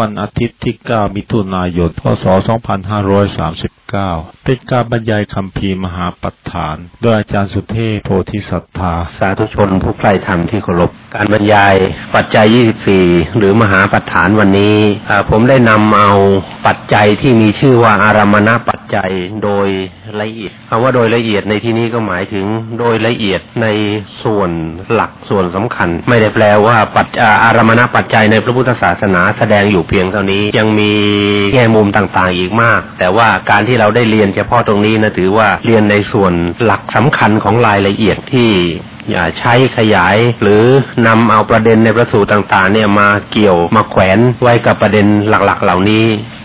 วันอาทิตย์ที่ 9 มิถุนายน พศ 2539 เป็นการบรรยายคำพีมหาปัฏฐาน โดยอาจารย์สุเทพโพธิสัตธา สาธุชนผู้ใกล้ธรรมที่เคารพ การบรรยายปัจจัย 24 หรือมหาปัฏฐานวันนี้ ผมได้นำเอาปัจจัยที่มีชื่อว่าอารมณปัจจัยโดยละเอียดคำว่าโดยละเอียดในที่นี้ก็หมายถึงโดยละเอียดในส่วนหลักส่วนสำคัญ ไม่ได้แปลว่าปัจอารมณปัจจัยในพระพุทธศาสนาแสดงอยู่เพียงเท่านี้ ยังมีแง่มุมต่างๆอีกมาก แต่ว่าการที่เราได้เรียนเฉพาะตรงนี้นะถือว่าเรียนในส่วนหลักสำคัญของรายละเอียดที่ อย่าใช้ขยายหรือนำเอาประเด็นในพระสูตรต่าง ๆ เนี่ยมาเกี่ยวมาแขวนไว้กับประเด็นหลักๆ เหล่านี้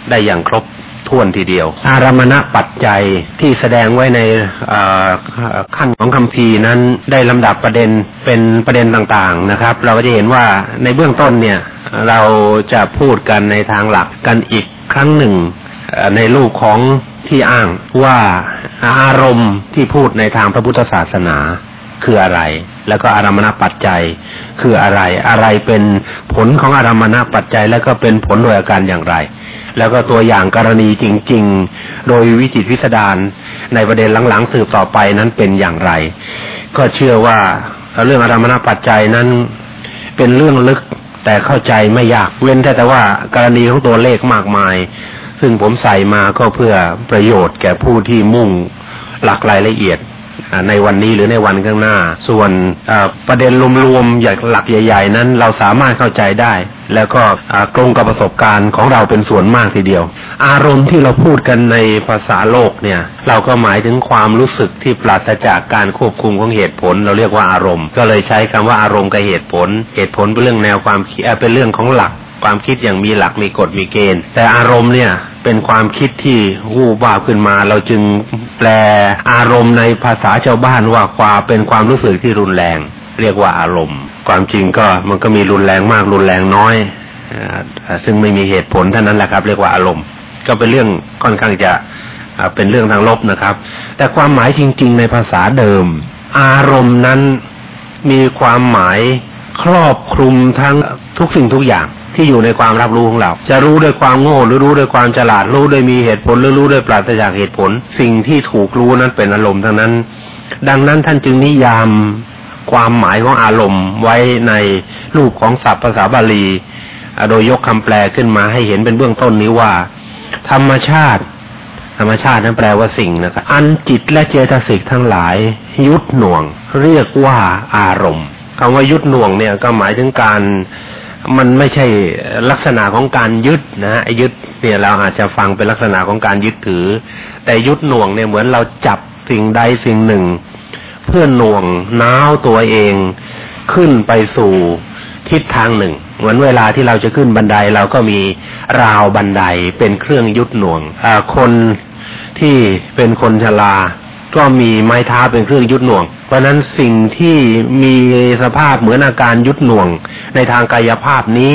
ได้อย่างครบถ้วนทีเดียว อารมณปัจจัยที่แสดงไว้ในขั้นของคำพีนั้นได้ลำดับประเด็นเป็นประเด็นต่างๆนะครับ เราก็จะเห็นว่าในเบื้องต้นเนี่ยเราจะพูดกันในทางหลักกันอีกครั้งหนึ่งในรูปของที่อ้างว่าอารมณ์ที่พูดในทางพระพุทธศาสนา คืออะไร แล้วก็อารมณปัจจัย คืออะไร อะไรเป็นผลของอารมณปัจจัย แล้วก็เป็นผลโดยอาการอย่างไร แล้วก็ตัวอย่างกรณีจริง ๆ โดยวิจิตวิสดารในประเด็นหลังๆสืบต่อไปนั้นเป็นอย่างไร ก็เชื่อว่าเรื่องอารมณปัจจัยนั้นเป็นเรื่องลึกแต่เข้าใจไม่ยากเว้นแต่แต่ว่ากรณีของตัวเลขมากมาย ซึ่งผมใส่มาก็เพื่อประโยชน์แก่ผู้ที่มุ่งหลักรายละเอียด ในวันนี้หรือในวันข้างหน้า ส่วนประเด็นรวมๆอย่างหลักใหญ่ ๆ นั้นเราสามารถเข้าใจได้ แล้วก็ตรงกับประสบการณ์ของเราเป็นส่วนมากทีเดียว อารมณ์ที่เราพูดกันในภาษาโลกเนี่ย เราก็หมายถึงความรู้สึกที่ปราศจากการควบคุมของเหตุผล เราเรียกว่าอารมณ์ ก็เลยใช้คำว่าอารมณ์กับเหตุผล เหตุผลเป็นเรื่องแนวความคิดเป็นเรื่องของหลัก ความคิดอย่างมีหลักมีกฎมีเกณฑ์ แต่อารมณ์เนี่ยเป็นความคิดที่วูบวาขึ้นมา เราจึงแปลอารมณ์ในภาษาชาวบ้านว่าความเป็นความรู้สึกที่รุนแรง เรียกว่าอารมณ์ ความจริงก็มันก็มีรุนแรงมากรุนแรงน้อยซึ่งไม่มีเหตุผลเท่านั้นแหละครับ เรียกว่าอารมณ์ ก็เป็นเรื่องค่อนข้างจะเป็นเรื่องทางลบนะครับ แต่ความหมายจริง ๆ ในภาษาเดิม อารมณ์นั้นมีความหมายครอบคลุมทั้งทุกสิ่งทุกอย่าง ที่อยู่ในความรับรู้ของเรา จะรู้ด้วยความโง่หรือรู้ด้วยความฉลาดรู้ด้วยมีเหตุผลหรือรู้ด้วยปราศจากเหตุผล สิ่งที่ถูกรู้นั้นเป็นอารมณ์ทั้งนั้น ดังนั้นท่านจึงนิยามความหมายของอารมณ์ไว้ในรูปของศัพท์ภาษาบาลี โดยยกคำแปลขึ้นมาให้เห็นเป็นเบื้องต้นนี้ว่า ธรรมชาติ ธรรมชาตินั้นแปลว่าสิ่งนะครับอันจิตและเจตสิกทั้งหลาย ยุดหน่วง เรียกว่าอารมณ์คำว่ายุดหน่วงเนี่ยก็หมายถึงการ มันไม่ใช่ลักษณะของการยึดนะยึดเนี่ยเราอาจจะฟังเป็นลักษณะของการยึดถือ แต่ยึดหน่วงเนี่ยเหมือนเราจับสิ่งใดสิ่งหนึ่ง เพื่อหน่วงน้าวตัวเองขึ้นไปสู่ทิศทางหนึ่ง เหมือนเวลาที่เราจะขึ้นบันไดเราก็มีราวบันไดเป็นเครื่องยึดหน่วงคนที่เป็นคนชรา ก็มีไม้เท้าเป็นเครื่องยึดหน่วง เพราะนั้นสิ่งที่มีสภาพเหมือนอาการยึดหน่วง ในทางกายภาพนี้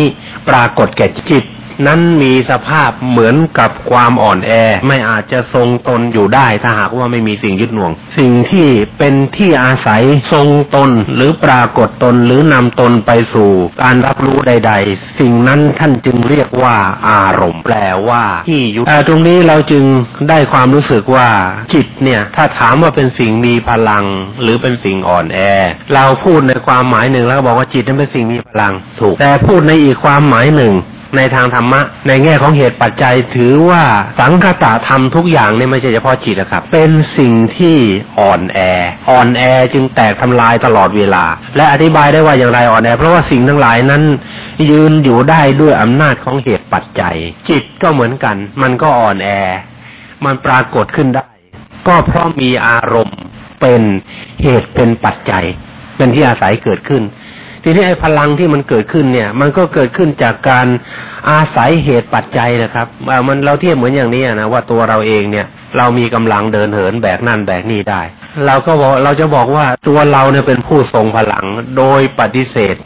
ปรากฏแก่จิต นั้นมีสภาพเหมือนกับความอ่อนแอ ไม่อาจจะทรงตนอยู่ได้ถ้าหากว่าไม่มีสิ่งยึดหน่วง สิ่งที่เป็นที่อาศัยทรงตนหรือปรากฏตนหรือนำตนไปสู่ การรับรู้ใด ๆ สิ่งนั้นท่านจึงเรียกว่าอารมณ์แปลว่าที่ยึดตรงนี้เราจึงได้ความรู้สึกว่าจิตเนี่ยถ้าถามว่าเป็นสิ่งมีพลัง หรือเป็นสิ่งอ่อนแอ เราพูดในความหมายหนึ่งแล้วบอกว่าจิตนั้นเป็นสิ่งมีพลังถูกแต่พูดในอีกความหมายหนึ่ง ในทางธรรมะ ในแง่ของเหตุปัจจัยถือว่าสังคตะธรรมทุกอย่างเนี่ยไม่ใช่เฉพาะจิตนะครับ เป็นสิ่งที่อ่อนแอ อ่อนแอจึงแตกทำลายตลอดเวลา และอธิบายได้ว่าอย่างไรอ่อนแอ เพราะว่าสิ่งทั้งหลายนั้น ยืนอยู่ได้ด้วยอำนาจของเหตุปัจจัย จิตก็เหมือนกัน มันก็อ่อนแอ มันปรากฏขึ้นได้ ก็เพราะมีอารมณ์เป็นเหตุเป็นปัจจัย เป็นที่อาศัยเกิดขึ้น ทีนี้ไอ้พลังที่มันเกิดขึ้นเนี่ย มันก็เกิดขึ้นจากการอาศัยเหตุปัจจัยนะครับมันเราเทียบเหมือนอย่างนี้นะว่าตัวเราเองเนี่ย เรามีกำลังเดินเหินแบกนั่นแบกนี่ได้ เราก็บอกเราจะบอกว่าตัวเราเนี่ยเป็นผู้ทรงพลังโดยปฏิเสธ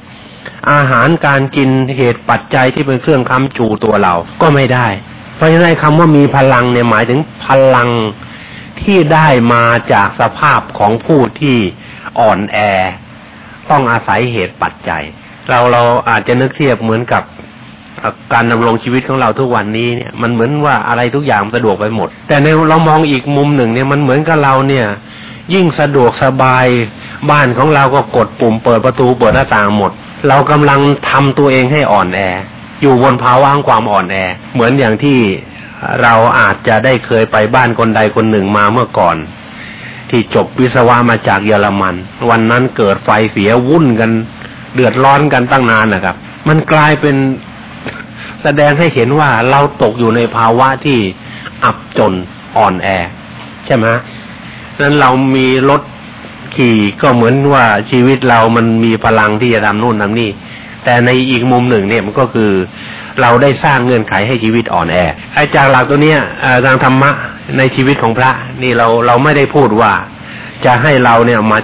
อาหารการกินเหตุปัจจัยที่เป็นเครื่องค้ำจูตัวเราก็ไม่ได้ เพราะฉะนั้นคำว่ามีพลังเนี่ยหมายถึงพลังที่ได้มาจากสภาพของผู้ที่อ่อนแอ ต้องอาศัยเหตุปัจจัย เราเราอาจจะนึกเทียบเหมือนกับการดำรงชีวิตของเราทุกวันนี้เนี่ยมันเหมือนว่าอะไรทุกอย่างสะดวกไปหมด แต่ในเรามองอีกมุมหนึ่งเนี่ยมันเหมือนกับเราเนี่ย ยิ่งสะดวกสบายบ้านของเราก็กดปุ่มเปิดประตูเปิดหน้าต่างหมด เรากำลังทำตัวเองให้อ่อนแอ อยู่บนภาวะความอ่อนแอ เหมือนอย่างที่เราอาจจะได้เคยไปบ้านคนใดคนหนึ่งมาเมื่อก่อน ที่จบวิศวะมาจากเยอรมัน วันนั้นเกิดไฟเสียวุ่นกัน เดือดร้อนกันตั้งนานนะครับ มันกลายเป็นแสดงให้เห็นว่าเราตกอยู่ในภาวะที่อับจนอ่อนแอ ใช่ไหมนั้นเรามีรถขี่ก็เหมือนว่าชีวิตเรามันมีพลังที่จะทำนู่นทำนี่ แต่ในอีกมุมหนึ่งเนี่ยมันก็คือเราได้สร้างเงื่อนไขให้ชีวิตอ่อนแอไอ้จากหลักตัวเนี้ยทางธรรมะ ในชีวิตของพระ นี่เราเราไม่ได้พูดว่า จะให้เราเนี่ยมา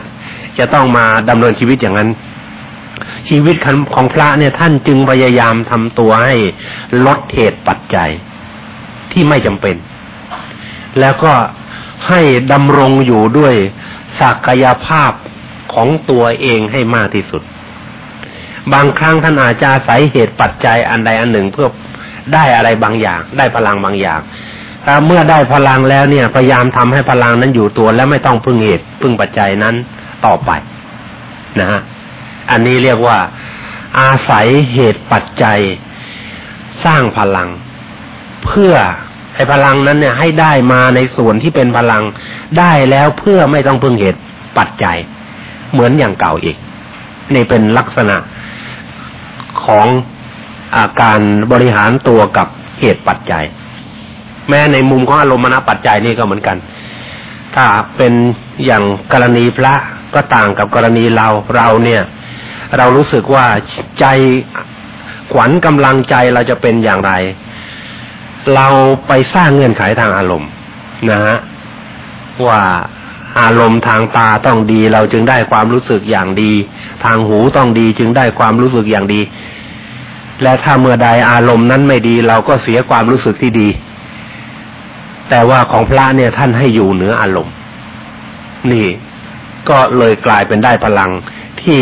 จะต้องมาดำเนินชีวิตอย่างนั้น ชีวิตของพระเนี่ยท่านจึงพยายามทำตัวให้ลดเหตุปัจจัยที่ไม่จำเป็น แล้วก็ให้ดำรงอยู่ด้วยศักยภาพของตัวเองให้มากที่สุด บางครั้งท่านอาจจะใส่เหตุปัจจัยอันใดอันหนึ่งเพื่อได้อะไรบางอย่าง ได้พลังบางอย่าง เมื่อได้พลังแล้วเนี่ย พยายามทำให้พลังนั้นอยู่ตัวและไม่ต้องพึ่งเหตุพึ่งปัจจัยนั้นต่อไปนะฮะอันนี้เรียกว่า อาศัยเหตุปัจจัยสร้างพลัง เพื่อให้พลังนั้นเนี่ย ให้ได้มาในส่วนที่เป็นพลังได้แล้วเพื่อไม่ต้องพึ่งเหตุปัจจัย เหมือนอย่างเก่าอีกนี่เป็นลักษณะของอาการบริหารตัวกับเหตุปัจจัย แม้ในมุมของอารมณ์มณปัจจัยนี่ก็เหมือนกัน ถ้าเป็นอย่างกรณีพระก็ต่างกับกรณีเราเราเนี่ย เรารู้สึกว่าใจขวัญกำลังใจเราจะเป็นอย่างไร เราไปสร้างเงื่อนไขทางอารมณ์นะฮะว่าอารมณ์ทางตาต้องดี เราจึงได้ความรู้สึกอย่างดี ทางหูต้องดีจึงได้ความรู้สึกอย่างดี และถ้าเมื่อใดอารมณ์นั้นไม่ดี เราก็เสียความรู้สึกที่ดี แต่ว่าของพระเนี่ยท่านให้อยู่เหนืออารมณ์นี่ก็เลยกลายเป็นได้พลังที่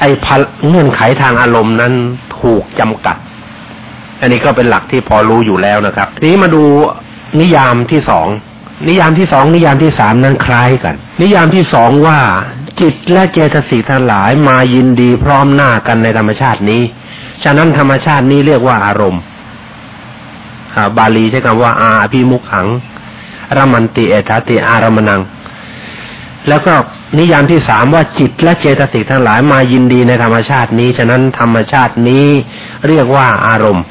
ไอ้เงื่อนไขทางอารมณ์นั้นถูกจำกัด อันนี้ก็เป็นหลักที่พอรู้อยู่แล้วนะครับ ทีนี้มาดูนิยามที่สองนิยามที่สองนิยามที่สามนั้นคล้ายกัน นิยามที่สองว่า จิตและเจตสิกทั้งหลายมายินดีพร้อมหน้ากันในธรรมชาตินี้ ฉะนั้นธรรมชาตินี้เรียกว่าอารมณ์ บาลีใช้คำว่า อาภิมุขังรมันติเอตติอารมณัง แล้วก็นิยามที่สามว่าจิตและเจตสิกทั้งหลายมายินดีในธรรมชาตินี้ ฉะนั้นธรรมชาตินี้เรียกว่าอารมณ์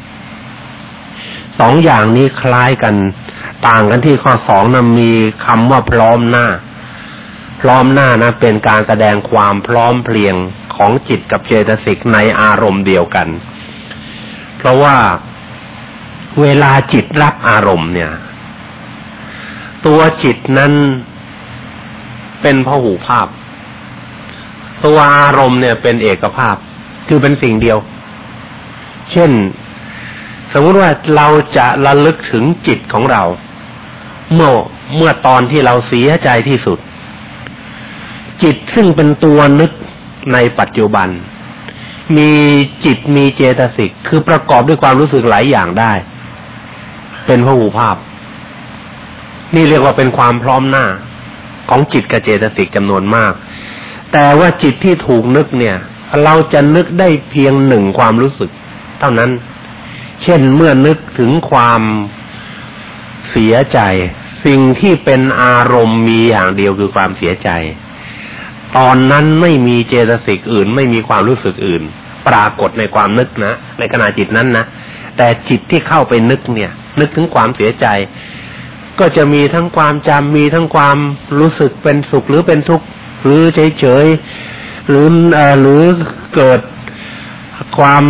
สองอย่างนี้คล้ายกันต่างกันที่ข้อสองนะมีคำว่าพร้อมหน้า พร้อมหน้านะเป็นการแสดงความพร้อมเพรียงของจิตกับเจตสิกในอารมณ์เดียวกัน เพราะว่า เวลาจิตรับอารมณ์เนี่ย ตัวจิตนั้นเป็นพหูภาพ ตัวอารมณ์เนี่ยเป็นเอกภาพ คือเป็นสิ่งเดียว เช่น สมมติว่าเราจะระลึกถึงจิตของเรา เมื่อเมื่อตอนที่เราเสียใจที่สุด จิตซึ่งเป็นตัวนึกในปัจจุบันมีจิตมีเจตสิกคือประกอบด้วยความรู้สึกหลายอย่างได้ เป็นพหูภาพ นี่เรียกว่าเป็นความพร้อมหน้าของจิตกับเจตสิกจำนวนมาก แต่ว่าจิตที่ถูกนึกเนี่ย เราจะนึกได้เพียงหนึ่งความรู้สึก เท่านั้น เช่นเมื่อนึกถึงความเสียใจ สิ่งที่เป็นอารมณ์มีอย่างเดียวคือความเสียใจ ตอนนั้นไม่มีเจตสิกอื่น ไม่มีความรู้สึกอื่น ปรากฏในความนึกนะ ในขณะจิตนั้นนะแต่จิตที่เข้าไปนึกเนี่ย นึกถึงความเสียใจ ก็จะมีทั้งความจำมีทั้งความรู้สึกเป็นสุขหรือเป็นทุกข์หรือเฉยๆหรือหรือเกิดความ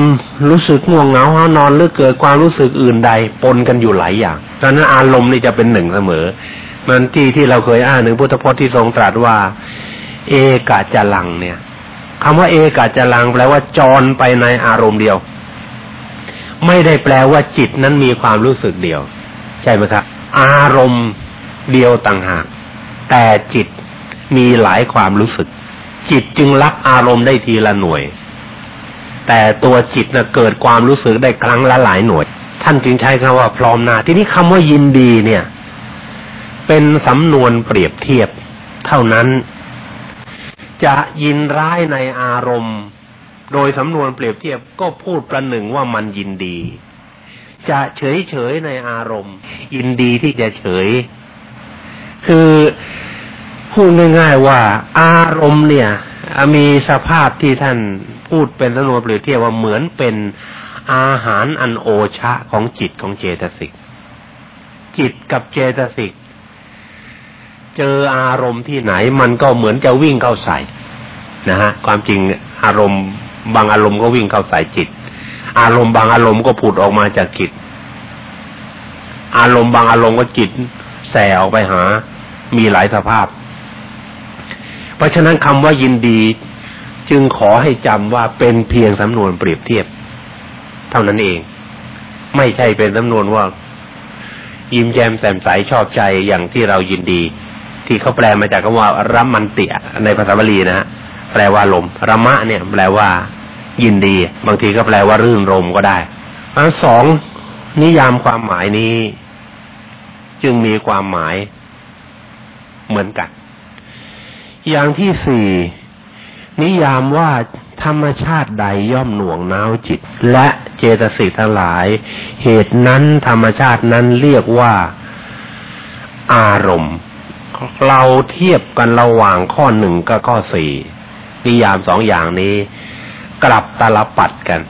รู้สึกง่วงเหงาหานอนหรือเกิดความรู้สึกอื่นใดปนกันอยู่หลายอย่างดังนั้นอารมณ์นี่จะเป็นหนึ่งเสมอ มันที่ที่เราเคยอ่านหนึ่งพุทธพจน์ที่ทรงตรัสว่า เอกาจลังเนี่ย คำว่าเอกาจลังแปลว่าจรไปในอารมณ์เดียว ไม่ได้แปลว่าจิตนั้นมีความรู้สึกเดียว ใช่ไหมครับ อารมณ์เดียวต่างหาก แต่จิตมีหลายความรู้สึก จิตจึงรับอารมณ์ได้ทีละหน่วย แต่ตัวจิตนะเกิดความรู้สึกได้ครั้งละหลายหน่วย ท่านจึงใช้คำว่าพร้อมหน้า ทีนี้คำว่ายินดีเนี่ย เป็นสำนวนเปรียบเทียบ เท่านั้น จะยินร้ายในอารมณ์ โดยสำนวนเปรียบเทียบก็พูดประหนึ่งว่ามันยินดี จะเฉยเฉยในอารมณ์ ยินดีที่จะเฉย คือพูดง่ายๆว่า อารมณ์เนี่ย มีสภาพที่ท่านพูดเป็นสนวนเปรียบเทียบว่าเหมือนเป็นอาหารอันโอชะของจิตของเจตสิกจิตกับเจตสิก เจออารมณ์ที่ไหน มันก็เหมือนจะวิ่งเข้าใส่นะฮะความจริงอารมณ์ บางอารมณ์ก็วิ่งเข้าใส่จิต อารมณ์บางอารมณ์ก็ผุดออกมาจากจิต อารมณ์บางอารมณ์ก็จิตแส่ออกไปหา มีหลายสภาพ เพราะฉะนั้นคำว่ายินดี จึงขอให้จำว่าเป็นเพียงสำนวนเปรียบเทียบ เท่านั้นเอง ไม่ใช่เป็นสำนวนว่า ยิ้มแย้มแจ่มใสชอบใจอย่างที่เรายินดี ที่เขาแปลมาจากคำว่ารัมมันเตียในภาษาบาลีนะฮะแปลว่าลมรมะเนี่ย แปลว่า ยินดี บางทีก็แปลว่ารื่นรมก็ได้ทั้งสองนิยามความหมายนี้ จึงมีความหมายเหมือนกัน อย่างที่สี่นิยามว่าธรรมชาติใดย่อมหน่วงน้าวจิต และเจตสิกทั้งหลาย เหตุนั้นธรรมชาตินั้นเรียกว่า อารมณ์ เราเทียบกันระหว่างข้อหนึ่งกับข้อสี่นิยามสองอย่างนี้ กลับตลปัดกัน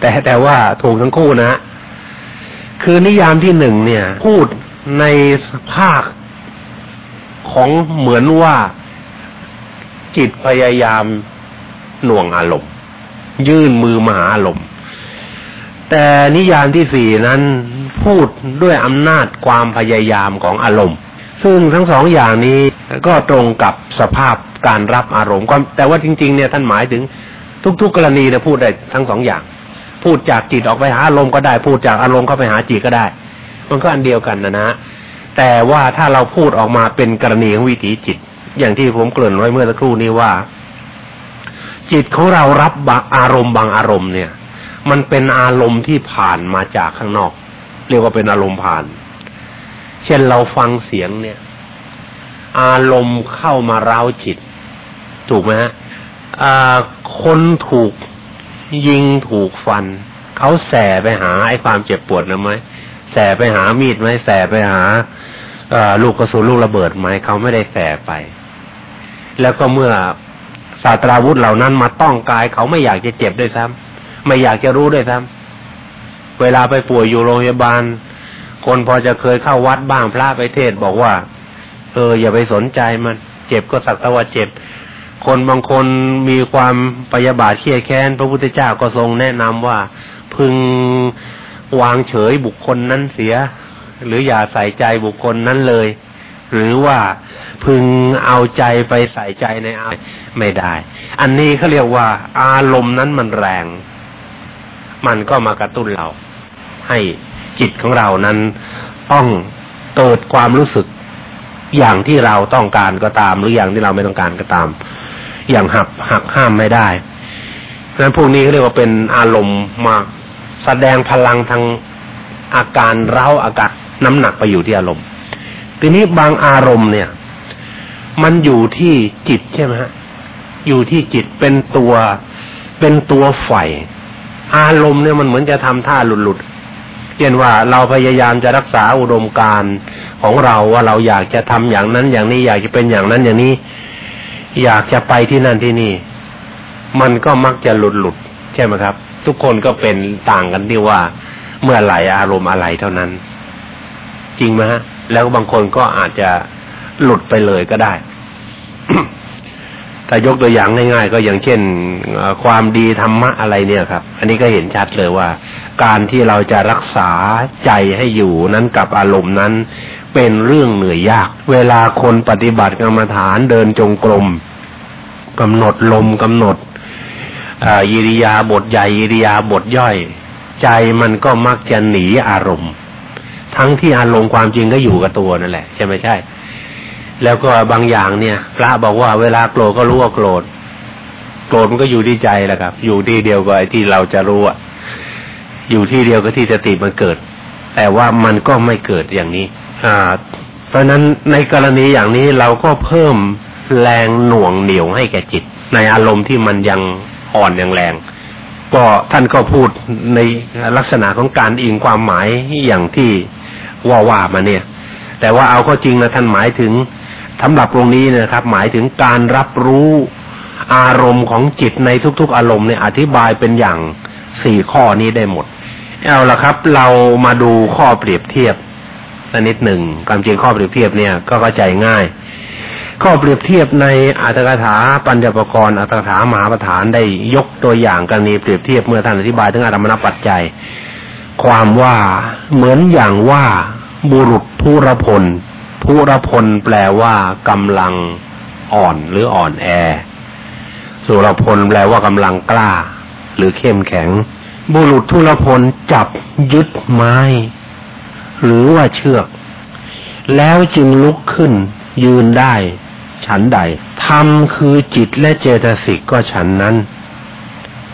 แต่แต่ว่าถูกทั้งคู่นะ คือนิยามที่หนึ่งเนี่ย พูดในภาคของเหมือนว่าจิตพยายามหน่วงอารมณ์ ยื่นมือมาหาอารมณ์ แต่นิยามที่สี่นั้นพูดด้วยอำนาจความพยายามของอารมณ์ ซึ่งทั้งสองอย่างนี้ก็ตรงกับสภาพการรับอารมณ์แต่ว่าจริง ๆ เนี่ยท่านหมายถึงทุก ๆ กรณีนี่ยพูดได้ทั้งสองอย่าง พูดจากจิตออกไปหาอารมณ์ก็ได้ พูดจากอารมณ์เข้าไปหาจิตก็ได้ มันก็อันเดียวกันนะนะแต่ว่าถ้าเราพูดออกมาเป็นกรณีของวิถีจิต อย่างที่ผมเกริ่นไว้เมื่อสักครู่นี้ว่า จิตของเรารับอารมณ์บางอารมณ์เนี่ย มันเป็นอารมณ์ที่ผ่านมาจากข้างนอก เรียกว่าเป็นอารมณ์ผ่าน เช่นเราฟังเสียงเนี่ย อารมณ์เข้ามาเร้าจิต ถูกไหมฮะคนถูกยิงถูกฟัน เขาแสไปหาไอ้ความเจ็บปวดนะไหมแสไปหามีดไหมแสไปหาลูกกระสุนลูกระเบิดไหมเขาไม่ได้แสไป แล้วก็เมื่อศาสตราวุธเหล่านั้นมาต้องกาย เขาไม่อยากจะเจ็บด้วยซ้ำไม่อยากจะรู้ด้วยซ้ำเวลาไปป่วยอยู่โรงพยาบาล คนพอจะเคยเข้าวัดบ้างพระไปเทศบอกว่า เออ อย่าไปสนใจมัน เจ็บก็สักแต่ว่าเจ็บ คนบางคนมีความปยาบาทเคียดแค้น พระพุทธเจ้าก็ทรงแนะนำว่า พึงวางเฉยบุคคลนั้นเสีย หรืออย่าใส่ใจบุคคลนั้นเลย หรือว่าพึงเอาใจไปใส่ใจในอารไม่ได้ อันนี้เขาเรียกว่า อารมณ์นั้นมันแรง มันก็มากระตุ้นเรา ให้ จิตของเรานั้นต้องเกิดความรู้สึกอย่างที่เราต้องการก็ตาม หรืออย่างที่เราไม่ต้องการก็ตาม อย่างหักหักห้ามไม่ได้เพราะฉะนั้นพวกนี้เขาเรียกว่าเป็นอารมณ์มาแสดงพลังทางอาการเร้าอากาศน้ำหนักไปอยู่ที่อารมณ์ ทีนี้บางอารมณ์เนี่ย มันอยู่ที่จิตใช่ไหมฮะอยู่ที่จิตเป็นตัวเป็นตัวไฟอารมณ์เนี่ยมันเหมือนจะทำท่าหลุดๆ เช่นว่าเราพยายามจะรักษาอุดมการของเราว่าเราอยากจะทำอย่างนั้นอย่างนี้อยากจะเป็นอย่างนั้นอย่างนี้ อยากจะไปที่นั่นที่นี่ มันก็มักจะหลุดหลุดใช่ไหมครับ ทุกคนก็เป็นต่างกันที่ว่าเมื่อไหลอารมณ์อะไรเท่านั้น จริงไหมฮะ แล้วบางคนก็อาจจะหลุดไปเลยก็ได้ ถ้ายกตัวอย่างง่ายๆ ก็อย่างเช่นความดีธรรมะอะไรเนี่ยครับ อันนี้ก็เห็นชัดเลยว่า การที่เราจะรักษาใจให้อยู่นั้นกับอารมณ์นั้น เป็นเรื่องเหนื่อยยาก เวลาคนปฏิบัติกรรมฐานเดินจงกรมกำหนดลมกำหนดยิริยาบทใหญ่ยิริยาบทย่อย ใจมันก็มักจะหนีอารมณ์ ทั้งที่อารมณ์ความจริงก็อยู่กับตัวนั่นแหละ ใช่ไหมใช่ แล้วก็บางอย่างเนี่ย พระบอกว่าเวลาโกรธก็รู้ว่าโกรธ โกรธมันก็อยู่ที่ใจแหละครับ อยู่ที่เดียวกับไอ้ที่เราจะรู้อะอยู่ที่เดียวกับที่สติมันเกิด แต่ว่ามันก็ไม่เกิดอย่างนี้ อ่า เพราะนั้นในกรณีอย่างนี้เราก็เพิ่มแรงหน่วงเหนียวให้แก่จิต ในอารมณ์ที่มันยังอ่อนยังแรง ก็ท่านก็พูดในลักษณะของการอิงความหมายอย่างที่ว่าว่ามาเนี่ย แต่ว่าเอาก็จริงนะท่านหมายถึง สำหรับตรงนี้นะครับ หมายถึงการรับรู้อารมณ์ของจิตในทุก ๆ อารมณ์เนี่ยอธิบายเป็นอย่างสี่ข้อนี้ได้หมด เอาละครับ เรามาดูข้อเปรียบเทียบสักนิดหนึ่งความจริงข้อเปรียบเทียบเนี่ยก็เข้าใจง่าย ข้อเปรียบเทียบในอัตถกถาปัญญปกรณ์อัตถกถามหาประธานได้ยกตัวอย่างกรณีเปรียบเทียบเมื่อท่านอธิบายถึงอารมณปัจจัย ความว่าเหมือนอย่างว่าบุรุษผู้รพล ผู้รพลแปลว่ากำลังอ่อนหรืออ่อนแอ สุรพลแปลว่ากำลังกล้า หรือเข้มแข็ง บุรุษทุรพลจับยึดไม้ หรือว่าเชือก แล้วจึงลุกขึ้น ยืนได้ ฉันใดธรรมคือจิตและเจตสิกก็ฉันนั้น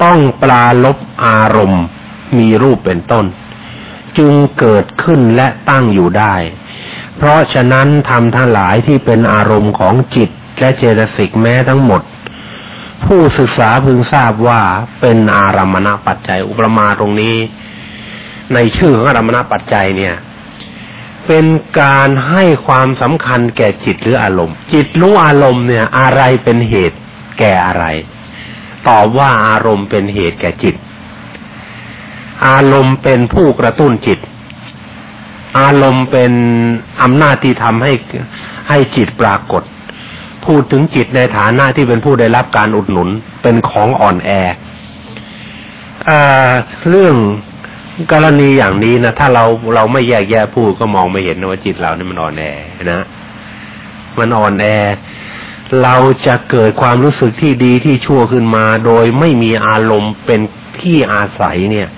ต้องปลาลบอารมณ์ มีรูปเป็นต้น จึงเกิดขึ้นและตั้งอยู่ได้ เพราะฉะนั้นทำทั้งหลายที่เป็นอารมณ์ของจิตและเจตสิกแม้ทั้งหมด ผู้ศึกษาพึงทราบว่าเป็นอารมณปัจจัยอุปมาตรงนี้ ในชื่อของอารมณปัจจัยเนี่ย เป็นการให้ความสำคัญแก่จิตหรืออารมณ์ จิตรู้อารมณ์เนี่ย อะไรเป็นเหตุแก่อะไร ตอบว่าอารมณ์เป็นเหตุแก่จิต อารมณ์เป็นผู้กระตุ้นจิต อารมณ์เป็นอำนาจที่ทำให้ให้จิตปรากฏ พูดถึงจิตในฐานะที่เป็นผู้ได้รับการอุดหนุนเป็นของอ่อนแออเรื่องกรณีอย่างนี้นะถ้าเราเราไม่แยกแยะพูดก็มองไม่เห็นว่าจิตเรานี่มันอ่อนแอนะมันอ่อนแอ เราจะเกิดความรู้สึกที่ดีที่ชั่วขึ้นมา โดยไม่มีอารมณ์เป็นที่อาศัยเนี่ย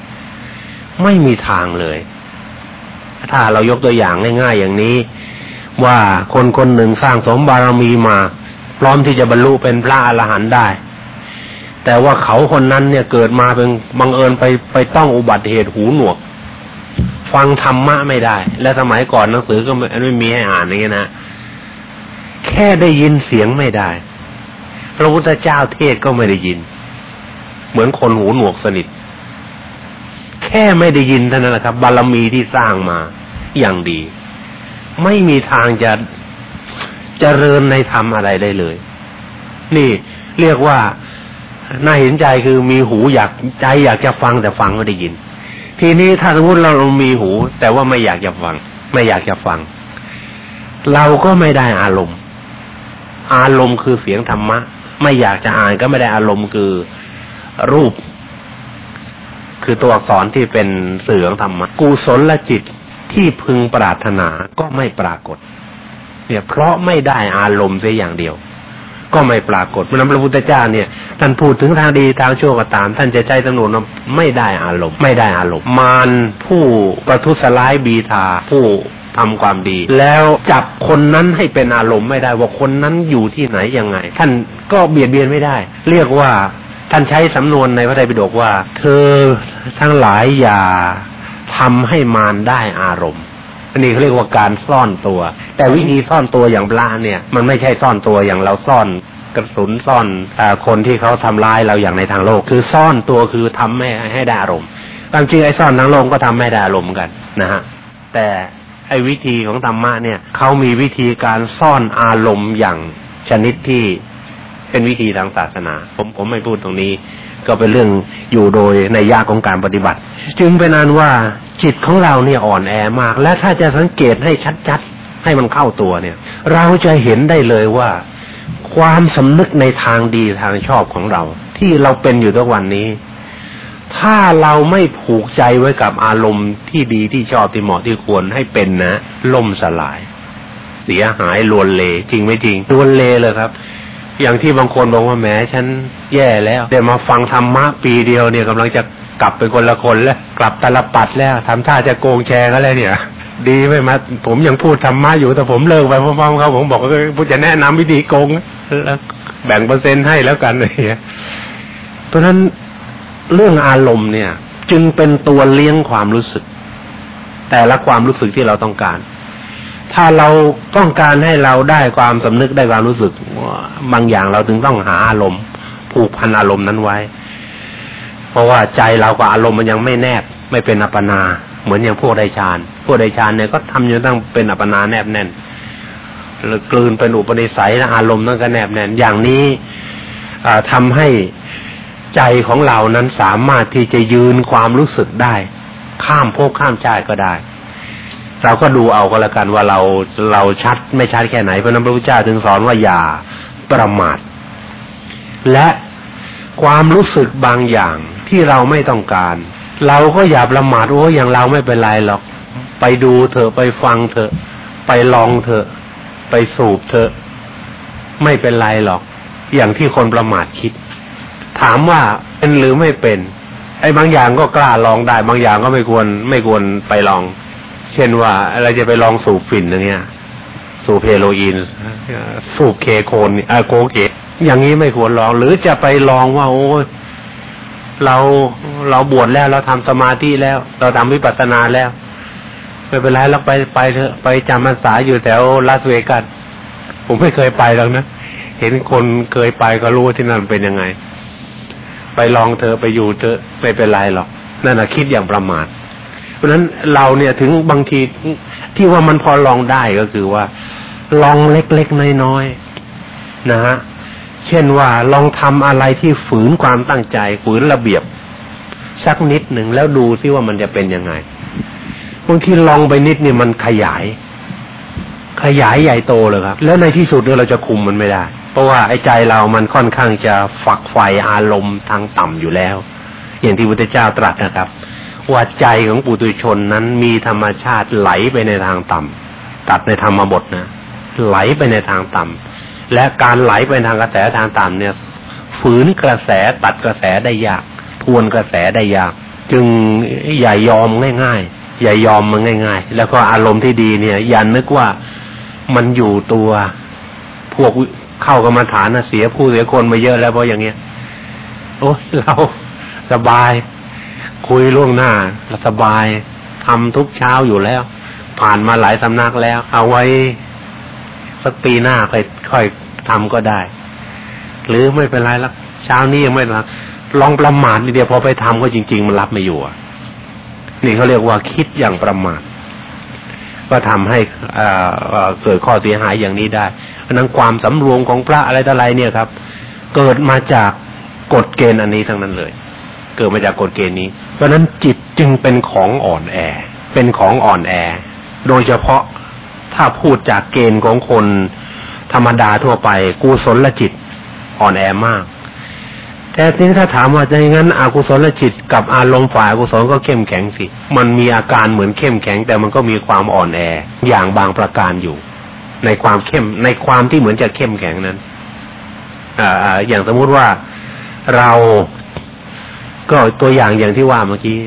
ไม่มีทางเลย ถ้าเรายกตัวอย่างง่ายๆอย่างนี้ ว่าคนคนหนึ่งสร้างสมบารมีมา พร้อมที่จะบรรลุเป็นพระอรหันต์ได้ แต่ว่าเขาคนนั้นเนี่ยเกิดมาเป็นบังเอิญไปไปต้องอุบัติเหตุหูหนวก ฟังธรรมะไม่ได้ และสมัยก่อนหนังสือก็ไม่ไม่มีให้อ่านอย่างเงี้นะแค่ได้ยินเสียงไม่ได้ พระพุทธเจ้าเทศก็ไม่ได้ยิน เหมือนคนหูหนวกสนิท แค่ไม่ได้ยินเท่านั้นแหละครับ บารมีที่สร้างมาอย่างดี ไม่มีทางจะจะเจริญในธรรมอะไรได้เลย นี่เรียกว่าน่าเห็นใจคือมีหูอยากใจอยากจะฟังแต่ฟังไม่ได้ยิน ทีนี้ถ้าสมมติเรามีหู แต่ว่าไม่อยากจะฟัง ไม่อยากจะฟัง เราก็ไม่ได้อารมณ์ อารมณ์คือเสียงธรรมะ ไม่อยากจะอ่านก็ไม่ได้อารมณ์คือรูป คือตัวอักษรที่เป็นสื่อของธรรมะกุศลและจิตที่พึงปรารถนาก็ไม่ปรากฏ เนี่ย เพราะไม่ได้อารมณ์เสียอย่างเดียว ก็ไม่ปรากฏเพราะนั้นพระพุทธเจ้าเนี่ยท่านพูดถึงทางดีทางชั่วก็ตาม ท่านจะใช้จำนวนไม่ได้อารมณ์ไม่ได้อารมณ์มารผู้ประทุษร้ายบีทาผู้ทำความดี แล้วจับคนนั้นให้เป็นอารมณ์ไม่ได้ว่าคนนั้นอยู่ที่ไหนยังไง ท่านก็เบียดเบียนไม่ได้ เรียกว่า ท่านใช้สำนวนในพระไตรปิฎกว่า เธอทั้งหลายอย่าทำให้มารได้อารมณ์อันนี้เขาเรียกว่าการซ่อนตัว แต่วิธีซ่อนตัวอย่างปลาเนี่ย มันไม่ใช่ซ่อนตัวอย่างเราซ่อนกระสุนซ่อนอคนที่เขาทำร้ายเราอย่างในทางโลก คือซ่อนตัวคือทำให้ให้ได้อารมณ์ความจริงไอ้ซ่อนทางโลกก็ทำให้ได้อารมณ์กันนะฮะแต่ไอ้วิธีของธรรมะเนี่ยเขามีวิธีการซ่อนอารมณ์อย่างชนิดที่ เป็นวิธีทางศาสนา ผมผมไม่พูดตรงนี้ ก็เป็นเรื่องอยู่โดยในยากของการปฏิบัติ จึงเป็นนั้นว่าจิตของเราเนี่ยอ่อนแอมาก และถ้าจะสังเกตให้ชัดๆ ให้มันเข้าตัวเนี่ย เราจะเห็นได้เลยว่า ความสำนึกในทางดีทางชอบของเรา ที่เราเป็นอยู่ทุกวันนี้ ถ้าเราไม่ผูกใจไว้กับอารมณ์ที่ดีที่ชอบที่เหมาะที่ควรให้เป็นนะล่มสลายเสียหายลวนเลจริงไม่จริงลวนเลเลยครับ อย่างที่บางคนบอกว่าแหมฉันแย่แล้วเดี๋ยวมาฟังธรรมะปีเดียวเนี่ยกำลังจะกลับเป็นคนละคนแล้ว กลับตลปัดแล้วทำท่าจะโกงแชร์กันแล้วเนี่ย ดีไหมมาผมยังพูดธรรมะอยู่แต่ผมเลิกไปเพราะเขาผมบอกว่าผมจะแนะนำวิธีโกงแล้วแบ่งเปอร์เซ็นต์ให้แล้วกันเลยเพราะฉะนั้นเรื่องอารมณ์เนี่ย จึงเป็นตัวเลี้ยงความรู้สึก แต่ละความรู้สึกที่เราต้องการ ถ้าเราต้องการให้เราได้ความสำนึกได้ความรู้สึกบางอย่างเราถึงต้องหาอารมณ์ผูกพันอารมณ์นั้นไว้ เพราะว่าใจเรากับอารมณ์มันยังไม่แนบไม่เป็นอัปปนา เหมือนอย่างพวกไดชานพวกไดชานเนี่ยก็ทำจนตั้งเป็นอัปปนาแนบแน่นกลืนเป็นอุปนิสัยนะอารมณ์นั่นก็แนบแน่นอย่างนี้ทำให้ใจของเรานั้นสามารถที่จะยืนความรู้สึกได้ ข้ามภพข้ามชาติก็ได้ เราก็ดูเอาก็แล้วกันว่าเราเราชัดไม่ชัดแค่ไหน เพราะนั้นพระพุทธเจ้าถึงสอนว่าอย่าประมาท และความรู้สึกบางอย่างที่เราไม่ต้องการ เราก็อย่าประมาทโอ้อย่างเราไม่เป็นไรหรอก ไปดูเถอะไปฟังเถอะ ไปลองเถอะ ไปสูบเถอะ ไม่เป็นไรหรอก อย่างที่คนประมาทคิด ถามว่าเป็นหรือไม่เป็น ไอ้บางอย่างก็กล้าลองได้ บางอย่างก็ไม่ควรไม่ควรไปลอง เช่นว่าอะไรจะไปลองสูบฝิ่นอย่างเงี้ยสูบเฮโรอีน สูบเคโคนอ่าโคเกอย่างนี้ไม่ควรลอง หรือจะไปลองว่า โอ้เราเราบวชแล้วเราทำสมาธิแล้ว เราทำวิปัสสนาแล้วไม่เป็นไรเราไปไปเถอะไปจำพรรษาอยู่แถวลาสเวกัสผมไม่เคยไปหรอกนะเห็นคนเคยไปก็รู้ที่นั่นเป็นยังไง ไปลองเธอไปอยู่เธอไม่เป็นไรหรอกนั่นแหะคิดอย่างประมาท เพราะฉะนั้นเราเนี่ยถึงบางทีที่ว่ามันพอลองได้ก็คือว่า ลองเล็กๆน้อยๆนะฮะเช่นว่าลองทำอะไรที่ฝืนความตั้งใจฝืนระเบียบ สักนิดหนึ่งแล้วดูซิว่ามันจะเป็นยังไงบางทีลองไปนิดนี่มันขยาย ขยายใหญ่โตเลยครับ แล้วในที่สุดเนี่ยเราจะคุมมันไม่ได้ เพราะว่าไอ้ใจเรามันค่อนข้างจะฝักไฟอารมณ์ทางต่ำอยู่แล้ว อย่างที่พุทธเจ้าตรัสนะครับ ว่าใจของปุถุชนนั้นมีธรรมชาติไหลไปในทางต่ำตัดในธรรมบทนะ ไหลไปในทางต่ำและการไหลไปทางกระแสทางต่ำเนี่ย ฝืนกระแสตัดกระแสได้ยาก ทวนกระแสได้ยาก จึงอย่ายอมง่าย ๆ อย่ายอมมันง่าย ๆ แล้วก็อารมณ์ที่ดีเนี่ย อย่านึกว่ามันอยู่ตัวพวกเข้ากรรมฐานนะเสียผู้เสียคนมาเยอะแล้วเพราะอย่างเงี้ยโอ้เราสบาย คุยล่วงหน้าสบายทำทุกเช้าอยู่แล้ว ผ่านมาหลายสำนักแล้ว เอาไว้สักปีหน้าค่อยค่อยทำก็ได้ หรือไม่เป็นไรล้วเช้านี้ยังไม่รับลองประมาทนิดเดียวพอไปทำก็จริง ๆ มันรับไม่อยู่นี่เขาเรียกว่าคิดอย่างประมาทก็ทำให้เกิดข้อเสียหายอย่างนี้ได้เพราะนั้นความสำรวมของพระอะไรต่ออะไรเนี่ยครับ เกิดมาจากกฎเกณฑ์อันนี้ทั้งนั้นเลย เกิดมาจากกฎเกณฑ์นี้ เพราะนั้นจิตจึงเป็นของอ่อนแอ เป็นของอ่อนแอ โดยเฉพาะถ้าพูดจากเกณฑ์ของคนธรรมดาทั่วไปกุศลจิตอ่อนแอมาก แต่ทีนี้ถ้าถามว่าจะอย่างนั้นอกุศลจิตกับอารมณ์ฝ่ายอกุศลก็เข้มแข็งสิ มันมีอาการเหมือนเข้มแข็ง แต่มันก็มีความอ่อนแออย่างบางประการอยู่ ในความเข้มในความที่เหมือนจะเข้มแข็งนั้นอ่าอย่างสมมุติว่าเรา ก็ตัวอย่างอย่างที่ว่าเมื่อกี้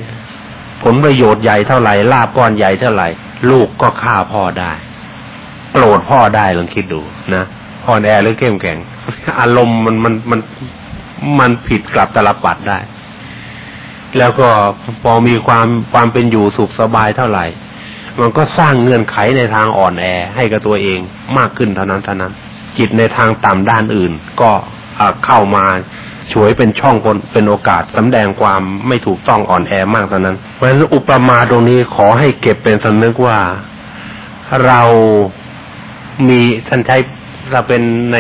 ผลประโยชน์ใหญ่เท่าไหร่ลาบก้อนใหญ่เท่าไหร่ ลูกก็ฆ่าพ่อได้โกรธพ่อได้ลองคิดดูนะอ่อนแอหรือเข้มแข็ง อารมณ์มันมันมันมันผิดกลับตลปัดได้ แล้วก็พอมีความความเป็นอยู่สุขสบายเท่าไหร่ มันก็สร้างเงื่อนไขในทางอ่อนแอให้กับตัวเองมากขึ้นเท่านั้นเท่านั้น จิตในทางต่ำด้านอื่น ก็เข้ามา ช่วยเป็นช่องเป็นโอกาสสำแดงความไม่ถูกต้องอ่อนแอมากเท่านั้น เพราะฉะนั้นอุปมาตรงนี้ขอให้เก็บเป็นสำนึกว่าเรามีท่านใช้เราเป็นใน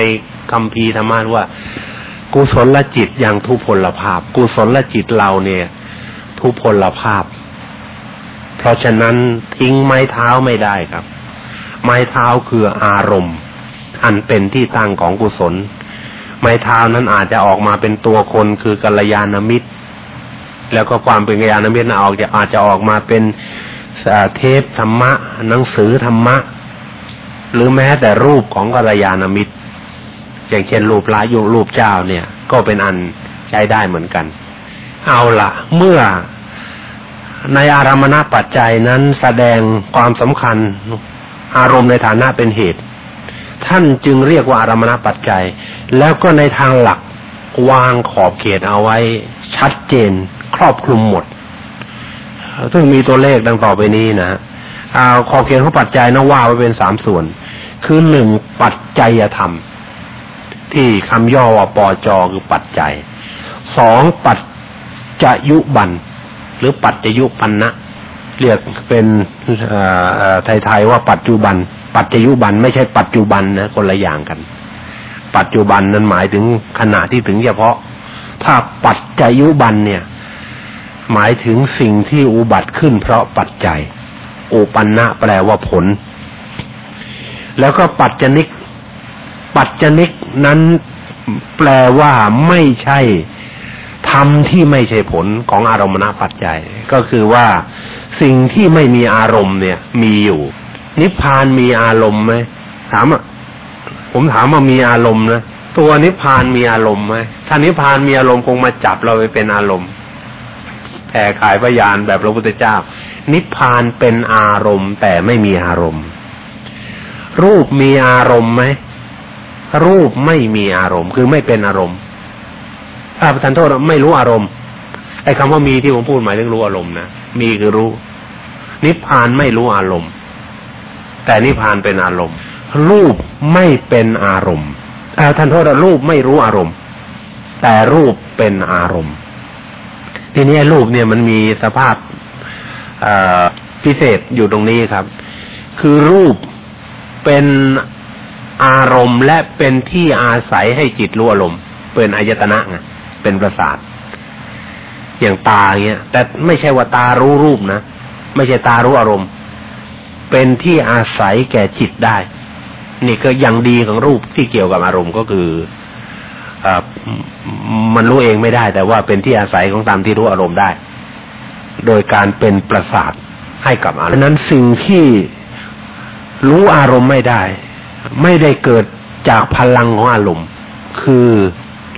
คำพีธรรมะว่า กุศลจิตอย่างทุพพลภาพ กุศลจิตเราเนี่ย ทุพพลภาพ เพราะฉะนั้นทิ้งไม้เท้าไม่ได้ครับ ไม้เท้าคืออารมณ์ อันเป็นที่ตั้งของกุศล ไม้เท้านั้นอาจจะออกมาเป็นตัวคนคือกัลยาณมิตร แล้วก็ความเป็นกัลยาณมิตรนะออกจะอาจจะออกมาเป็นเทปธรรมะ หนังสือธรรมะ หรือแม้แต่รูปของกัลยาณมิตร อย่างเช่นรูปลายุรูปเจ้าเนี่ย ก็เป็นอันใช้ได้เหมือนกัน เอาละเมื่อในอารมณปัจจัยนั้นแสดงความสำคัญอารมณ์ในฐานะเป็นเหตุ ท่านจึงเรียกว่าอารมณปัจจัย แล้วก็ในทางหลักวางขอบเขตเอาไว้ ชัดเจน ครอบคลุมหมดซึ่งมีตัวเลขดังต่อไปนี้นะเอาขอบเขตของปัจจัยนะว่าไว้เป็นสามส่วน คือหนึ่งปัจจัยธรรม ที่คำย่อว่าปอจอคือปัจจัยสองปัจจยุบัน หรือปัจจยุปันนะเรียกเป็นไทยๆว่าปัจจุบัน ปัจจยุบันไม่ใช่ปัจจุบันนะคนละอย่างกัน ปัจจุบันนั้นหมายถึงขณะที่ถึงเฉพาะ ถ้าปัจจยุบันเนี่ย หมายถึงสิ่งที่อุบัติขึ้นเพราะปัจจัยอุปันนะแปลว่าผล แล้วก็ปัจจนิก ปัจจนิกนั้นแปลว่าไม่ใช่ธรรมที่ไม่ใช่ผลของอารมณปัจจัย ก็คือว่าสิ่งที่ไม่มีอารมณ์เนี่ย มีอยู่ นิพพานมีอารมณ์ไหมถามอะผมถามว่ามีอารมณ์นะตัวนิพพานมีอารมณ์ไหมถ้านิพพานมีอารมณ์คงมาจับเราไปเป็นอารมณ์แผ่ขายพยานแบบพระพุทธเจ้า นิพพานเป็นอารมณ์แต่ไม่มีอารมณ์ รูปมีอารมณ์ไหมรูปไม่มีอารมณ์ คือไม่เป็นอารมณ์ถ้าประทานโทษไม่รู้อารมณ์ไอ้คำว่ามีที่ผมพูดหมายถึงรู้อารมณ์นะมีคือรู้ นิพพานไม่รู้อารมณ์ แต่นิพพานเป็นอารมณ์ รูปไม่เป็นอารมณ์ท่านโทษรูปไม่รู้อารมณ์ แต่รูปเป็นอารมณ์ ทีนี้รูปเนี่ยมันมีสภาพพิเศษอยู่ตรงนี้ครับ คือรูปเป็นอารมณ์และเป็นที่อาศัยให้จิตรู้อารมณ์ เป็นอายตนะไงเป็นประสาท อย่างตาเงี้ย แต่ไม่ใช่ว่าตารู้รูปนะ ไม่ใช่ตารู้อารมณ์ เป็นที่อาศัยแก่จิตได้ นี่ก็อย่างดีของรูปที่เกี่ยวกับอารมณ์ก็คืออมันรู้เองไม่ได้ แต่ว่าเป็นที่อาศัยของตามที่รู้อารมณ์ได้ โดยการเป็นประสาทให้กับอารมณ์นั้นสิ่งที่รู้อารมณ์ไม่ได้ ไม่ได้เกิดจากพลังของอารมณ์ คือ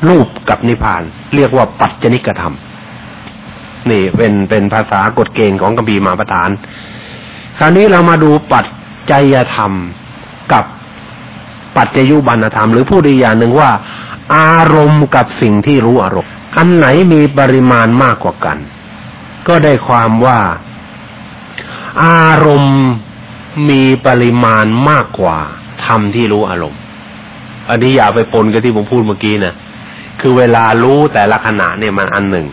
รูปกับนิพพาน เรียกว่าปัจจนิกธรรม นี่เป็นเป็นภาษากฎเกณฑ์ของกัมพีมาประธาน คราวนี้เรามาดูปัจจัยธรรมกับปัจจยุบันธรรม หรือพูดอีกอย่างหนึ่งว่า อารมณ์กับสิ่งที่รู้อารมณ์อันไหนมีปริมาณมากกว่ากัน ก็ได้ความว่า อารมณ์มีปริมาณมากกว่าธรรมที่รู้อารมณ์ อันนี้อย่าไปปนกับที่ผมพูดเมื่อกี้นะคือเวลารู้แต่ละขณะเนี่ยมันอันหนึ่ง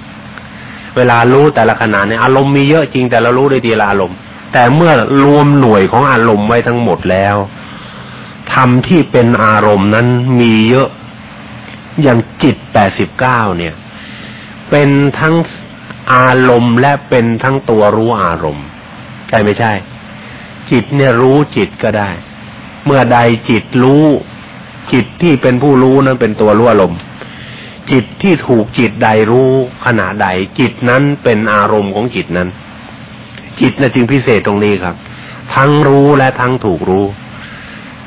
เวลารู้แต่ละขณะเนี่ยอารมณ์มีเยอะจริงแต่เรารู้ได้ทีละอารมณ์ แต่เมื่อรวมหน่วยของอารมณ์ไว้ทั้งหมดแล้วธรรมที่เป็นอารมณ์นั้นมีเยอะอย่างจิตแปดสิบเก้าเนี่ย เป็นทั้งอารมณ์และเป็นทั้งตัวรู้อารมณ์ใช่ไม่ใช่ จิตเนี่ยรู้จิตก็ได้ เมื่อใดจิตรู้ จิตที่เป็นผู้รู้นั้นเป็นตัวรู้อารมณ์จิตที่ถูกจิตใดรู้ขณะใด จิตนั้นเป็นอารมณ์ของจิตนั้น จิตนะจึงพิเศษตรงนี้ครับ ทั้งรู้และทั้งถูกรู้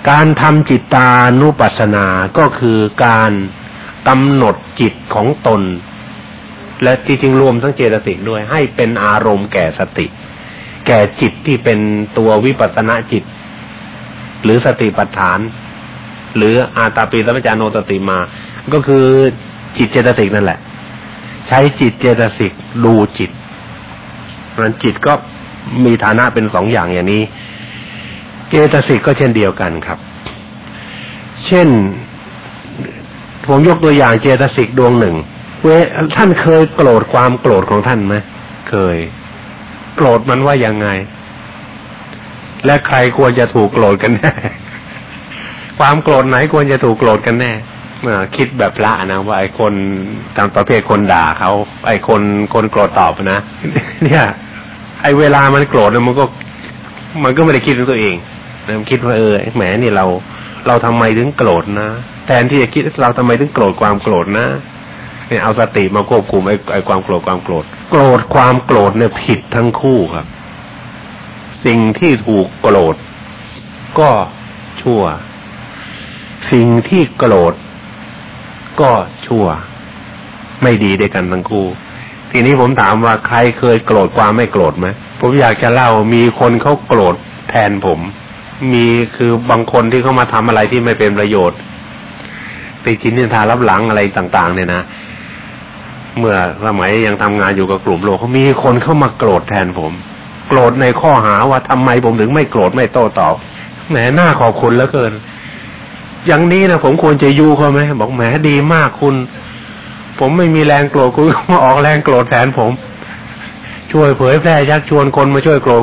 การทำจิตตานุปัสสนาก็คือการกำหนดจิตของตน และจริงรวมทั้งเจตสิกด้วย ให้เป็นอารมณ์แก่สติ แก่จิตที่เป็นตัววิปัสสนาจิต หรือสติปัฏฐาน หรืออาตาปีสัมปจานโนตติมา ก็คือจิตเจตสิกนั่นแหละ ใช้จิตเจตสิกดูจิตเพราะนั้นจิตก็ มีฐานะเป็นสองอย่างอย่างนี้ เจตสิกก็เช่นเดียวกันครับ เช่นผมยกตัวอย่างเจตสิกดวงหนึ่งเวท่านเคยโกรธความโกรธของท่านไหมเคย โกรธมันว่ายังไง และใครควรจะถูกโกรธกันแน่ความโกรธไหนควรจะถูกโกรธกันแน่คิดแบบพระนะว่าไอ้คนตามประเภทคนด่าเขาไอ้คนคนโกรธตอบนะ เนี่ย ไอ้เวลามันโกรธมันก็ มันก็ไม่ได้คิดถึงตัวเองมันคิดว่าเออแหมนี่เรา เราทำไมถึงโกรธนะแทนที่จะคิดเราทำไมถึงโกรธความโกรธนะเนี่ยเอาสติมาควบคุมไอ้ไอ้ความโกรธความโกรธ โกรธความโกรธเนี่ยผิดทั้งคู่ครับ สิ่งที่ถูกโกรธก็ชั่ว สิ่งที่โกรธก็ชั่ว ไม่ดีด้วยกันทั้งคู่ ทีนี้ผมถามว่าใครเคยโกรธความไม่โกรธไหมผมอยากจะเล่ามีคนเขาโกรธแทนผม มีคือบางคนที่เขามาทำอะไรที่ไม่เป็นประโยชน์ติชินนินทารับหลังอะไรต่าง ๆ เนี่ยนะเมื่อสมัยยังทำงานอยู่กับกลุ่มโลกเขามีคนเข้ามาโกรธแทนผม โกรธในข้อหาว่าทำไมผมถึงไม่โกรธไม่โต้ตอบแหมหน้าขอบคุณแล้วเกิน อย่างนี้นะผมควรจะยูเขาไหมบอกแหมดีมากคุณ ผมไม่มีแรงโกรธคุณมาออกแรงโกรธแทนผม ช่วยเผยแพร่ชักชวนคนมาช่วยโกรธ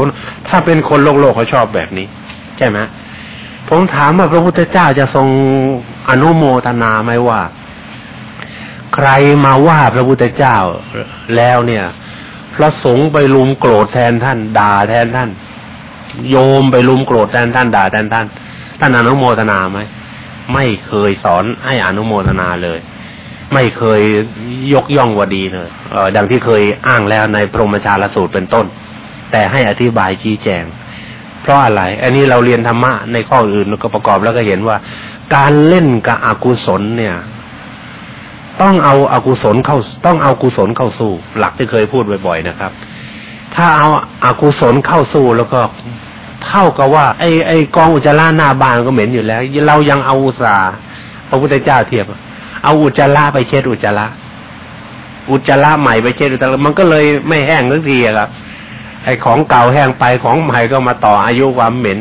ถ้าเป็นคนโลกโลกเขาชอบแบบนี้ ใช่ไหมผมถามว่าพระพุทธเจ้าจะทรงอนุโมทนาไหมว่า ใครมาว่าพระพุทธเจ้าแล้วเนี่ยพระสงฆ์ไปลุมโกรธแทนท่าน ด่าแทนท่าน โยมไปลุมโกรธแทนท่านด่าแทนท่านท่านอนุโมทนาไหมไม่เคยสอนให้อนุโมทนาเลย ไม่เคยยกย่องว่าดีเลยเออดังที่เคยอ้างแล้วในพรหมชาลสูตรเป็นต้น แต่ให้อธิบายชี้แจง เพราะอะไร อันนี้เราเรียนธรรมะในข้ออื่นก็ประกอบแล้วก็เห็นว่า การเล่นกับอกุศลเนี่ย ต้องเอาอากุศลเข้าต้องเอากุศลเข้าสู้ หลักที่เคยพูดบ่อยๆนะครับ ถ้าเอาอากุศลเข้าสู้แล้วก็เท่ากับว่าไอ้ไอ้กองอุจจาระหน้าบานก็เหม็นอยู่แล้ว เรายังเอาอุตสาพระพุทธเจ้าเทียบ เอาอุจจาระไปเช็ดอุจจาระอุจจาระใหม่ไปเช็ดอุจจาระมันก็เลยไม่แห้งสักทีครับไอ้ของเก่าแห้งไปของใหม่ก็มาต่ออายุความเหม็น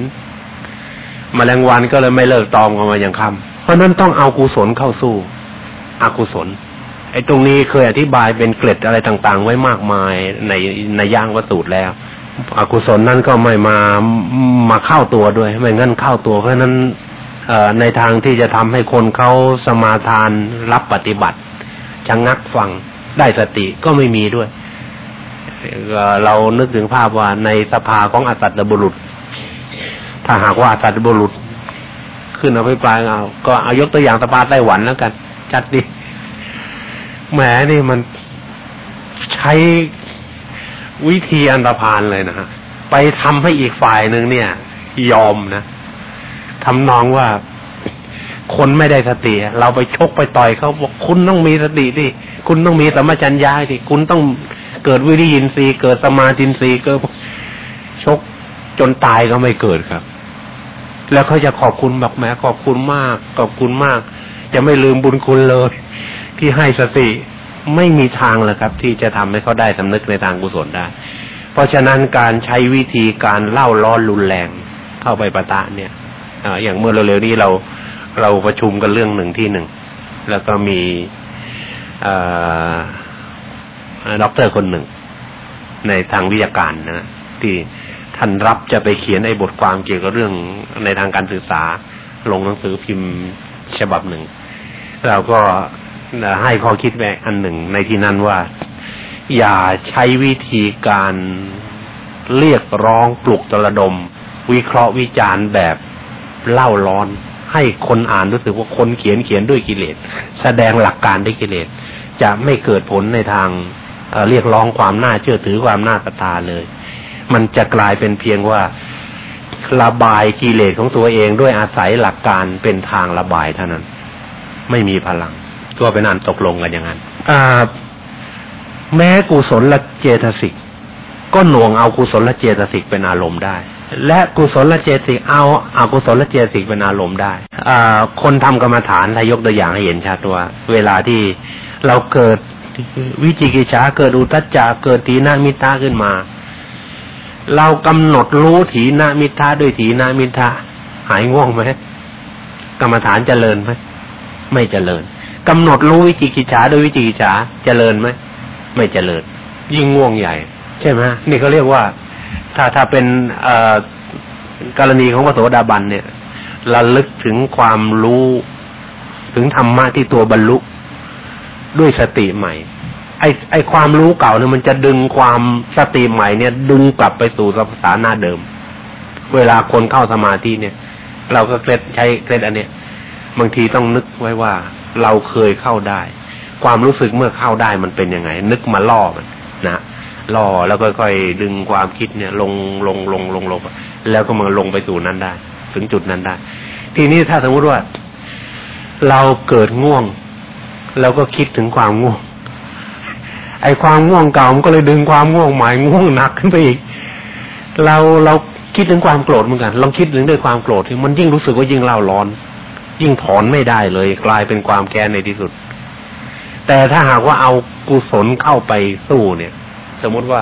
มแมลงวันก็เลยไม่เลิกตอมกันมาอย่างคำเพราะนั้นต้องเอากุศลเข้าสู้อกุศล ไอ้ตรงนี้เคยอธิบายเป็นเกล็ดอะไรต่างๆ ไว้มากมายในในย่างวัสูตรแล้ว อกุศลนั่นก็ไม่มามาเข้าตัวด้วย ไม่งั้นเข้าตัวเพราะนั้น ในทางที่จะทำให้คนเขาสมาทานรับปฏิบัติชะงงักฟังได้สติก็ไม่มีด้วย เรานึกถึงภาพว่าในสภาของอสัตตบุรุษ ถ้าหากว่าอสัตตบุรุษ ขึ้นเอาไปปลายเอาก็เอายกตัวอย่างสภาไต้หวันแล้วกัน จัดดิแหมนี่มันใช้วิธีอันตรพานเลยนะฮะไปทำให้อีกฝ่ายหนึ่งเนี่ย ยอมนะ ทำนองว่าคนไม่ได้สติ เราไปชกไปต่อยเขาบอกคุณต้องมีสติดิคุณต้องมีสัมมาจัญญาดิคุณต้องเกิดวิริยินทรีย์เกิดสมาธินทรีย์เกิดชกจนตายก็ไม่เกิดครับ แล้วเขาจะขอบคุณแบบแม้ขอบคุณมาก ขอบคุณมาก จะไม่ลืมบุญคุณเลย ที่ให้สติไม่มีทางเลยครับ ที่จะทำให้เขาได้สำนึกในทางกุศลได้ เพราะฉะนั้นการใช้วิธีการเล่าร้อนรุนแรงเข้าไปประตะเนี่ย ออย่างเมื่อเร็วๆนี้เราเราประชุมกันเรื่องหนึ่งที่หนึ่งแล้วก็มีด็อกเตอร์คนหนึ่ง ในทางวิทยาการนะที่ท่านรับจะไปเขียนไอ้บทความเกี่ยวกับเรื่องในทางการศึกษา ลงหนังสือพิมพ์ฉบับหนึ่งเราก็ให้ข้อคิดแม่อันหนึ่งในที่นั้นว่า อย่าใช้วิธีการเรียกร้องปลุกตระดม วิเคราะห์วิจารณ์แบบ เล่าร้อน ให้คนอ่านรู้สึกว่าคนเขียนเขียนด้วยกิเลส แสดงหลักการด้วยกิเลส จะไม่เกิดผลในทางเรียกร้องความน่าเชื่อถือความน่าศรัทธาเลย มันจะกลายเป็นเพียงว่าระบายกิเลสของตัวเองด้วยอาศัยหลักการเป็นทางระบายเท่านั้น ไม่มีพลังก็เป็นอันตกลงกันอย่างนั้นแม้กุศลละเจตสิก ก็หน่วงเอากุศลละเจตสิกเป็นอารมณ์ได้ และกุศลละเจตสิกเอาอากุศลละเจตสิกเป็นอารมณ์ได้อคนทำกรรมฐานถ้ายกตัวอย่างให้เห็นชัดว่าเวลาที่เราเกิดวิจิกิจฉาเกิดอุตจจะเกิดทีนามิทาขึ้นมา เรากำหนดรู้ถีนามิทาด้วยถีนามิทาหายง่วงไหมกรรมฐานเจริญไหมไม่เจริญกำหนดรู้วิจิกิจฉาโดยวิจิกิจฉาเจริญไหมไม่เจริญ ยิ่งง่วงใหญ่ ใช่ไหมนี่เขาเรียกว่า ถ้าถ้าเป็นอกรณีของพระโสดาบันเนี่ยระลึกถึงความรู้ถึงธรรมะที่ตัวบรรลุด้วยสติใหม่ ไอไอความรู้เก่าเนี่ยมันจะดึงความสติใหม่เนี่ย ดึงกลับไปสู่สถาหนะเดิม เวลาคนเข้าสมาธิเนี่ย เราก็เคล็ดใช้เคล็ดอันเนี้ยบางทีต้องนึกไว้ว่า เราเคยเข้าได้ ความรู้สึกเมื่อเข้าได้มันเป็นยังไง นึกมาล่อมันนะ ล่อแล้วค่อยๆดึงความคิดเนี่ย ลงลงลงลงลงแล้วก็มันลงไปสู่นั้นได้ ถึงจุดนั้นได้ ทีนี้ถ้าสมมติว่า เราเกิดง่วงแล้วก็คิดถึงความง่วง ไอ้ความง่วงเก่ามันก็เลยดึงความง่วงใหม่ง่วงหนักขึ้นไปอีก เราเราคิดถึงความโกรธเหมือนกันลองคิดถึงด้วยความโกรธที่มันยิ่งรู้สึกว่ายิ่งเล่าร้อน ยิ่งถอนไม่ได้เลย กลายเป็นความแค้นในที่สุด แต่ถ้าหากว่าเอากุศลเข้าไปสู้เนี่ย สมมติว่า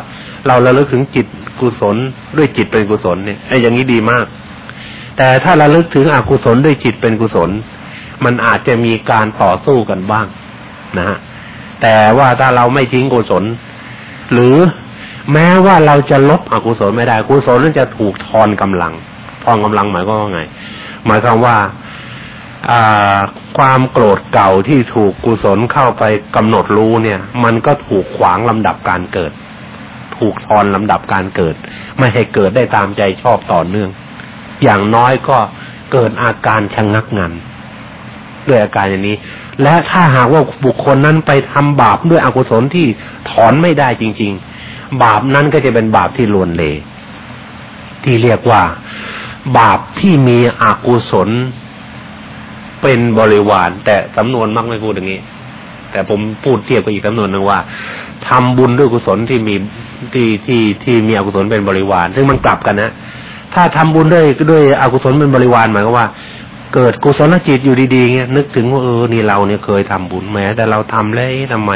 เราระลึกถึงจิตกุศลด้วยจิตเป็นกุศลเนี่ยไอ้อย่างนี้ดีมาก แต่ถ้าระลึกถึงอกุศลด้วยจิตเป็นกุศล มันอาจจะมีการต่อสู้กันบ้างนะฮะแต่ว่าถ้าเราไม่ทิ้งกุศล หรือแม้ว่าเราจะลบอกุศลไม่ได้กุศลนั้นจะถูกทอนกำลัง ทอนกำลังหมายก็ว่าไง หมายความว่าความโกรธเก่าที่ถูกกุศลเข้าไปกำหนดรู้เนี่ย มันก็ถูกขวางลำดับการเกิด ถูกทอนลำดับการเกิด ไม่ให้เกิดได้ตามใจชอบต่อเนื่อง อย่างน้อยก็เกิดอาการชะงงักงันด้วยอาการอย่างนี้ และถ้าหากว่าบุคคลนั้นไปทำบาปด้วยอกุศลที่ถอนไม่ได้จริง ๆ บาปนั้นก็จะเป็นบาปที่ลวนเล ที่เรียกว่า บาปที่มีอกุศลเป็นบริวาร แต่สำนวนมักไม่พูดอย่างนี้ แต่ผมพูดเทียบกับอีกสำนวนหนึ่งว่าทำบุญด้วยกุศลที่มี ที่ที่ที่มีอกุศลเป็นบริวาร ซึ่งมันกลับกันนะ ถ้าทำบุญด้วยด้วยอกุศลเป็นบริวารหมายความว่า เกิดกุศลจิตอยู่ดีๆเงี้ยนึกถึงว่าเออนี่เราเนี่ยเคยทำบุญแม้ แต่เราทำแล้วทำไม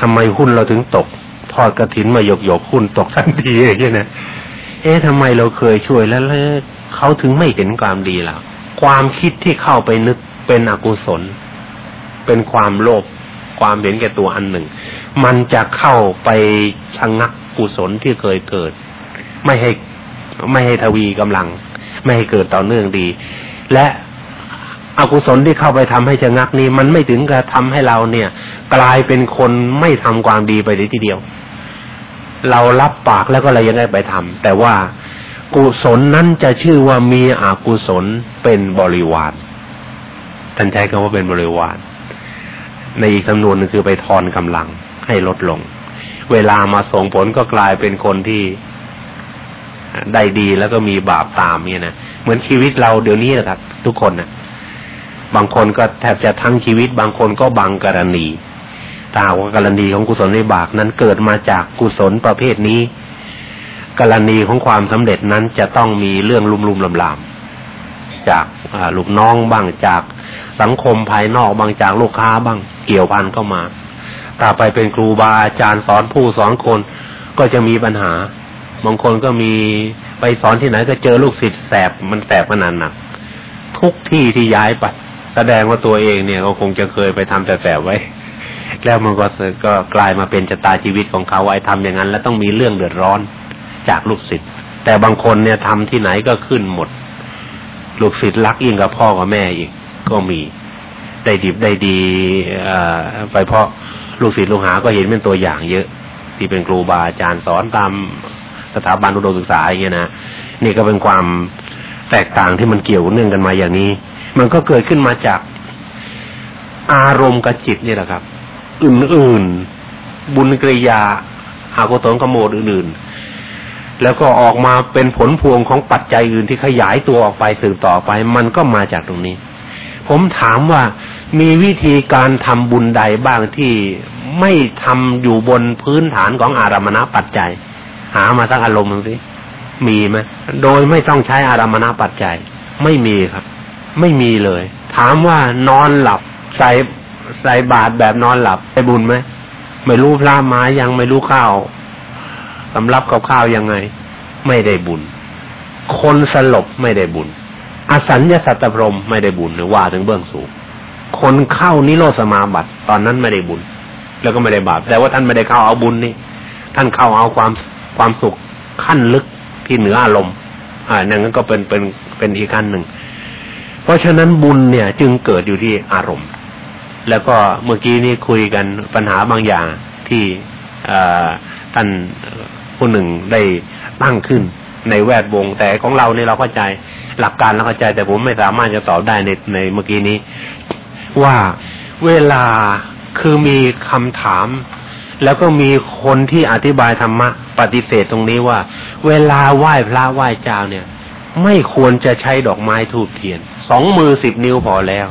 ทำไมหุ้นเราถึงตก ทอดกระถินมาหยกหยกหุ้นตกทันทีอย่างเงี้ยนะเอ๊ะทำไมเราเคยช่วยแล้วแล้วเขาถึงไม่เห็นความดีเราความคิดที่เข้าไปนึกเป็นอกุศล เป็นความโลภความเห็นแก่ตัวอันหนึ่ง มันจะเข้าไปชะงงักกุศลที่เคยเกิด ไม่ให้ไม่ให้ทวีกำลัง ไม่ให้เกิดต่อเนื่องดี และอกุศลที่เข้าไปทำให้ชะงักนี้ มันไม่ถึงกับทำให้เราเนี่ย กลายเป็นคนไม่ทำความดีไปเลยทีเดียว เรารับปากแล้วก็เรยังได้ไปทำแต่ว่ากุศลนั้นจะชื่อว่ามีอกุศลเป็นบริวารท่านใช้คำว่าเป็นบริวาร ในอีกจำนวนนึงคือไปทอนกำลังให้ลดลง เวลามาส่งผลก็กลายเป็นคนที่ได้ดีแล้วก็มีบาปตามเนี่ยนะเหมือนชีวิตเราเดี๋ยวนี้นะครับ ทุกคนนะบางคนก็แทบจะทั้งชีวิต บางคนก็บางกรณีถ้าว่ากรณีของกุศลวิบากนั้นเกิดมาจากกุศลประเภทนี้ กรณีของความสำเร็จนั้นจะต้องมีเรื่องลุ่มๆลามๆจากลูกน้องบ้างจากสังคมภายนอกบางจากลูกค้าบ้างเกี่ยวพันเข้ามา ถ้าไปเป็นครูบาอาจารย์สอนผู้สอนคน ก็จะมีปัญหาบางคนก็มีไปสอนที่ไหนก็เจอลูกศิษย์แสบมันแสบมานานหนักทุกที่ที่ย้ายไปแสดงว่าตัวเองเนี่ยก็คงจะเคยไปทำแต่แสบไว้ แล้วมันก็ก็กลายมาเป็นชะตาชีวิตของเขาไว้ทำอย่างนั้น แล้วต้องมีเรื่องเดือดร้อนจากลูกศิษย์แต่บางคนเนี่ยทำที่ไหนก็ขึ้นหมด ลูกศิษย์รักยิ่งกับพ่อกับแม่อีกก็มีได้ดิบได้ดีอไปเพราะ ลูกศิษย์ลูกหาก็เห็นเป็นตัวอย่างเยอะ ที่เป็นครูบาอาจารย์สอนตามสถาบันอุดมศึกษาอย่างเงี้ยนะนี่ก็เป็นความแตกต่างที่มันเกี่ยวเนื่องกันมาอย่างนี้ มันก็เกิดขึ้นมาจากอารมณ์กับจิตนี่แหละครับ อื่นๆบุญกริยาอากุศลกโมดอื่นๆ แล้วก็ออกมาเป็นผลพวงของปัจจัยอื่นที่ขยายตัวออกไปสืบต่อไป มันก็มาจากตรงนี้ ผมถามว่ามีวิธีการทำบุญใดบ้างที่ไม่ทำอยู่บนพื้นฐานของอารมณปัจจัย หามาสักอารมณ์สิมีไหมโดยไม่ต้องใช้อารมณปัจจัย ไม่มีครับ ไม่มีเลย ถามว่านอนหลับใส่ใส่บาตรแบบนอนหลับได้บุญไหมไม่รู้พระมายังไม่รู้ข้าวสำรับกับข้าวยังไง ไม่ได้บุญ คนสลบไม่ได้บุญ อสัญญาสัตตพรมไม่ได้บุญหรือว่าถึงเบื้องสูงคนเข้านิโรธสมาบัติตอนนั้นไม่ได้บุญ แล้วก็ไม่ได้บาปแต่ว่าท่านไม่ได้เข้าเอาบุญนี่ท่านเข้าเอาความความสุขขั้นลึกที่เหนืออารมณ์ อ่านั่นก็เป็นเป็นเป็นอีกขั้นหนึ่ง เพราะฉะนั้นบุญเนี่ย จึงเกิดอยู่ที่อารมณ์ แล้วก็เมื่อกี้นี้คุยกันปัญหาบางอย่างที่ท่านผู้หนึ่งได้ตั้งขึ้น ในแวดวงแต่ของเราเนี่ยเราเข้าใจหลักการเราเข้าใจ แต่ผมไม่สามารถจะตอบได้ในในเมื่อกี้นี้ ว่าเวลาคือมีคำถาม แล้วก็มีคนที่อธิบายธรรมะปฏิเสธตรงนี้ว่า เวลาไหว้พระไหว้เจ้าเนี่ย ไม่ควรจะใช้ดอกไม้ทูบเทียนสองมือสิบนิ้วพอแล้ว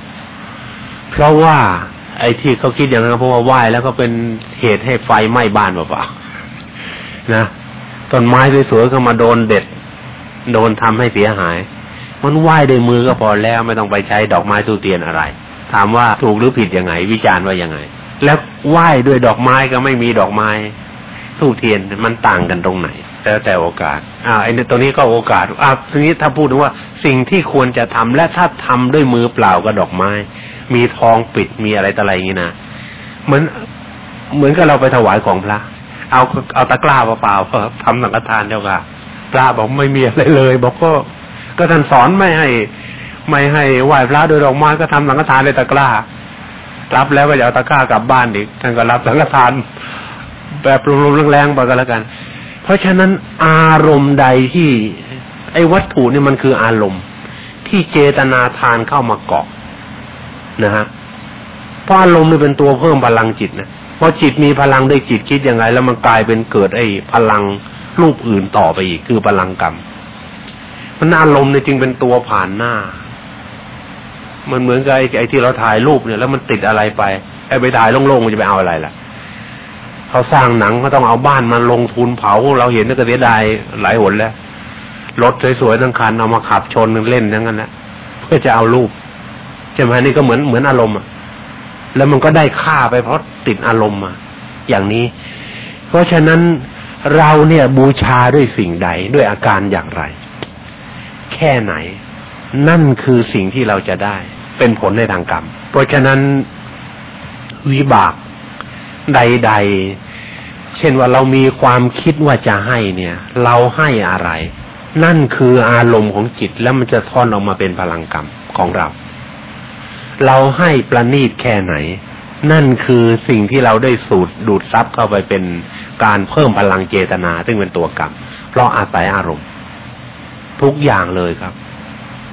เพราะว่าไอ้ที่เขาคิดอย่างนั้นเพราะว่าไหว้แล้วก็เป็นเหตุให้ไฟไหม้บ้านเปล่าๆนะ ต้นไม้สวยๆก็มาโดนเด็ด โดนทำให้เสียหาย มันไหว้ด้วยมือก็พอแล้วไม่ต้องไปใช้ดอกไม้ธูปเทียนอะไร ถามว่าถูกหรือผิดยังไง วิจารณ์ว่ายังไง แล้วไหว้ด้วยดอกไม้ก็ไม่มีดอกไม้ธูปเทียนมันต่างกันตรงไหนแต่แต่โอกาสอ่าไอ้ตัวนี้ก็โอกาสอ่าทีนี้ถ้าพูดถึงว่าสิ่งที่ควรจะทำและถ้าทำด้วยมือเปล่ากับดอกไม้ มีทองปิดมีอะไรต่ออะไรอย่างนี้นะเหมือนเหมือนกับเราไปถวายของพระ เอาเอาตะกร้าเปล่าๆทำสังฆทานเจ้าค่ะพระบอกไม่มีอะไรเลย บอกก็ ก็ท่านสอนไม่ให้ ไม่ให้ไหว้พระโดยดอกไม้ก็ทำสังฆทานในตะกร้า รับแล้วก็อย่าเอาตะกร้ากลับบ้านอีกท่านก็รับสังฆทาน แบบรวมๆแรงๆไปก็แล้วกัน เพราะฉะนั้นอารมณ์ใดที่ ไอ้วัตถุนี่มันคืออารมณ์ ที่เจตนาทานเข้ามาเกาะนะฮะเพราะอารมณ์นี่เป็นตัวเพิ่มพลังจิตนะ พอจิตมีพลังได้จิตคิดยังไง แล้วมันกลายเป็นเกิดไอ้พลังรูปอื่นต่อไปอีกคือพลังกรรมมันอารมณ์เนี่ยจึงเป็นตัวผ่านหน้า มันเหมือนกับไอ้ที่เราถ่ายรูปเนี่ย แล้วมันติดอะไรไปไอ้ไปถ่ายโล่งๆมันจะไปเอาอะไรล่ะเขาสร้างหนังเขาต้องเอาบ้านมาลงทุนเผาเราเห็นก็เสียดายหลายหนแล้วรถสวยๆทั้งคันเอามาขับชนเล่นทั้งนั้นนะเพื่อจะเอารูปใช่ไหมนี่ก็เหมือนเหมือนอารมณ์อะ แล้วมันก็ได้ค่าไปเพราะติดอารมณ์มาอย่างนี้ เพราะฉะนั้นเราเนี่ยบูชาด้วยสิ่งใดด้วยอาการอย่างไร แค่ไหน นั่นคือสิ่งที่เราจะได้ เป็นผลในทางกรรม เพราะฉะนั้นวิบากใด ๆ เช่นว่าเรามีความคิดว่าจะให้เนี่ย เราให้อะไร นั่นคืออารมณ์ของจิตแล้วมันจะทอนออกมาเป็นพลังกรรมของเรา เราให้ประณีตแค่ไหน นั่นคือสิ่งที่เราได้สูดดูดซับเข้าไปเป็นการเพิ่มพลังเจตนา ซึ่งเป็นตัวกรรม เพราะอาศัยอารมณ์ ทุกอย่างเลยครับ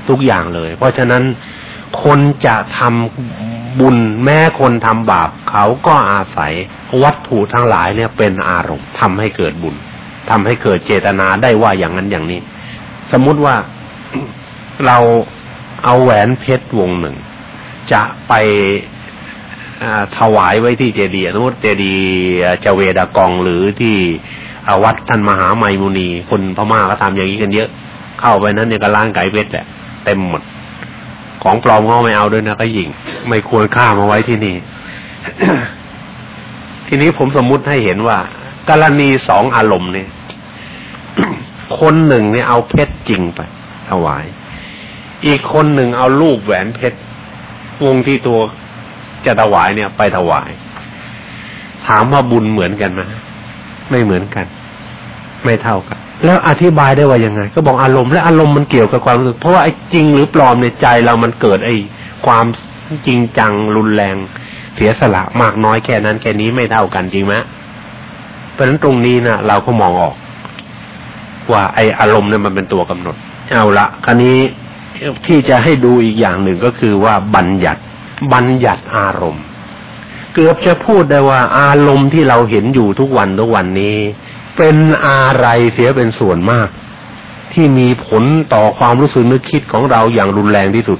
ทุกอย่างเลย เพราะฉะนั้นคนจะทำบุญแม้คนทำบาป เขาก็อาศัยวัตถุทั้งหลายเนี่ยเป็นอารมณ์ทำให้เกิดบุญทำให้เกิดเจตนาได้ว่าอย่างนั้นอย่างนี้ สมมติว่าเราเอาแหวนเพชรวงหนึ่ง จะไปถวายไว้ที่เจดีย์สมมติเจดีย์เจเวดากองหรือที่วัดท่านมหาไมมุนี คนพม่าก็ทำอย่างนี้กันเยอะ เข้าไปนั้นเนี่ยก็ล้างไก่เพชรแหละเต็มหมด ของปลอมเขาไม่เอาด้วยนะก็ยิง ไม่ควรฆ่ามาไว้ที่นี่ ทีนี้ผมสมมุติให้เห็นว่า กรณีสองอารมณ์เนี่ย คนหนึ่งเนี่ยเอาเพชรจริงไปถวาย อีกคนหนึ่งเอาลูกแหวนเพชร วงที่ตัวจะถวายเนี่ย ไปถวาย ถามว่าบุญเหมือนกันไหมไม่เหมือนกัน ไม่เท่ากัน แล้วอธิบายได้ว่ายังไง ก็บอกอารมณ์และอารมณ์มันเกี่ยวกับความรู้สึก เพราะว่าไอ้จริงหรือปลอมในใจเรามันเกิดไอ้ความจริงจังรุนแรง เสียสละมากน้อยแค่นั้นแค่นี้ไม่เท่ากันจริงไหมเพราะฉะนั้นตรงนี้นะเราก็มองออก ว่าไอ้อารมณ์เนี่ยมันเป็นตัวกำหนด เอาละคราวนี้ ที่จะให้ดูอีกอย่างหนึ่งก็คือว่าบัญญัติ บัญญัติอารมณ์ เกือบจะพูดได้ว่าอารมณ์ที่เราเห็นอยู่ทุกวันทุกวันนี้ เป็นอะไรเสียเป็นส่วนมาก ที่มีผลต่อความรู้สึกนึกคิดของเราอย่างรุนแรงที่สุด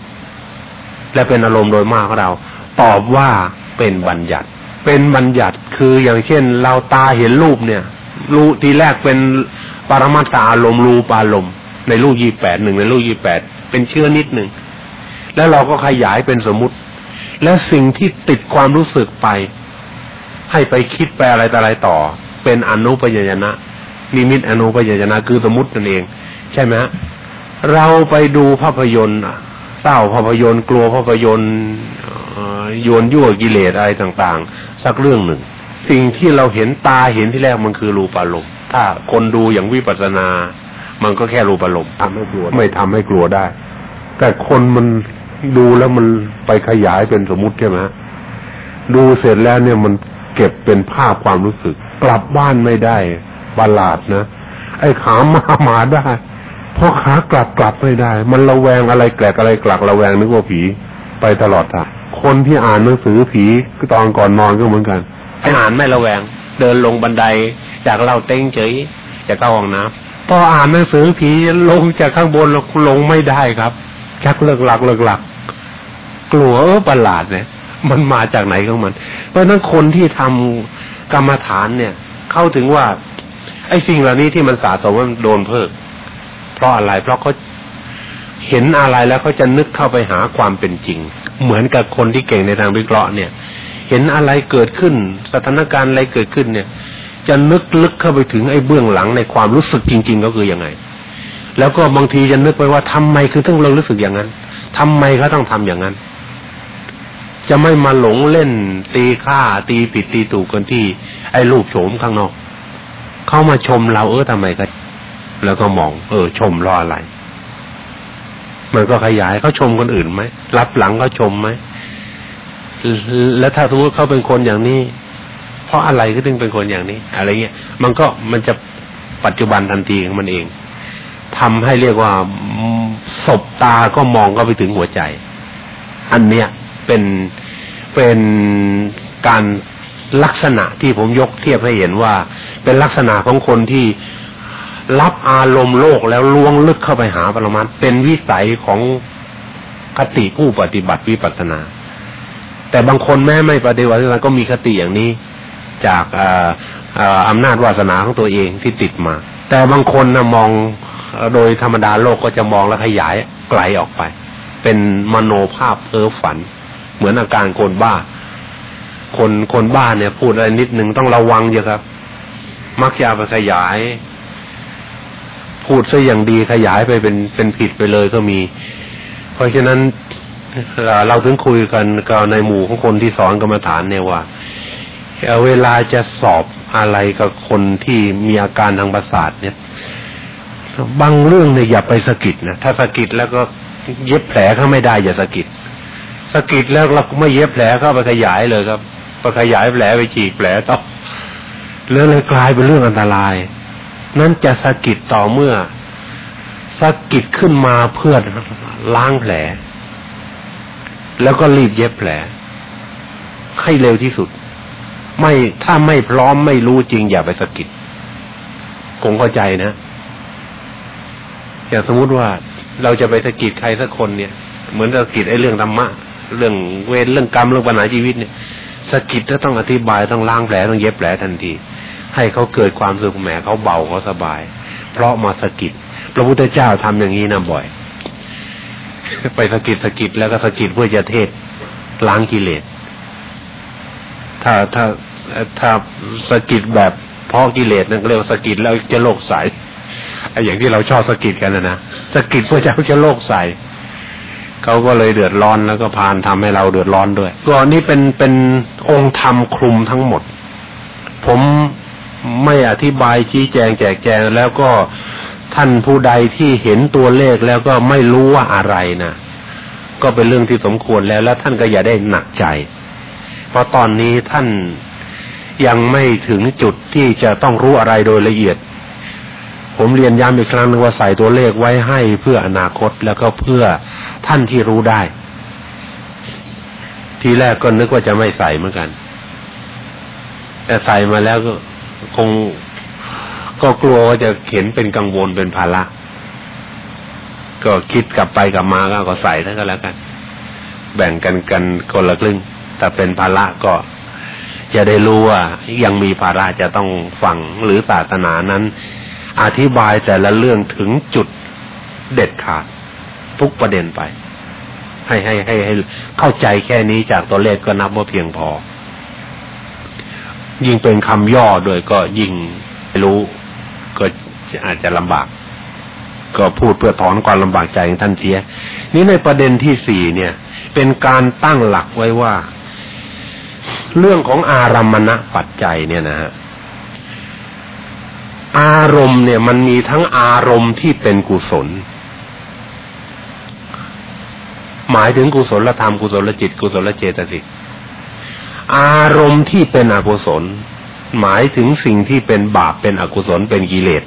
และเป็นอารมณ์โดยมากของเรา ตอบว่าเป็นบัญญัติ เป็นบัญญัติคืออย่างเช่น เราตาเห็นรูปเนี่ยรูทีแรกเป็นปรมัตตาอารมณ์รูปอารมณ์ในรูปยี่แปดหนึ่งในรูปยี่แปด เป็นเชื้อนิดหนึ่ง แล้วเราก็ขยายเป็นสมมุติ แล้วสิ่งที่ติดความรู้สึกไป ให้ไปคิดไปอะไรต่ออะไรต่อ เป็นอนุปยญนะนิมิตอนุปยญนะคือสมมตินั่นเอง ใช่ไหมฮะเราไปดูภาพยนตร์เศร้าภาพยนตร์กลัวภาพยนตร์โยนยั่วกิเลสอะไรต่างๆ สักเรื่องหนึ่ง สิ่งที่เราเห็นตาเห็นที่แรกมันคือรูปารมณ์ถ้าคนดูอย่างวิปัสสนา มันก็แค่รูปอารมณ์ทำให้กลัว ไม่ทำให้กลัวได้ แต่คนมันดูแล้วมันไปขยายเป็นสมมุติใช่ไหมดูเสร็จแล้วเนี่ยมันเก็บเป็นภาพความรู้สึก กลับบ้านไม่ได้ประหลาดนะไอ้ขามามาได้พอขากลับกลับไม่ได้ มันระแวงอะไรแกลกอะไรกลักระแวงนึกว่าผีไปตลอดทางคนที่อ่านหนังสือผีตอนก่อนนอนก็เหมือนกันไอ้อ่านไม่ระแวง เดินลงบันได จากเราเต้งเฉยจะเข้าห้องน้ำ พออ่านหนังสือผีลงจากข้างบนลงไม่ได้ครับ ชักเลิกหลักเลิกหลัก กลัวเออประหลาดเนี่ย มันมาจากไหนของมัน เพราะนั้นคนที่ทำกรรมฐานเนี่ย เข้าถึงว่า ไอ้สิ่งเหล่านี้ที่มันสะสมมันโดนเพิก เพราะอะไร เพราะเขาเห็นอะไรแล้วเขาจะนึกเข้าไปหาความเป็นจริง เหมือนกับคนที่เก่งในทางวิเคราะห์เนี่ย เห็นอะไรเกิดขึ้น สถานการณ์อะไรเกิดขึ้นเนี่ย จะนึกลึกเข้าไปถึงไอ้เบื้องหลังในความรู้สึกจริง ๆ ก็คือยังไง แล้วก็บางทีจะนึกไปว่าทำไมคือต้องเรารู้สึกอย่างนั้นทำไมเขาต้องทำอย่างนั้น จะไม่มาหลงเล่น ตีค่า ตีผิดตีถูกกันที่ ไอ้รูปโฉมข้างนอก เข้ามาชมเราเออทำไมก็แล้วก็มอง เออ ชมรออะไร มันก็ขยายเขาชมคนอื่นไหมรับหลังเขาชมไหมแล้วถ้ารู้เขาเป็นคนอย่างนี้ เพราะอะไรก็ถึงเป็นคนอย่างนี้ อะไรเงี้ยมันก็มันจะปัจจุบันทันทีของมันเองทำให้เรียกว่าศบตาก็มองก็ไปถึงหัวใจ อันเนี้ยเป็นเป็นการลักษณะที่ผมยกเทียบให้เห็นว่า เป็นลักษณะของคนที่รับอารมณ์โลกแล้วล้วงลึกเข้าไปหาปรมัตเป็นวิสัยของคติผู้ปฏิบัติวิปัสสนา แต่บางคนแม้ไม่ปฏิบัติก็มีคติอย่างนี้ จากอำนาจวาสนาของตัวเองที่ติดมา แต่บางคนนะมองโดยธรรมดาโลกก็จะมองแล้วขยายไกลออกไป เป็นมโนภาพเพ้อฝัน เหมือนอาการคนบ้า คนคนบ้าเนี่ย พูดอะไรนิดนึงต้องระวังเยอะครับ มักจะไปขยาย พูดซะอย่างดีขยายไปเป็นเป็นผิดไปเลยก็มี เพราะฉะนั้นเราถึงคุยกันกับในหมู่ของคนที่สอนกรรมฐานเนี่ยว่า เวลาจะสอบอะไรกับคนที่มีอาการทางประสาทเนี่ยบางเรื่องเนี่ยอย่าไปสะกิดนะถ้าสะกิดแล้วก็เย็บแผลเขาไม่ได้อย่าสะกิดสะกิดแล้วเราไม่เย็บแผลเข้าไปขยายเลยครับไปขยายแผลไปฉีกแผลต่อแล้วเลยกลายเป็นเรื่องอันตราย นั้นจะสะกิดต่อเมื่อสะกิดขึ้นมาเพื่อล้างแผล แล้วก็รีบเย็บแผล ให้เร็วที่สุด ไม่ถ้าไม่พร้อมไม่รู้จริงอย่าไปสะกิดคงเข้าใจนะอย่างสมมติว่าเราจะไปสะกิดใครสักคนเนี่ย เหมือนสะกิดไอ้เรื่องธรรมะเรื่องเวรเรื่องกรรมเรื่องปัญหาชีวิตเนี่ยสะกิดก็ต้องอธิบายต้องล้างแผลต้องเย็บแผลทันที ให้เขาเกิดความสุขแหมเขาเบาเขาสบาย เพราะมาสะกิดพระพุทธเจ้าทำอย่างนี้นะบ่อย ไปสะกิดสะกิดแล้วก็สะกิดเพื่อจะเทศล้างกิเลสถ้าถ้า ถ้าสกิดแบบเพราะกิเลสนั่นเรียกว่าสกิดแล้วจะโลกใสไอ้อย่างที่เราชอบสกิดกันนะนะสกิดเพื่อจะจะโลกใสเขาก็เลยเดือดร้อนแล้วก็พานทำให้เราเดือดร้อนด้วยก็นี่เป็นเป็นองค์ธรรมคลุมทั้งหมด ผมไม่อธิบายชี้แจงแจกแจงแล้วก็ท่านผู้ใดที่เห็นตัวเลขแล้วก็ไม่รู้ว่าอะไรนะก็เป็นเรื่องที่สมควรแล้วแล้วท่านก็อย่าได้หนักใจ เพราะตอนนี้ท่าน ยังไม่ถึงจุดที่จะต้องรู้อะไรโดยละเอียด ผมเรียนย้ำอีกครั้งนึงว่าใส่ตัวเลขไว้ให้เพื่ออนาคตแล้วก็เพื่อท่านที่รู้ได้ ทีแรกก็นึกว่าจะไม่ใส่เหมือนกัน แต่ใส่มาแล้วก็คงก็กลัวว่าจะเข็นเป็นกังวลเป็นภาระก็คิดกลับไปกลับมาก็ใส่ท่านก็แล้วกัน แบ่งกันกันคนละครึ่งแต่เป็นภาระก็ จะได้รู้ว่ายังมีภาระจะต้องฟังหรือศาสนานั้น อธิบายแต่ละเรื่องถึงจุดเด็ดขาด ทุกประเด็นไป ให้ให้ให้ให้เข้าใจแค่นี้จากตัวเลขก็นับว่าเพียงพอ ยิ่งเป็นคำย่อด้วยก็ยิ่งรู้ก็อาจจะลำบาก ก็พูดเพื่อถอนความลำบากใจของท่านเสีย นี่ในประเด็นที่สี่เนี่ย เป็นการตั้งหลักไว้ว่า เรื่องของอารมณะปัจจัยเนี่ยนะฮะอารมณ์เนี่ยมันมีทั้งอารมณ์ที่เป็นกุศล หมายถึงกุศลธรรมกุศลจิต กุศลเจตสิกอารมณ์ที่เป็นอกุศล หมายถึงสิ่งที่เป็นบาปเป็นอกุศลเป็นกิเลส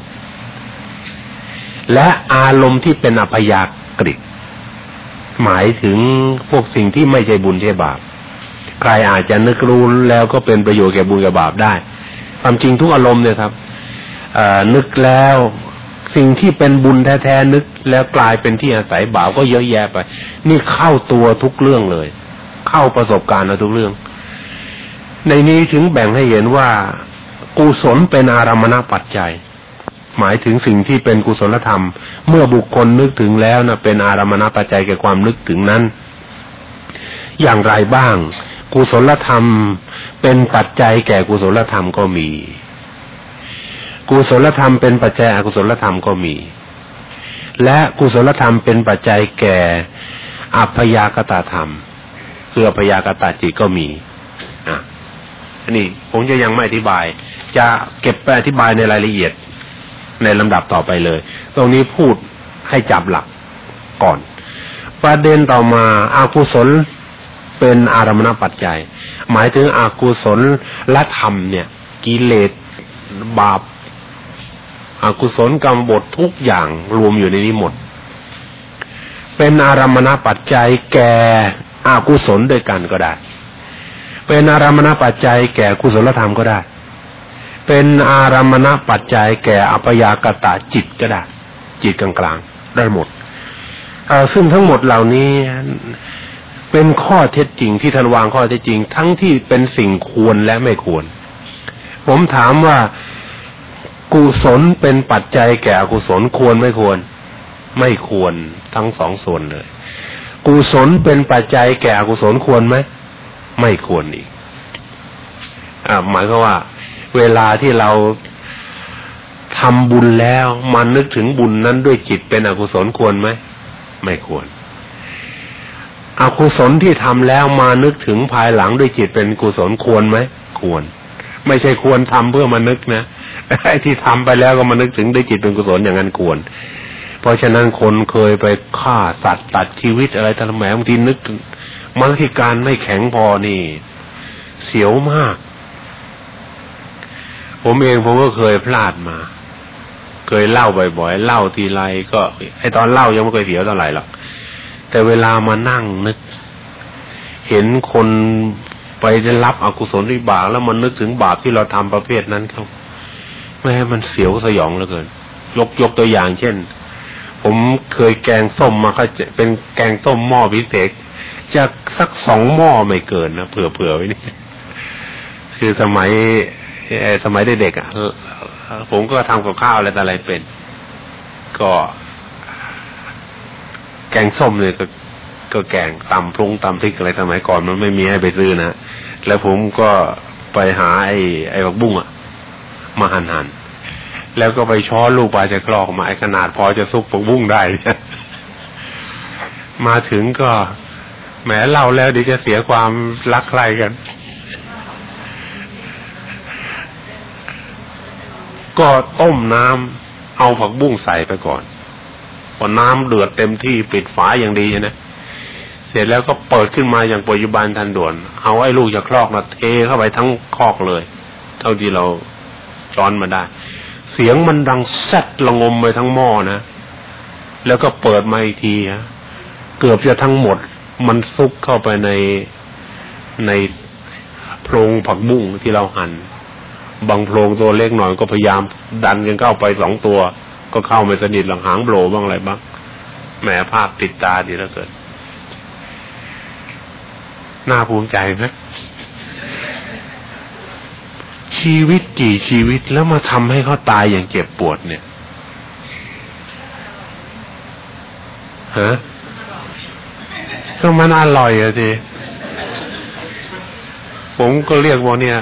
และอารมณ์ที่เป็นอภยากฤิหมายถึงพวกสิ่งที่ไม่ใช่บุญใช่บาป ใครอาจจะนึกรู้แล้วก็เป็นประโยชน์แก่บุญแก่บาปได้ ความจริงทุกอารมณ์เนี่ยครับนึกแล้วสิ่งที่เป็นบุญแท้ๆนึก แล้วกลายเป็นที่อาศัยบาปก็เยอะแยะไป นี่เข้าตัวทุกเรื่องเลย เข้าประสบการณ์ทุกเรื่อง ในนี้ถึงแบ่งให้เห็นว่ากุศลเป็นอารมณปัจจัย หมายถึงสิ่งที่เป็นกุศลธรรม เมื่อบุคคลนึกถึงแล้วนะเป็นอารมณปัจจัยแก่ความนึกถึงนั้น อย่างไรบ้าง กุศลธรรม เป็นปัจจัยแก่กุศลธรรมก็มี กุศลธรรมเป็นปัจจัยอกุศลธรรมก็มี และกุศลธรรมเป็นปัจจัยแก่อัพยากตาธรรม คืออัพยากตาจิตก็มีอะนี่ผมจะยังไม่อธิบาย จะเก็บไปอธิบายในรายละเอียดในลำดับต่อไปเลย ตรงนี้พูดให้จับหลักก่อน ประเด็นต่อมาอากุศล เป็นอารมณปัจจัย หมายถึงอากุศลและธรรมเนี่ย กิเลสบาปอากุศลกรรมบททุกอย่างรวมอยู่ในนี้หมด เป็นอารมณปัจจัยแก่อากุศลด้วยกันก็ได้ เป็นอารมณปัจจัยแก่กุศลธรรมก็ได้ เป็นอารมณปัจจัยแก่อัปยากตะจิตก็ได้ จิตกลางๆได้หมดซึ่งทั้งหมดเหล่านี้ เป็นข้อเท็จจริงที่ท่านวางข้อเท็จจริง ทั้งที่เป็นสิ่งควรและไม่ควร ผมถามว่ากุศลเป็นปัจจัยแก่อกุศลควรไม่ควร ไม่ควรทั้งสองส่วนเลย กุศลเป็นปัจจัยแก่อกุศลควรไหมไม่ควรอีกอ่าหมายก็ว่า เวลาที่เราทำบุญแล้ว มันนึกถึงบุญนั้นด้วยจิตเป็นอกุศลควรไหมไม่ควร อกุศลที่ทำแล้วมานึกถึงภายหลังด้วยจิตเป็นกุศลควรไหมควร ไม่ใช่ควรทำเพื่อมานึกนะไอ้ที่ทำไปแล้วก็มานึกถึงด้วยจิตเป็นกุศลอย่างนั้นควร เพราะฉะนั้นคนเคยไปฆ่าสัตว์ตัดชีวิตอะไรทั้งแหมบางทีนึกมรรคการไม่แข็งพอนี่ เสียวมาก ผมเองผมก็เคยพลาดมา เคยเล่าบ่อยๆเล่าทีไรก็ไอตอนเล่ายังไม่เคยเสียวเท่าไหร่หรอก แต่เวลามานั่งนึก เห็นคนไปได้รับอกุศลวิบากแล้วมันนึกถึงบาปที่เราทำประเภทนั้นเขาไม่ให้มันเสียวสยองเหลือเกิน ยกยกตัวอย่างเช่น ผมเคยแกงส้มมาก็จะเป็นแกงส้มหม้อพิเศษจะสักสองหม้อไม่เกินนะเผื่อเผื่อไว้นี่คือสมัยสมัยเด็กๆอะผมก็ทำกับข้าวอะไรแต่อะไรเป็น ก็ แกงส้มเนี่ยก็ก็แกงตำพรุงตำพริกอะไรสมัยก่อนมันไม่มีให้ไปซื้อนะแล้วผมก็ไปหาไอ้ไอ้ผักบุ้งอะมาหันหันแล้วก็ไปช้อนลูกปลาจะกรอกมาไอ้ขนาดพอจะซุกผักบุ้งได้มาถึงก็แหมเล่าแล้วเดี๋ยวจะเสียความรักใครกัน ก็ต้มน้ำเอาผักบุ้งใส่ไปก่อน พอน้ำเดือดเต็มที่ปิดฝาอย่างดีนะเสร็จแล้วก็เปิดขึ้นมาอย่างปัจจุบันทันด่วน เอาไอ้ลูกจากคลอกมาเทเข้าไปทั้งคอกเลย เท่าที่เราช้อนมาได้ เสียงมันดังแซดระงมไปทั้งหม้อนะแล้วก็เปิดมาอีกทีฮะเกือบจะทั้งหมด มันซุกเข้าไปในในโพรงผักบุ้งที่เราหัน่นบางโพรงตัวเล็กหน่อยก็พยายามดันกันเข้าไปสองตัว ก็เข้าไม่สนิทหลังหางโบลบ้างอะไรบ้างแหมภาพติดตาดีแล้วเกิดน่าภูมิใจไหมชีวิตกี่ชีวิตแล้วมาทำให้เขาตายอย่างเจ็บปวดเนี่ยฮะก็มันอร่อยอะทีผมก็เรียกว่าเนี่ย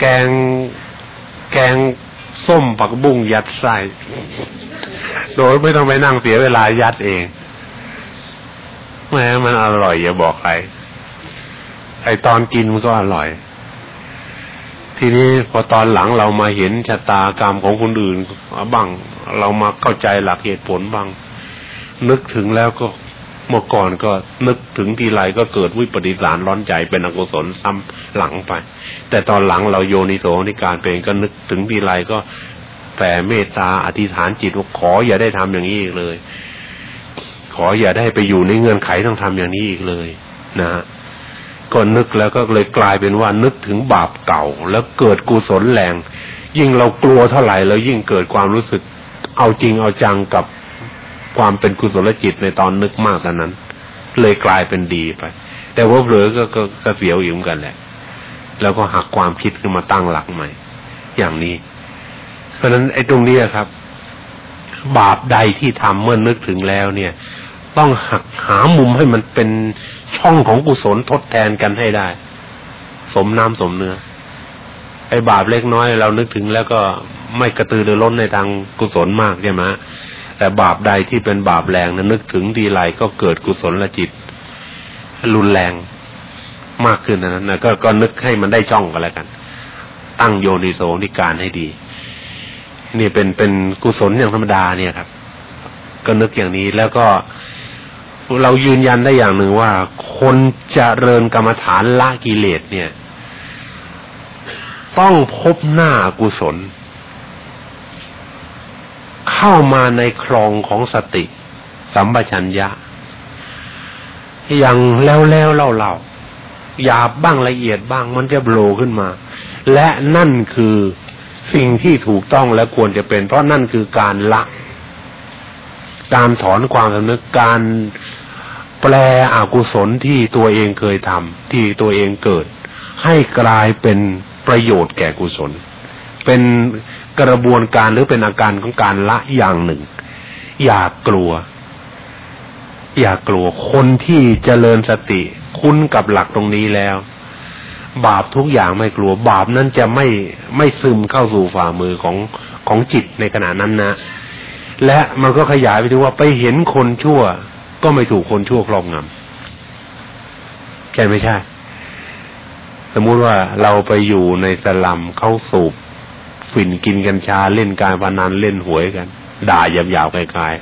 แกงแกง ส้มผักบุ้งยัดไส้โดยไม่ต้องไปนั่งเสียเวลายัดเองแม้มันอร่อยอย่าบอกใครไอตอนกินมันก็อร่อย ทีนี้พอตอนหลังเรามาเห็นชะตากรรมของคนอื่นบ้างเรามาเข้าใจหลักเหตุผลบ้าง นึกถึงแล้วก็ เมื่อก่อนก็นึกถึงทีไรก็เกิดวิปฏิสารร้อนใจเป็นอกุศลซ้ำหลังไป แต่ตอนหลังเราโยนิโสในการเป็นก็นึกถึงทีไรก็แต่เมตตาอธิษฐานจิตว่าขออย่าได้ทำอย่างนี้อีกเลย ขออย่าได้ไปอยู่ในเงื่อนไขต้องทำอย่างนี้อีกเลยนะก็นึกแล้วก็เลยกลายเป็นว่านึกถึงบาปเก่า แล้วเกิดกุศลแรง ยิ่งเรากลัวเท่าไหร่แล้วยิ่งเกิดความรู้สึก เอาจริงเอาจังกับ ความเป็นกุศลจิตในตอนนึกมากตอนนั้น เลยกลายเป็นดีไป แต่ว่าเผลอก็ก็เสียวอยู่เหมือนกันแหละ แล้วก็หักความคิดขึ้นมาตั้งหลักใหม่ อย่างนี้ เพราะฉะนั้นไอ้ตรงนี้ครับ บาปใดที่ทำเมื่อนึกถึงแล้ว เนี่ย ต้องหักหามุมให้มันเป็นช่องของกุศลทดแทนกันให้ได้ สมน้ำสมเนื้อไอ้บาปเล็กน้อยเรานึกถึงแล้วก็ไม่กระตือรือร้นในทางกุศลมากใช่ไหม แต่บาปใดที่เป็นบาปแรงนะนึกถึงทีไรก็เกิดกุศลละจิต รุนแรงมากขึ้นนะนะก็ก็นึกให้มันได้จ้องกันแล้วกัน ตั้งโยนิโสนิการให้ดี นี่เป็นเป็นกุศลอย่างธรรมดาเนี่ยครับ ก็นึกอย่างนี้แล้วก็เรายืนยันได้อย่างหนึ่งว่า คนจะเริญกรรมฐานละกิเลสเนี่ย ต้องพบหน้ากุศล เข้ามาในครองของสติ สัมปชัญญะ อย่างแล้วแล้วเล่าเล่าหยาบบ้างละเอียดบ้างมันจะโผล่ขึ้นมา และนั่นคือสิ่งที่ถูกต้องและควรจะเป็น เพราะนั่นคือการละ การถอนความสำนึกการแปลอกุศลที่ตัวเองเคยทำที่ตัวเองเกิด ให้กลายเป็นประโยชน์แก่กุศล เป็น กระบวนการหรือเป็นอาการของการละอย่างหนึ่ง อย่ากลัว อย่ากลัวคนที่เจริญสติ คุ้นกับหลักตรงนี้แล้ว บาปทุกอย่างไม่กลัว บาปนั้นจะไม่ไม่ซึมเข้าสู่ฝ่ามือของของจิตในขณะนั้นนะและมันก็ขยายไปถึงว่าไปเห็นคนชั่ว ก็ไม่ถูกคนชั่วครอบงำใช่ไม่ใช่ สมมุติว่าเราไปอยู่ในสลัมเขาสูบ ฝิ่นกินกัญชาเล่นการพนันเล่นหวยกัน ด่าหยาบๆคลาย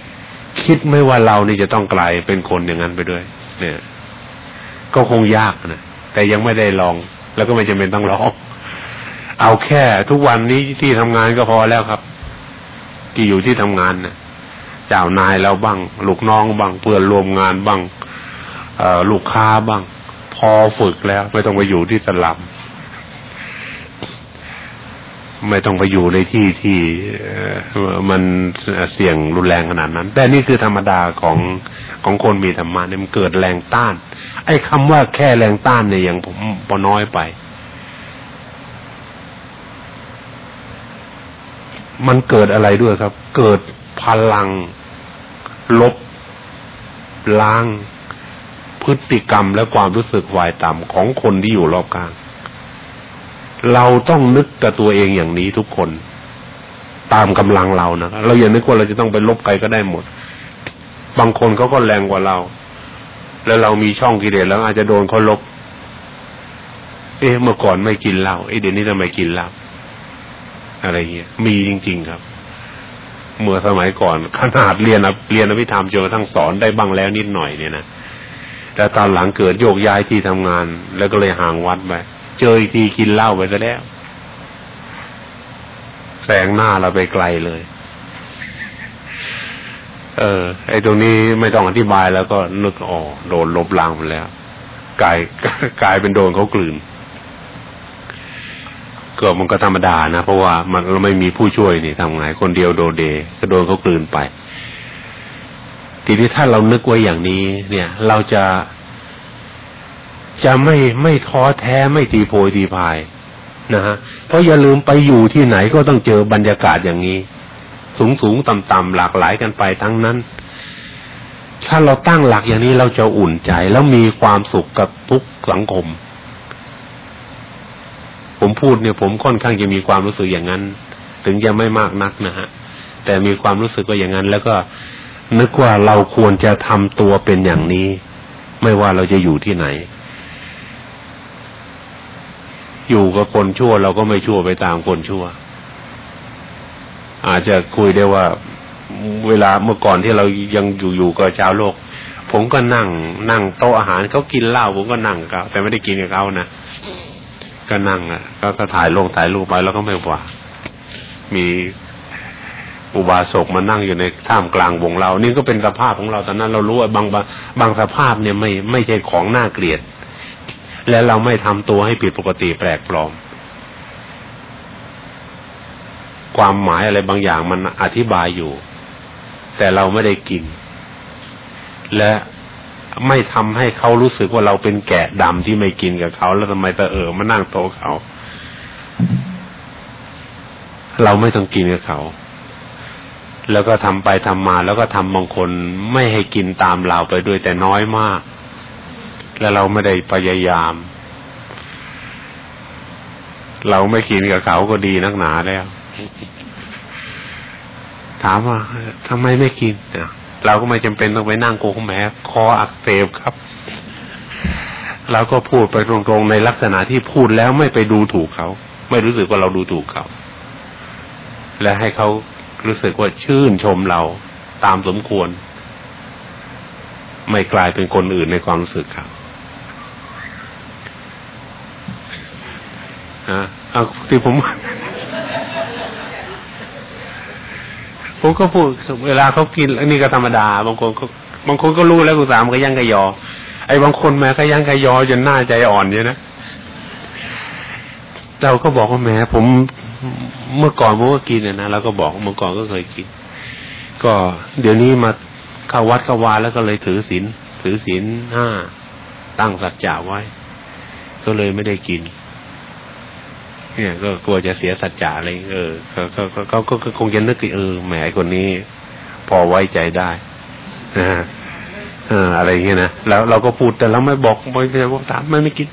ๆคิดไม่ว่าเรานี่จะต้องกลายเป็นคนอย่างนั้นไปด้วย เนี่ย ก็คงยากนะแต่ยังไม่ได้ลอง แล้วก็ไม่จำเป็นต้องลองเอาแค่ทุกวันนี้ที่ทำงานก็พอแล้วครับ ที่อยู่ที่ทำงานนะเจ้านายแล้วบ้าง ลูกน้องบ้างเพื่อนรวมงานบ้างเอลูกค้าบ้าง พอฝึกแล้ว ไม่ต้องไปอยู่ที่ตลับ ไม่ต้องไปอยู่ในที่ที่มันเสี่ยงรุนแรงขนาดนั้น แต่นี่คือธรรมดาของของคนมีธรรมะเนี่ยมันเกิดแรงต้าน ไอ้คำว่าแค่แรงต้านเนี่ยยังผมพอน้อยไป มันเกิดอะไรด้วยครับ เกิดพลัง ลบ ล้าง พฤติกรรมและความรู้สึกวายต่ำของคนที่อยู่รอบข้าง เราต้องนึกกับตัวเองอย่างนี้ทุกคน ตามกำลังเรานะเราอย่านึกว่าเราจะต้องไปลบใครก็ได้หมด บางคนเขาก็แรงกว่าเรา แล้วเรามีช่องกิเลสแล้วอาจจะโดนเขาลบ เอ๊ะเมื่อก่อนไม่กินเหล้าเอ๊ะเดี๋ยวนี้ทำไมกินเหล้าอะไรเงี้ยมีจริง ๆ ครับ เมื่อสมัยก่อนขนาดเรียนเรียนอภิธรรมจนกระทั่งสอนได้บ้างแล้วนิดหน่อยเนี่ยนะแต่ตอนหลังเกิดโยกย้ายที่ทำงาน แล้วก็เลยห่างวัดไป เจออีกทีกินเหล้าไปซะแล้วแสงหน้าเราไปไกลเลย เออ ไอ้ตรงนี้ไม่ต้องอธิบายแล้วก็นึกอ๋อโดนลบล้างไปแล้วกลายกลายเป็นโดนเขากลืนก็มันก็ธรรมดานะเพราะว่ามันเราไม่มีผู้ช่วยนี่ทำไงคนเดียวโดเดก็โดนเขากลืนไป ทีนี้ถ้าเรานึกไว้อย่างนี้ เนี่ย เราจะ จะไม่ไม่ท้อแท้ไม่ตีโพยตีพายนะฮะเพราะอย่าลืมไปอยู่ที่ไหนก็ต้องเจอบรรยากาศอย่างนี้ สูงสูงต่ำต่ำหลากหลายกันไปทั้งนั้น ถ้าเราตั้งหลักอย่างนี้เราจะอุ่นใจแล้วมีความสุขกับทุกสังคม ผมพูดเนี่ยผมค่อนข้างจะมีความรู้สึกอย่างนั้น ถึงจะไม่มากนักนะฮะแต่มีความรู้สึกว่าอย่างนั้น แล้วก็นึกว่าเราควรจะทำตัวเป็นอย่างนี้ ไม่ว่าเราจะอยู่ที่ไหน อยู่กับคนชั่วเราก็ไม่ชั่วไปตามคนชั่ว อาจจะคุยได้ว่าเวลาเมื่อก่อนที่เรายังอยู่อยู่กับชาวโลก ผมก็นั่ง นั่งโต๊ะอาหารเขากินเหล้าผมก็นั่งกับแต่ไม่ได้กินกับเขานะก็นั่งอะก็ก็ถ่ายลงถ่ายรูปไปแล้วก็ไม่ว่า มีอุบาสกมานั่งอยู่ในท่ามกลางวงเรา นี่ก็เป็นสภาพของเราตอนนั้นเรารู้ว่าบางบางสภาพเนี่ยไม่ไม่ใช่ของน่าเกลียด และเราไม่ทำตัวให้ผิดปกติแปลกปลอม ความหมายอะไรบางอย่างมันอธิบายอยู่ แต่เราไม่ได้กิน และไม่ทำให้เขารู้สึกว่าเราเป็นแกะดำที่ไม่กินกับเขา แล้วทำไมตะเออมานั่งโต๊ะเขา เราไม่ต้องกินกับเขาแล้วก็ทำไปทำมาแล้วก็ทำบางคนไม่ให้กินตามเราไปด้วยแต่น้อยมาก แล้วเราไม่ได้พยายาม เราไม่กินกับเขาก็ดีนักหนาแล้ว ถามว่าทำไมไม่กินเนี่ยเราก็ไม่จำเป็นต้องไปนั่งโกงแหมคออักเสบครับ เราก็พูดไปตรงๆในลักษณะที่พูดแล้วไม่ไปดูถูกเขา ไม่รู้สึกว่าเราดูถูกเขา และให้เขารู้สึกว่าชื่นชมเราตามสมควร ไม่กลายเป็นคนอื่นในความรู้สึกเขา ฮะเอาที่ผม ผมก็พูดเวลาเขากินอันนี้ก็ธรรมดา บางคนก็บางคนก็รู้แล้วกูสามก็ยังกระยอ ไอ้บางคนแม้ก็ยังกระยอจนหน้าใจอ่อนเนี่ยนะเราก็บอกว่าแม้ผมเมื่อก่อนผมก็กินนะเราก็บอกเมื่อก่อนก็เคยกิน ก็เดี๋ยวนี้มาเข้าวัดเข้าวาแล้วก็เลยถือศีลถือศีลห้าตั้งสัจจะไว้ ก็เลยไม่ได้กิน เนี่ยก็กลัวจะเสียสัจจะอะไรเออเขาเขาเขาก็คงจะนึกเออแหมคนนี้ พอไว้ใจได้นะฮะอะไรเงี้ยนะแล้วเราก็พูดแต่เราไม่บอกไม่ใช่ว่าถามไม่ไม่กิน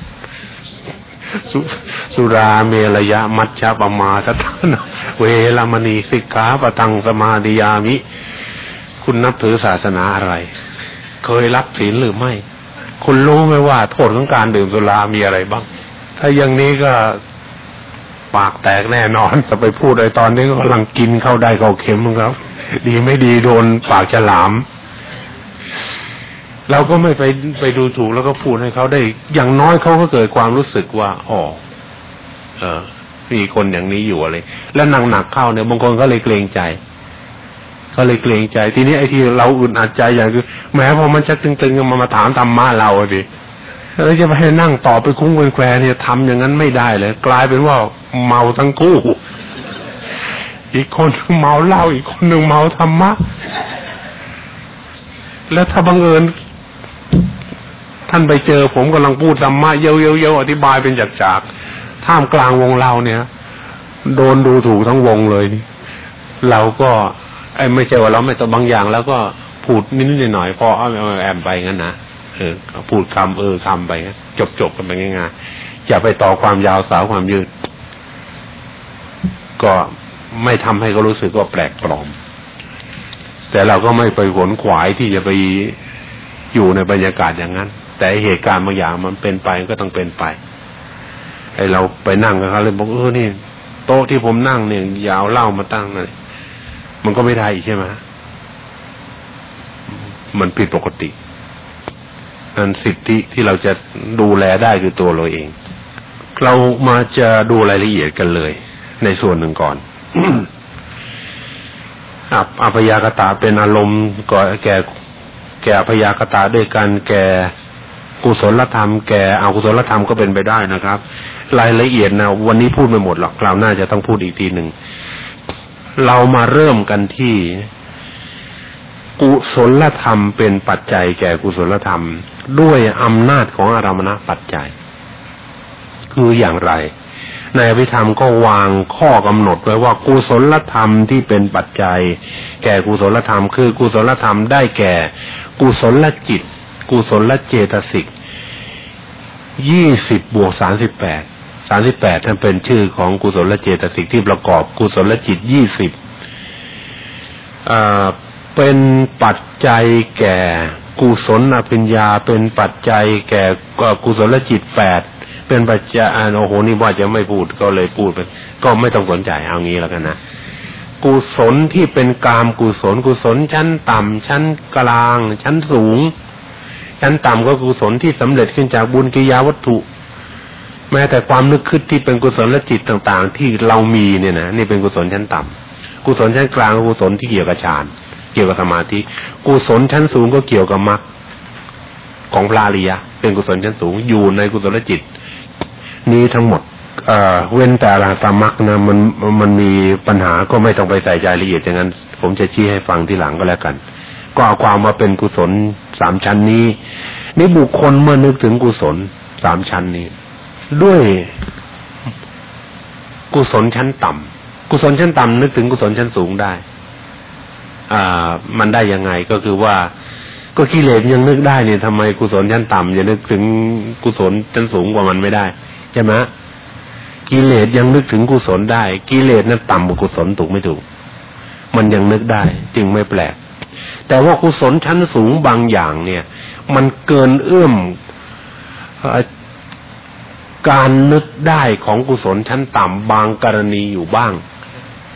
สสุราเมรยะ มัชฌะปมาทฐานเวลามณีสิกขาปตังสมาดิยามิ คุณนับถือศาสนาอะไร เคยรับศีลหรือไม่ คุณรู้ไหมว่าโทษของการดื่มสุรามีอะไรบ้าง ถ้าอย่างนี้ก็ ปากแตกแน่นอนจะไปพูดในตอนนี้ก็กำลังกินเข้าได้เข้าเข็มครับ ดีไม่ดีโดนปากฉลาม เราก็ไม่ไปไปดูถูกแล้วก็พูดให้เขาได้ อย่างน้อยเขาก็เกิดความรู้สึกว่าอ๋อเออมีคนอย่างนี้อยู่อะไร แล้วหนักหนักเข้าเนี่ยบางคนก็เลยเกรงใจก็เลยเกรงใจ ทีนี้ไอ้ที่เราอุ่นอัดใจอย่างคือแม้พอมันจะตึงๆมามาถามธรรมะเราดิ แล้วจะไปให้นั่งต่อไปคุ้งแควเนี่ยทำอย่างนั้นไม่ได้เลย กลายเป็นว่าเมาทั้งคู่ อีกคนเมาเหล้าอีกคนหนึ่งเมาธรรมะ แล้วถ้าบังเอิญท่านไปเจอผมกำลังพูดธรรมะเยอะๆอธิบายเป็นจากจากท่ามกลางวงเราเนี่ย โดนดูถูกทั้งวงเลย เราก็ไอ้ไม่ใช่ว่าเราไม่ต้องบางอย่าง แล้วก็พูดนิดๆหน่อยๆพอเอาแอมไปงั้นนะ เออพูดคำเออคำไปจบจบกันไปง่ายๆจะไปต่อความยาวสาวความยืด ก็ไม่ทำให้เขารู้สึกว่าแปลกปลอม แต่เราก็ไม่ไปขนขวายที่จะไปอยู่ในบรรยากาศอย่างนั้น แต่เหตุการณ์บางอย่างมันเป็นไปก็ต้องเป็นไปไอเราไปนั่งกับเขาเลยบอกเออนี่โต๊ะที่ผมนั่งเนี่ยยาวเล่ามาตั้งเลยมันก็ไม่ได้ใช่ไหมมันผิดปกติ สิทธิที่เราจะดูแลได้คือตัวเราเอง เรามาจะดูรายละเอียดกันเลย ในส่วนหนึ่งก่อนอับอพยากตาเป็นอารมณ์ก่อแก่แก่พยากตาด้วยกันแก่กุศลธรรมแก่อกุศลธรรมก็เป็นไปได้นะครับ รายละเอียดนะวันนี้พูดไม่หมดหรอกคราวหน้าจะต้องพูดอีกทีหนึ่งเรามาเริ่มกันที่ กุศลธรรมเป็นปัจจัยแก่กุศลธรรม ด้วยอำนาจของอารมณปัจจัย คืออย่างไร ในอภิธรรมก็วางข้อกำหนดไว้ว่ากุศลธรรมที่เป็นปัจจัย แก่กุศลธรรม คือกุศลธรรมได้แก่ กุศลจิต กุศลเจตสิกยี่สิบบวกสามสิบแปดสามสิบแปดท่านเป็นชื่อของกุศลเจตสิกที่ประกอบกุศลจิตยี่สิบเป็นปัจจัยแก่ กุศลอภิญญาเป็นปัจจัยแก่กุศลจิตแปดเป็นปัจจัยโอ้โหนี่ว่าจะไม่พูดก็เลยพูดไปก็ไม่ต้องสนใจเอางี้แล้วกันนะกุศลที่เป็นกามกุศลกุศลชั้นต่ำชั้นกลาง ชั้นสูง ชั้นต่ำก็กุศลที่สำเร็จขึ้นจากบุญกิยาวัตถุ แม้แต่ความนึกคิดที่เป็นกุศลและจิตต่าง ๆ ที่เรามีเนี่ยนะนี่เป็นกุศลชั้นต่ำกุศลชั้นกลางกุศลที่เกี่ยวกับฌาน เกี่ยวกับสมาธิกุศลชั้นสูงก็เกี่ยวกับมรรคของพระอริยะเป็นกุศลชั้นสูงอยู่ในกุศลจิต นี้ทั้งหมดเอ่อเว้นแต่อรหัตมรรคนะมันมันมีปัญหาก็ไม่ต้องไปใส่ใจละเอียดอย่างนั้น ผมจะชี้ให้ฟังที่หลังก็แล้วกัน ก็เอาความมาเป็นกุศลสามชั้นนี้นี่บุคคลเมื่อนึกถึงกุศลสามชั้นนี้ ด้วยกุศลชั้นต่กุศลชั้นต่ำนึกถึงกุศลชั้นสูงได้ อ่า มันได้ยังไงก็คือว่า ก็กิเลสยังนึกได้เนี่ยทำไมกุศลชั้นต่ำจะนึกถึงกุศลชั้นสูงกว่ามันไม่ได้ใช่ไหมกิเลสยังนึกถึงกุศลได้ กิเลสนั้นต่ำกว่ากุศลถูกไม่ถูก มันยังนึกได้ จึงไม่แปลก แต่ว่ากุศลชั้นสูงบางอย่าง เนี่ย มันเกินเอื้อมการนึกได้ของกุศลชั้นต่ำบางกรณีอยู่บ้าง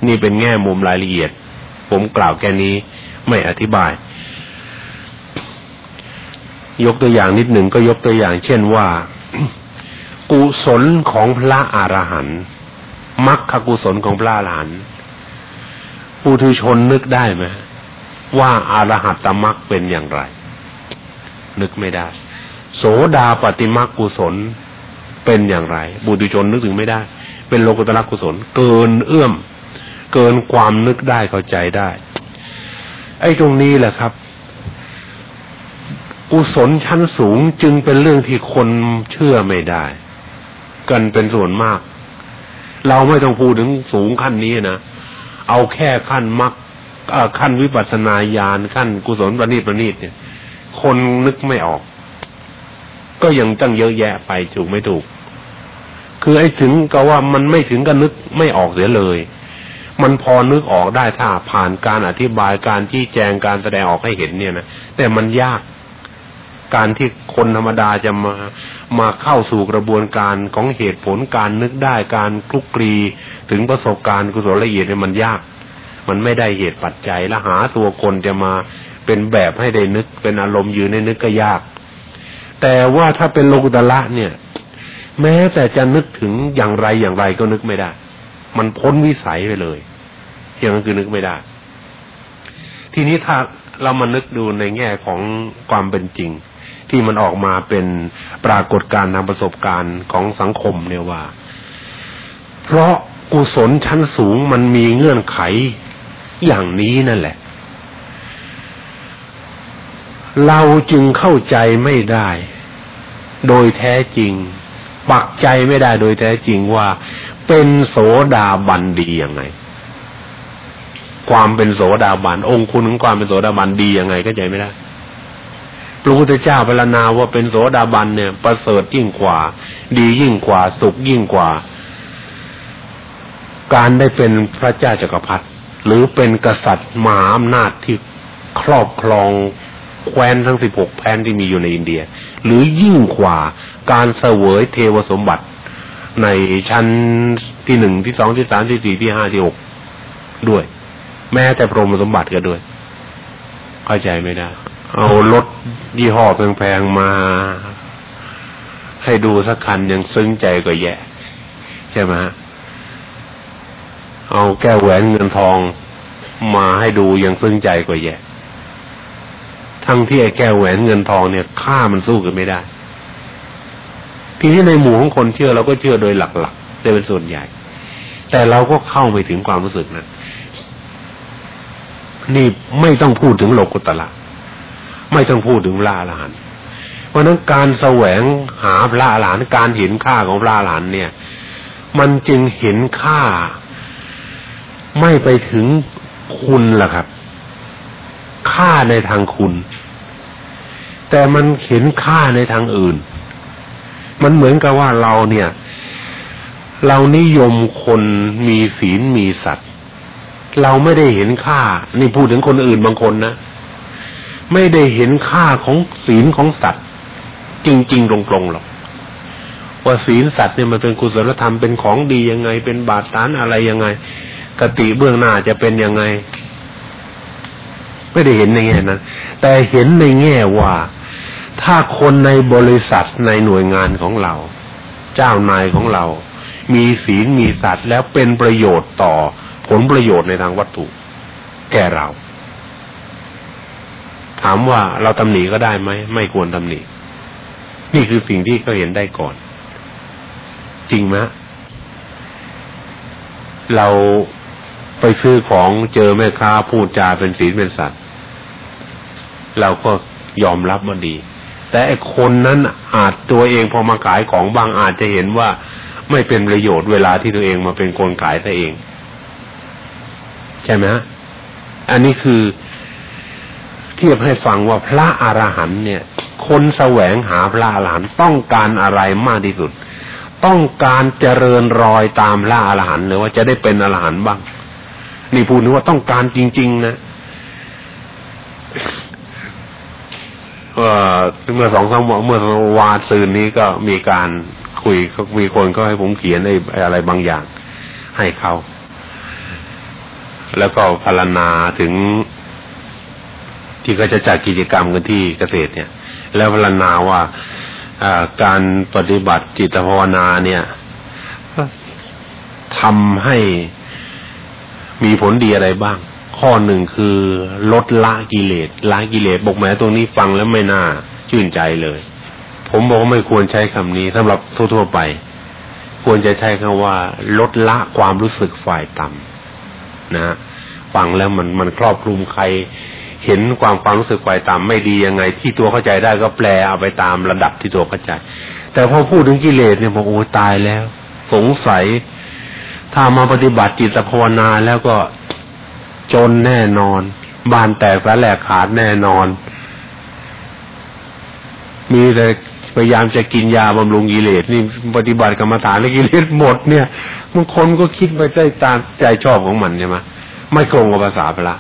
นี่เป็นแง่มุมรายละเอียด ผมกล่าวแค่นี้ไม่อธิบาย ยกตัวอย่างนิดหนึ่งก็ยกตัวอย่าง เช่นว่า กุศลของพระอรหันต์มรรคกุศลของพระอรหันต์ปุถุชนนึกได้ไหมว่าอารหัตตมรรคเป็นอย่างไร นึกไม่ได้ โสดาปฏิมรรคกุศลเป็นอย่างไรบุตุชนนึกถึงไม่ได้ เป็นโลกุตระกุศล เกินเอื้อม เกินความนึกได้เข้าใจได้ ไอ้ตรงนี้แหละครับ กุศลชั้นสูงจึงเป็นเรื่องที่คนเชื่อไม่ได้ กันเป็นส่วนมาก เราไม่ต้องพูดถึงสูงขั้นนี้นะเอาแค่ขั้นมรรคขั้นวิปัสสนาญาณขั้นกุศลประณีตประณีตเนี่ย คนนึกไม่ออก ก็ยังตั้งเยอะแยะไปถูกไม่ถูก คือไอ้ถึงก็ว่ามันไม่ถึงกับนึกไม่ออกเสียเลย มันพอนึกออกได้ถ้าผ่านการอธิบายการชี้แจงการแสดงออกให้เห็นเนี่ยนะแต่มันยากการที่คนธรรมดาจะมามาเข้าสู่กระบวนการของเหตุผลการนึกได้การคลุกคลีถึงประสบการณ์กุศลละเอียดเนี่ยมันยาก มันไม่ได้เหตุปัจจัยและหาตัวคนจะมาเป็นแบบให้ได้นึกเป็นอารมณ์อยู่ในนึกก็ยาก แต่ว่าถ้าเป็นโลกุตละเนี่ย แม้แต่จะนึกถึงอย่างไรอย่างไรก็นึกไม่ได้ มันพ้นวิสัยไปเลยอย่างนั้นคือนึกไม่ได้ ทีนี้ถ้าเรามานึกดูในแง่ของความเป็นจริง ที่มันออกมาเป็นปรากฏการณ์ทางประสบการณ์ของสังคมเนี่ยว่า เพราะกุศลชั้นสูงมันมีเงื่อนไขอย่างนี้นั่นแหละ เราจึงเข้าใจไม่ได้ โดยแท้จริง ปักใจไม่ได้โดยแท้จริงว่า เป็นโสดาบันดียังไง ความเป็นโสดาบันองค์คุณของความเป็นโสดาบันดียังไงก็ใจไม่ได้พระพุทธเจ้าพรรณนาว่าเป็นโสดาบันเนี่ยประเสริฐยิ่งกว่า ดียิ่งกว่า สุขยิ่งกว่า การได้เป็นพระเจ้าจักรพรรดิหรือเป็นกษัตริย์มหาอำนาจที่ครอบครองแคว้นทั้งสิบหกแผ่นที่มีอยู่ในอินเดีย หรือยิ่งกว่าการเสวยเทวสมบัติ ในชั้นที่หนึ่งที่สองที่สามที่สี่ที่ห้าที่หกด้วย แม้แต่พรหมสมบัติก็ด้วย เข้าใจไม่ได้ เอารถยี่ห้อแพงๆมา ให้ดูสักคันยังซึ้งใจก็แย่ใช่ไหมเอาแก้วแหวนเงินทองมาให้ดูยังซึ้งใจกว่าแย่ทั้งที่ไอ้แก้วแหวนเงินทองเนี่ยค่ามันสู้กันไม่ได้ ทีนี้ในหมู่ของคนเชื่อเราก็เชื่อโดยหลักๆได้เป็นส่วนใหญ่ แต่เราก็เข้าไปถึงความรู้สึกนะนี่ไม่ต้องพูดถึงโลกุตละไม่ต้องพูดถึงลาลานเพราะนั้นการแสวงหาพระอรหันต์การเห็นค่าของพระอรหันต์เนี่ย มันจึงเห็นค่า ไม่ไปถึงคุณล่ะครับ ค่าในทางคุณ แต่มันเห็นค่าในทางอื่น มันเหมือนกับว่าเราเนี่ย เรานิยมคนมีศีลมีสัตว์ เราไม่ได้เห็นค่า นี่พูดถึงคนอื่นบางคนนะไม่ได้เห็นค่าของศีลของสัตว์ จริง ๆ ตรงๆหรอกว่าศีลสัตว์เนี่ยมันเป็นกุศลธรรมเป็นของดียังไง เป็นบาตรฐานอะไรยังไงกติเบื้องหน้าจะเป็นยังไง ไม่ได้เห็นในแง่นั้นแต่เห็นในแง่ว่า ถ้าคนในบริษัทในหน่วยงานของเรา เจ้านายของเรา มีศีลมีสัตว์แล้วเป็นประโยชน์ต่อผลประโยชน์ในทางวัตถุ แก่เรา ถามว่าเราตำหนิก็ได้ไหมไม่ควรตำหนินี่คือสิ่งที่เขาเห็นได้ก่อน จริงไหมเราไปซื้อของเจอแม่ค้าพูดจาเป็นศีลเป็นสัตว์ เราก็ยอมรับมันดี แต่ไอคนนั้นอาจตัวเองพอมาขายของบางอาจจะเห็นว่าไม่เป็นประโยชน์เวลาที่ตัวเองมาเป็นคนขายตัวเอง ใช่ไหมฮะอันนี้คือเทียบให้ฟังว่าพระอรหันต์เนี่ย คนแสวงหาพระอรหันต์ต้องการอะไรมากที่สุด ต้องการเจริญรอยตามพระอรหันต์หรือว่าจะได้เป็นอรหันต์บ้าง นี่พูดถึงว่าต้องการจริง ๆ นะ เมื่อสองสามเมื่อวานซืนนี้ก็มีการคุยมีคนก็ให้ผมเขียนอะไรบางอย่างให้เขา แล้วก็พารณาถึง ที่ก็จะจัดกิจกรรมกันที่เกษตรเนี่ย แล้วพารณาว่าการปฏิบัติจิตภาวนาเนี่ยทำให้มีผลดีอะไรบ้าง ข้อหนึ่งคือลดละกิเลสละกิเลสบอกแม้ตรงนี้ฟังแล้วไม่น่าชื่นใจเลย ผมบอกว่าไม่ควรใช้คำนี้สำหรับทั่วๆไป ควรจะใช้คำว่า ลดละความรู้สึกฝ่ายต่ำนะฟังแล้วมันมันครอบคลุมใคร เห็นความความรู้สึกฝ่ายต่ำไม่ดียังไง ที่ตัวเข้าใจได้ก็แปลเอาไปตามระดับที่ตัวเข้าใจ แต่พอพูดถึงกิเลสเนี่ยบอกโอ้ตายแล้ว สงสัยถ้ามาปฏิบัติจิตภาวนาแล้วก็ จนแน่นอนบานแตกสาแหลกขาดแน่นอน มีแต่พยายามจะกินยาบำรุงกิเลสนี่ปฏิบัติกรรมฐานแล้วกิเลสหมดเนี่ยบางคนก็คิดไปได้ตามใจชอบของมันใช่ไหมไม่ตรงกับภาษาพระ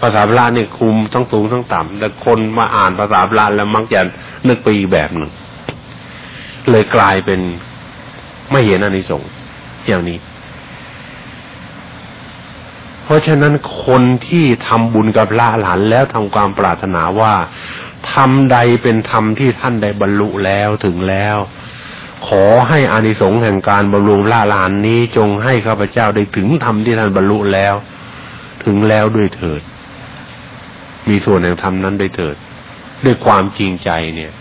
ภาษาพระนี่ยคุมทั้งสูงทั้งต่ำแต่คนมาอ่านภาษาพระแล้วมักจะนึกไปอีกแบบหนึ่งเลยกลายเป็นไม่เห็นอนิสงส์อย่างนี้ เพราะฉะนั้นคนที่ทำบุญกับพระหลานแล้วทำความปรารถนาว่าทำใดเป็นธรรมที่ท่านได้บรรลุแล้วถึงแล้ว ขอให้อานิสงส์แห่งการบำรุงละลานนี้จงให้ข้าพเจ้าได้ถึงธรรมที่ท่านบรรลุแล้ว ถึงแล้วด้วยเถิด มีส่วนแห่งธรรมนั้นได้เถิด ด้วยความจริงใจเนี่ย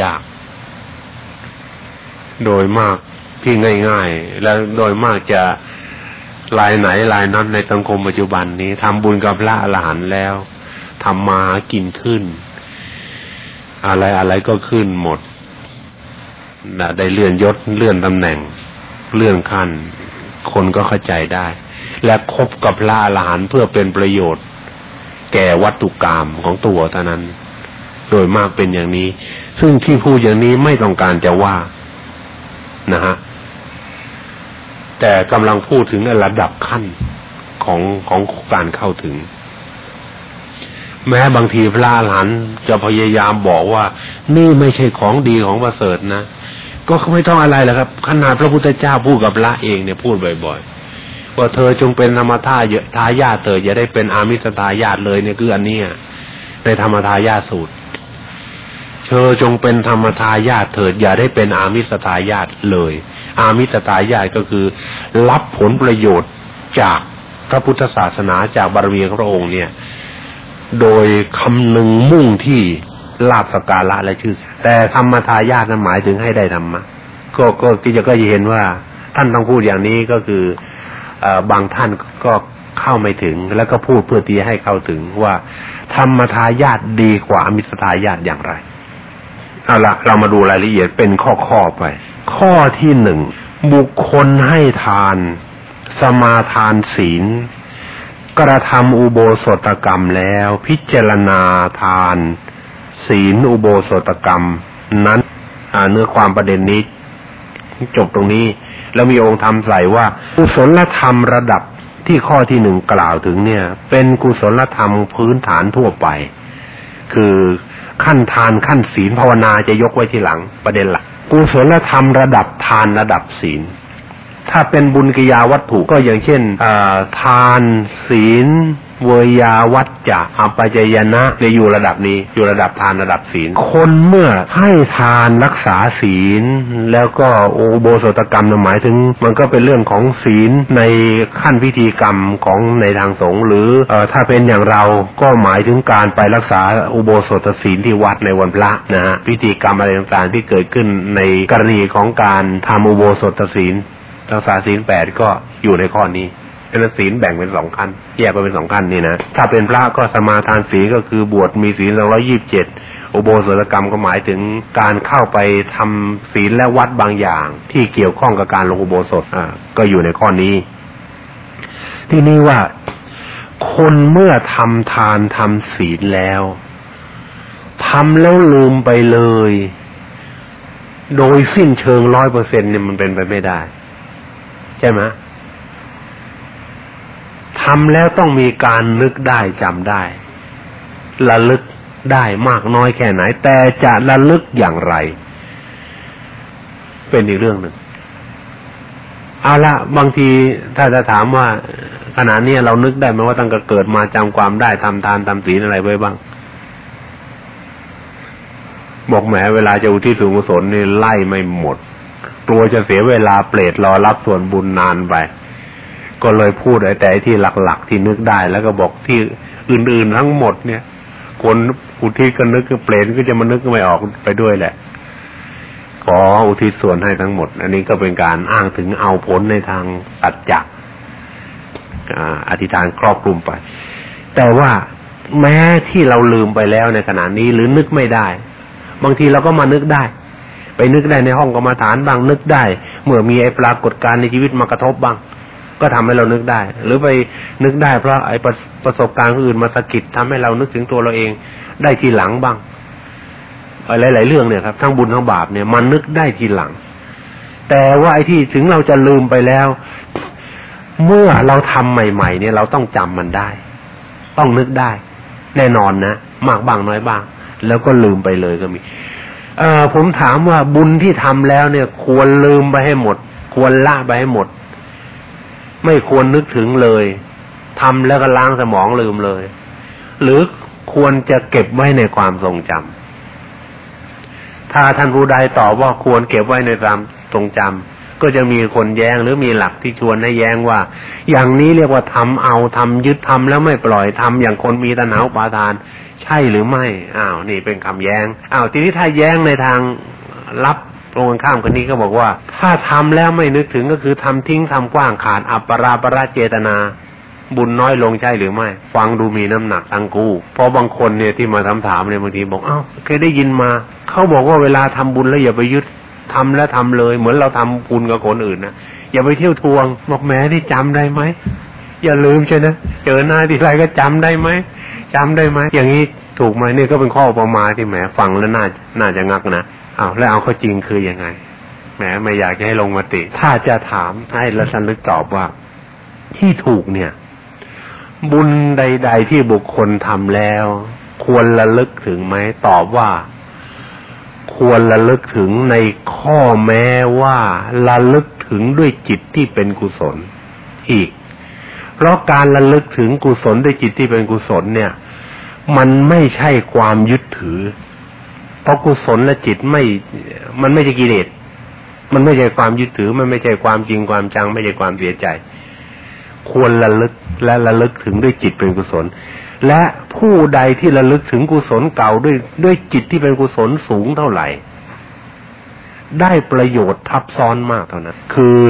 ยาก โดยมากที่ง่าย ๆ และโดยมากจะ ลายไหนลายนั้นในสังคมปัจจุบันนี้ทำบุญกับพระอรหันต์แล้วทำมากินขึ้น อะไรอะไรก็ขึ้นหมดได้เลื่อนยศเลื่อนตำแหน่ง เลื่อนขั้น คนก็เข้าใจได้ และคบกับพระอรหันต์เพื่อเป็นประโยชน์ แก่วัตถุกรรมของตัวเท่านั้น โดยมากเป็นอย่างนี้ ซึ่งที่พูดอย่างนี้ไม่ต้องการจะว่านะฮะ แต่กำลังพูดถึงในระดับขั้นของของการเข้าถึง แม้บางทีพระอรหันจะพยายามบอกว่า นี่ไม่ใช่ของดีของประเสริฐนะก็ไม่ต้องอะไรแล้วครับขนาดพระพุทธเจ้าพูดกับพระเองเนี่ยพูดบ่อยๆว่าเธอจงเป็นธรรมทาทายาทเธออย่าได้เป็นอามิสทายาทเลยเนี่ยคืออันนี้ในธรรมทายาทสูตร เธอจงเป็นธรรมทายาทเถิดอย่าได้เป็นอามิสทายาทเลย อามิตตายายก็คือ รับผลประโยชน์จากพระพุทธศาสนาจากบารมีของพระองค์เนี่ย โดยคำนึงมุ่งที่ลาบสกาละและชื่อ แต่ธรรมทายาทนั้นหมายถึงให้ได้ธรรมะก็ก็ที่จะก็เห็นว่า ท่านต้องพูดอย่างนี้ก็คืออบางท่านก็เข้าไม่ถึง แล้วก็พูดเพื่อที่ให้เข้าถึงว่า ธรรมทายาทดีกว่าอมิตรทายาทอย่างไร เอาละเรามาดูรายละเอียดเป็นข้อๆไป ข้อที่หนึ่งบุคคลให้ทาน สมาทานศีล กระทำอุโบสถกรรมแล้วพิจารณาทาน ศีลอุโบสถกรรม นั้นเนื้อความประเด็นนี้ จบตรงนี้ แล้วมีองค์ธรรมใส่ว่า กุศลธรรมระดับที่ข้อที่หนึ่งกล่าวถึงเนี่ย เป็นกุศลธรรมพื้นฐานทั่วไป คือ ขั้นทานขั้นศีลภาวนาจะยกไว้ที่หลัง ประเด็นหลักกุศลธรรมระดับทานระดับศีล ถ้าเป็นบุญกิยาวัตถุก็อย่างเช่นทานศีล เวยาวัจจะอปัจยนะในอยู่ระดับนี้อยู่ระดับทานระดับศีล คนเมื่อให้ทานรักษาศีล แล้วก็โอโบสถกรรมหมายถึง มันก็เป็นเรื่องของศีลในขั้นพิธีกรรมของในทางสงฆ์หรืออถ้าเป็นอย่างเราก็หมายถึงการไปรักษาอุโบสถศีลที่วัดในวันพระนะฮะพิธีกรรมอะไรต่างๆที่เกิดขึ้นในกรณีของการทำอุโบสถศีลรักษาศีลแปดก็อยู่ในข้อนี้ เป็นศีลแบ่งเป็นสองขั้นแยกไปเป็นสองขั้นนี่นะถ้าเป็นพระก็สมาทานศีลก็คือบวชมีศีลสองร้อยี่บเจ็ดอุโบสถกรรมก็หมายถึงการเข้าไปทำศีลและวัดบางอย่าง ที่เกี่ยวข้องกับการลงอุโบสถอ่าก็อยู่ในข้อนี้ ที่นี่ว่าคนเมื่อทำทานทำศีลแล้วทำแล้วลืมไปเลย โดยสิ้นเชิงร้อยเปอร์เซ็นเนี่ยมันเป็นไปไม่ได้ ใช่ไหม ทำแล้วต้องมีการนึกได้จำได้ระลึกได้มากน้อยแค่ไหน แต่จะระลึกอย่างไร เป็นอีกเรื่องหนึ่งเอาละบางทีถ้าจะถามว่าขณะนี้เรานึกได้ไหมว่าตั้งแต่เกิดมาจำความได้ทำทานทำศีลอะไรไว้บ้าง บอกแหมเวลาจะอุทิศส่วนกุศลนี่ไล่ไม่หมด กลัวจะเสียเวลาเปรตรอรับส่วนบุญนานไป ก็เลยพูดแต่ที่หลักๆที่นึกได้แล้วก็บอกที่อื่นๆทั้งหมดเนี่ย คนอุทิศก็นึกก็เปรตก็จะมานึกไม่ออกไปด้วยแหละ ขออุทิศส่วนให้ทั้งหมด อันนี้ก็เป็นการอ้างถึงเอาผลในทางตัดจักอธิษฐานครอบคลุมไป แต่ว่าแม้ที่เราลืมไปแล้วในขณะนี้หรือนึกไม่ได้ บางทีเราก็มานึกได้ ไปนึกได้ในห้องกรรมฐานบ้างนึกได้ เมื่อมีไอ้ปรากฏการณ์ในชีวิตมากระทบบ้าง ก็ทำให้เรานึกได้ หรือไปนึกได้เพราะไอ้ประประสบการณ์อื่นมาสะกิดทำให้เรานึกถึงตัวเราเอง ได้ทีหลังบ้างหลาย ๆ เรื่องเนี่ยครับทั้งบุญทั้งบาปเนี่ยมันนึกได้ทีหลัง แต่ว่าไอ้ที่ถึงเราจะลืมไปแล้ว เมื่อเราทำใหม่ ๆ เนี่ยเราต้องจำมันได้ ต้องนึกได้ แน่นอนนะมากบ้างน้อยบ้าง แล้วก็ลืมไปเลยก็มีเออผมถามว่าบุญที่ทำแล้วเนี่ย ควรลืมไปให้หมด ควรละไปให้หมด ไม่ควรนึกถึงเลยทำแล้วก็ล้างสมองลืมเลย หรือควรจะเก็บไว้ในความทรงจำถ้าท่านผู้ใดตอบว่าควรเก็บไว้ในความทรงจำก็จะมีคนแย้งหรือมีหลักที่ชวนให้แย้งว่า อย่างนี้เรียกว่าทำเอาทำยึดทำแล้วไม่ปล่อยทำอย่างคนมีตนหาปาทาน ใช่หรือไม่อ้าวนี่เป็นคำแย้งอ้าวทีนี้ถ้าแย้งในทางรับ ตรงกันข้ามกันนี้ก็บอกว่า ถ้าทำแล้วไม่นึกถึงก็คือทำทิ้งทำกว้างขาดอัปปราประเจตนา บุญน้อยลงใช่หรือไม่ ฟังดูมีน้ำหนักตังกู เพราะบางคนเนี่ยที่มาทำถามเนี่ยบางทีบอกอ้าวเคยได้ยินมา เขาบอกว่าเวลาทำบุญแล้วอย่าไปยึดทำแล้วทำเลย เหมือนเราทำบุญกับคนอื่นนะอย่าไปเที่ยวทวงบอกแม้ที่จำได้ไหมอย่าลืมใช่นะเจอหน้าทีไรก็จำได้ไหมจำได้ไหมอย่างนี้ถูกไหมนี่ก็เป็นข้อประมาที่แหมฟังแล้วน่าน่าจะงักนะ อ้าวแล้วเอาเข้อจริงคือยังไงแหมไม่อยากจะให้ลงมติ ถ้าจะถามให้ละสันลึกตอบว่า ที่ถูกเนี่ย บุญใด ๆ ที่บุคคลทำแล้ว ควรระลึกถึงไหมตอบว่า ควรระลึกถึงในข้อแม้ว่าระลึกถึงด้วยจิตที่เป็นกุศล อีก เพราะการระลึกถึงกุศลด้วยจิตที่เป็นกุศลเนี่ย มันไม่ใช่ความยึดถือ ราะกุศลและจิตไม่ มันไม่ใช่กิเลส มันไม่ใช่ความยึดถือ มันไม่ใช่ความจริงความจัง ไม่ใช่ความเสียใจ ควรระลึกและระลึกถึงด้วยจิตเป็นกุศล และผู้ใดที่ระลึกถึงกุศลเก่าด้วยด้วยจิตที่เป็นกุศลสูงเท่าไหร่ได้ประโยชน์ทับซ้อนมากเท่านั้น คือ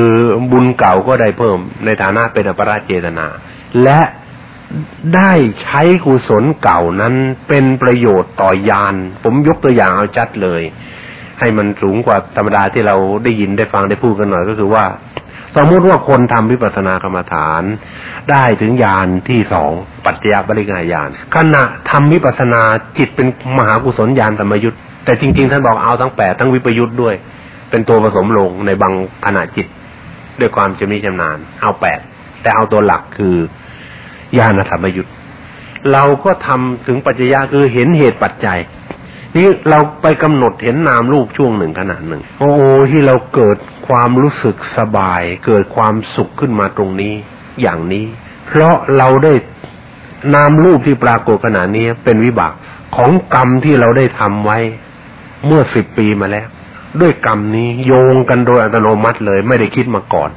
บุญเก่าก็ได้เพิ่มในฐานะเป็นอปราเจตนา และ ได้ใช้กุศลเก่านั้นเป็นประโยชน์ต่อยาน ผมยกตัวอย่างเอาจัดเลย ให้มันสูงกว่าธรรมดาที่เราได้ยินได้ฟังได้พูดกันหน่อยก็คือว่า สมมติว่าคนทำวิปัสสนากรรมฐาน ได้ถึงญาณที่สองปัจจยบริกายญาณขณะทำวิปัสสนาจิตเป็นมหากุศลญาณธรรมยุทธ์แต่จริง ๆ ท่านบอกเอาทั้งแปดทั้งวิปยุทธ์ด้วย เป็นตัวผสมลงในบางขณะจิต ด้วยความจะมีชำนาญเอาแปดแต่เอาตัวหลักคือ ญาณธรรมยุทธ์เราก็ทำถึงปัจจยะคือเห็นเหตุปัจจัย นี่เราไปกำหนดเห็นนามรูปช่วงหนึ่งขนาดหนึ่ง โอ้โหที่เราเกิดความรู้สึกสบาย เกิดความสุขขึ้นมาตรงนี้ อย่างนี้ เพราะเราได้นามรูปที่ปรากฏขณะนี้เป็นวิบากของกรรมที่เราได้ทำไว้เมื่อสิบปีมาแล้ว ด้วยกรรมนี้โยงกันโดยอัตโนมัติเลย ไม่ได้คิดมาก่อน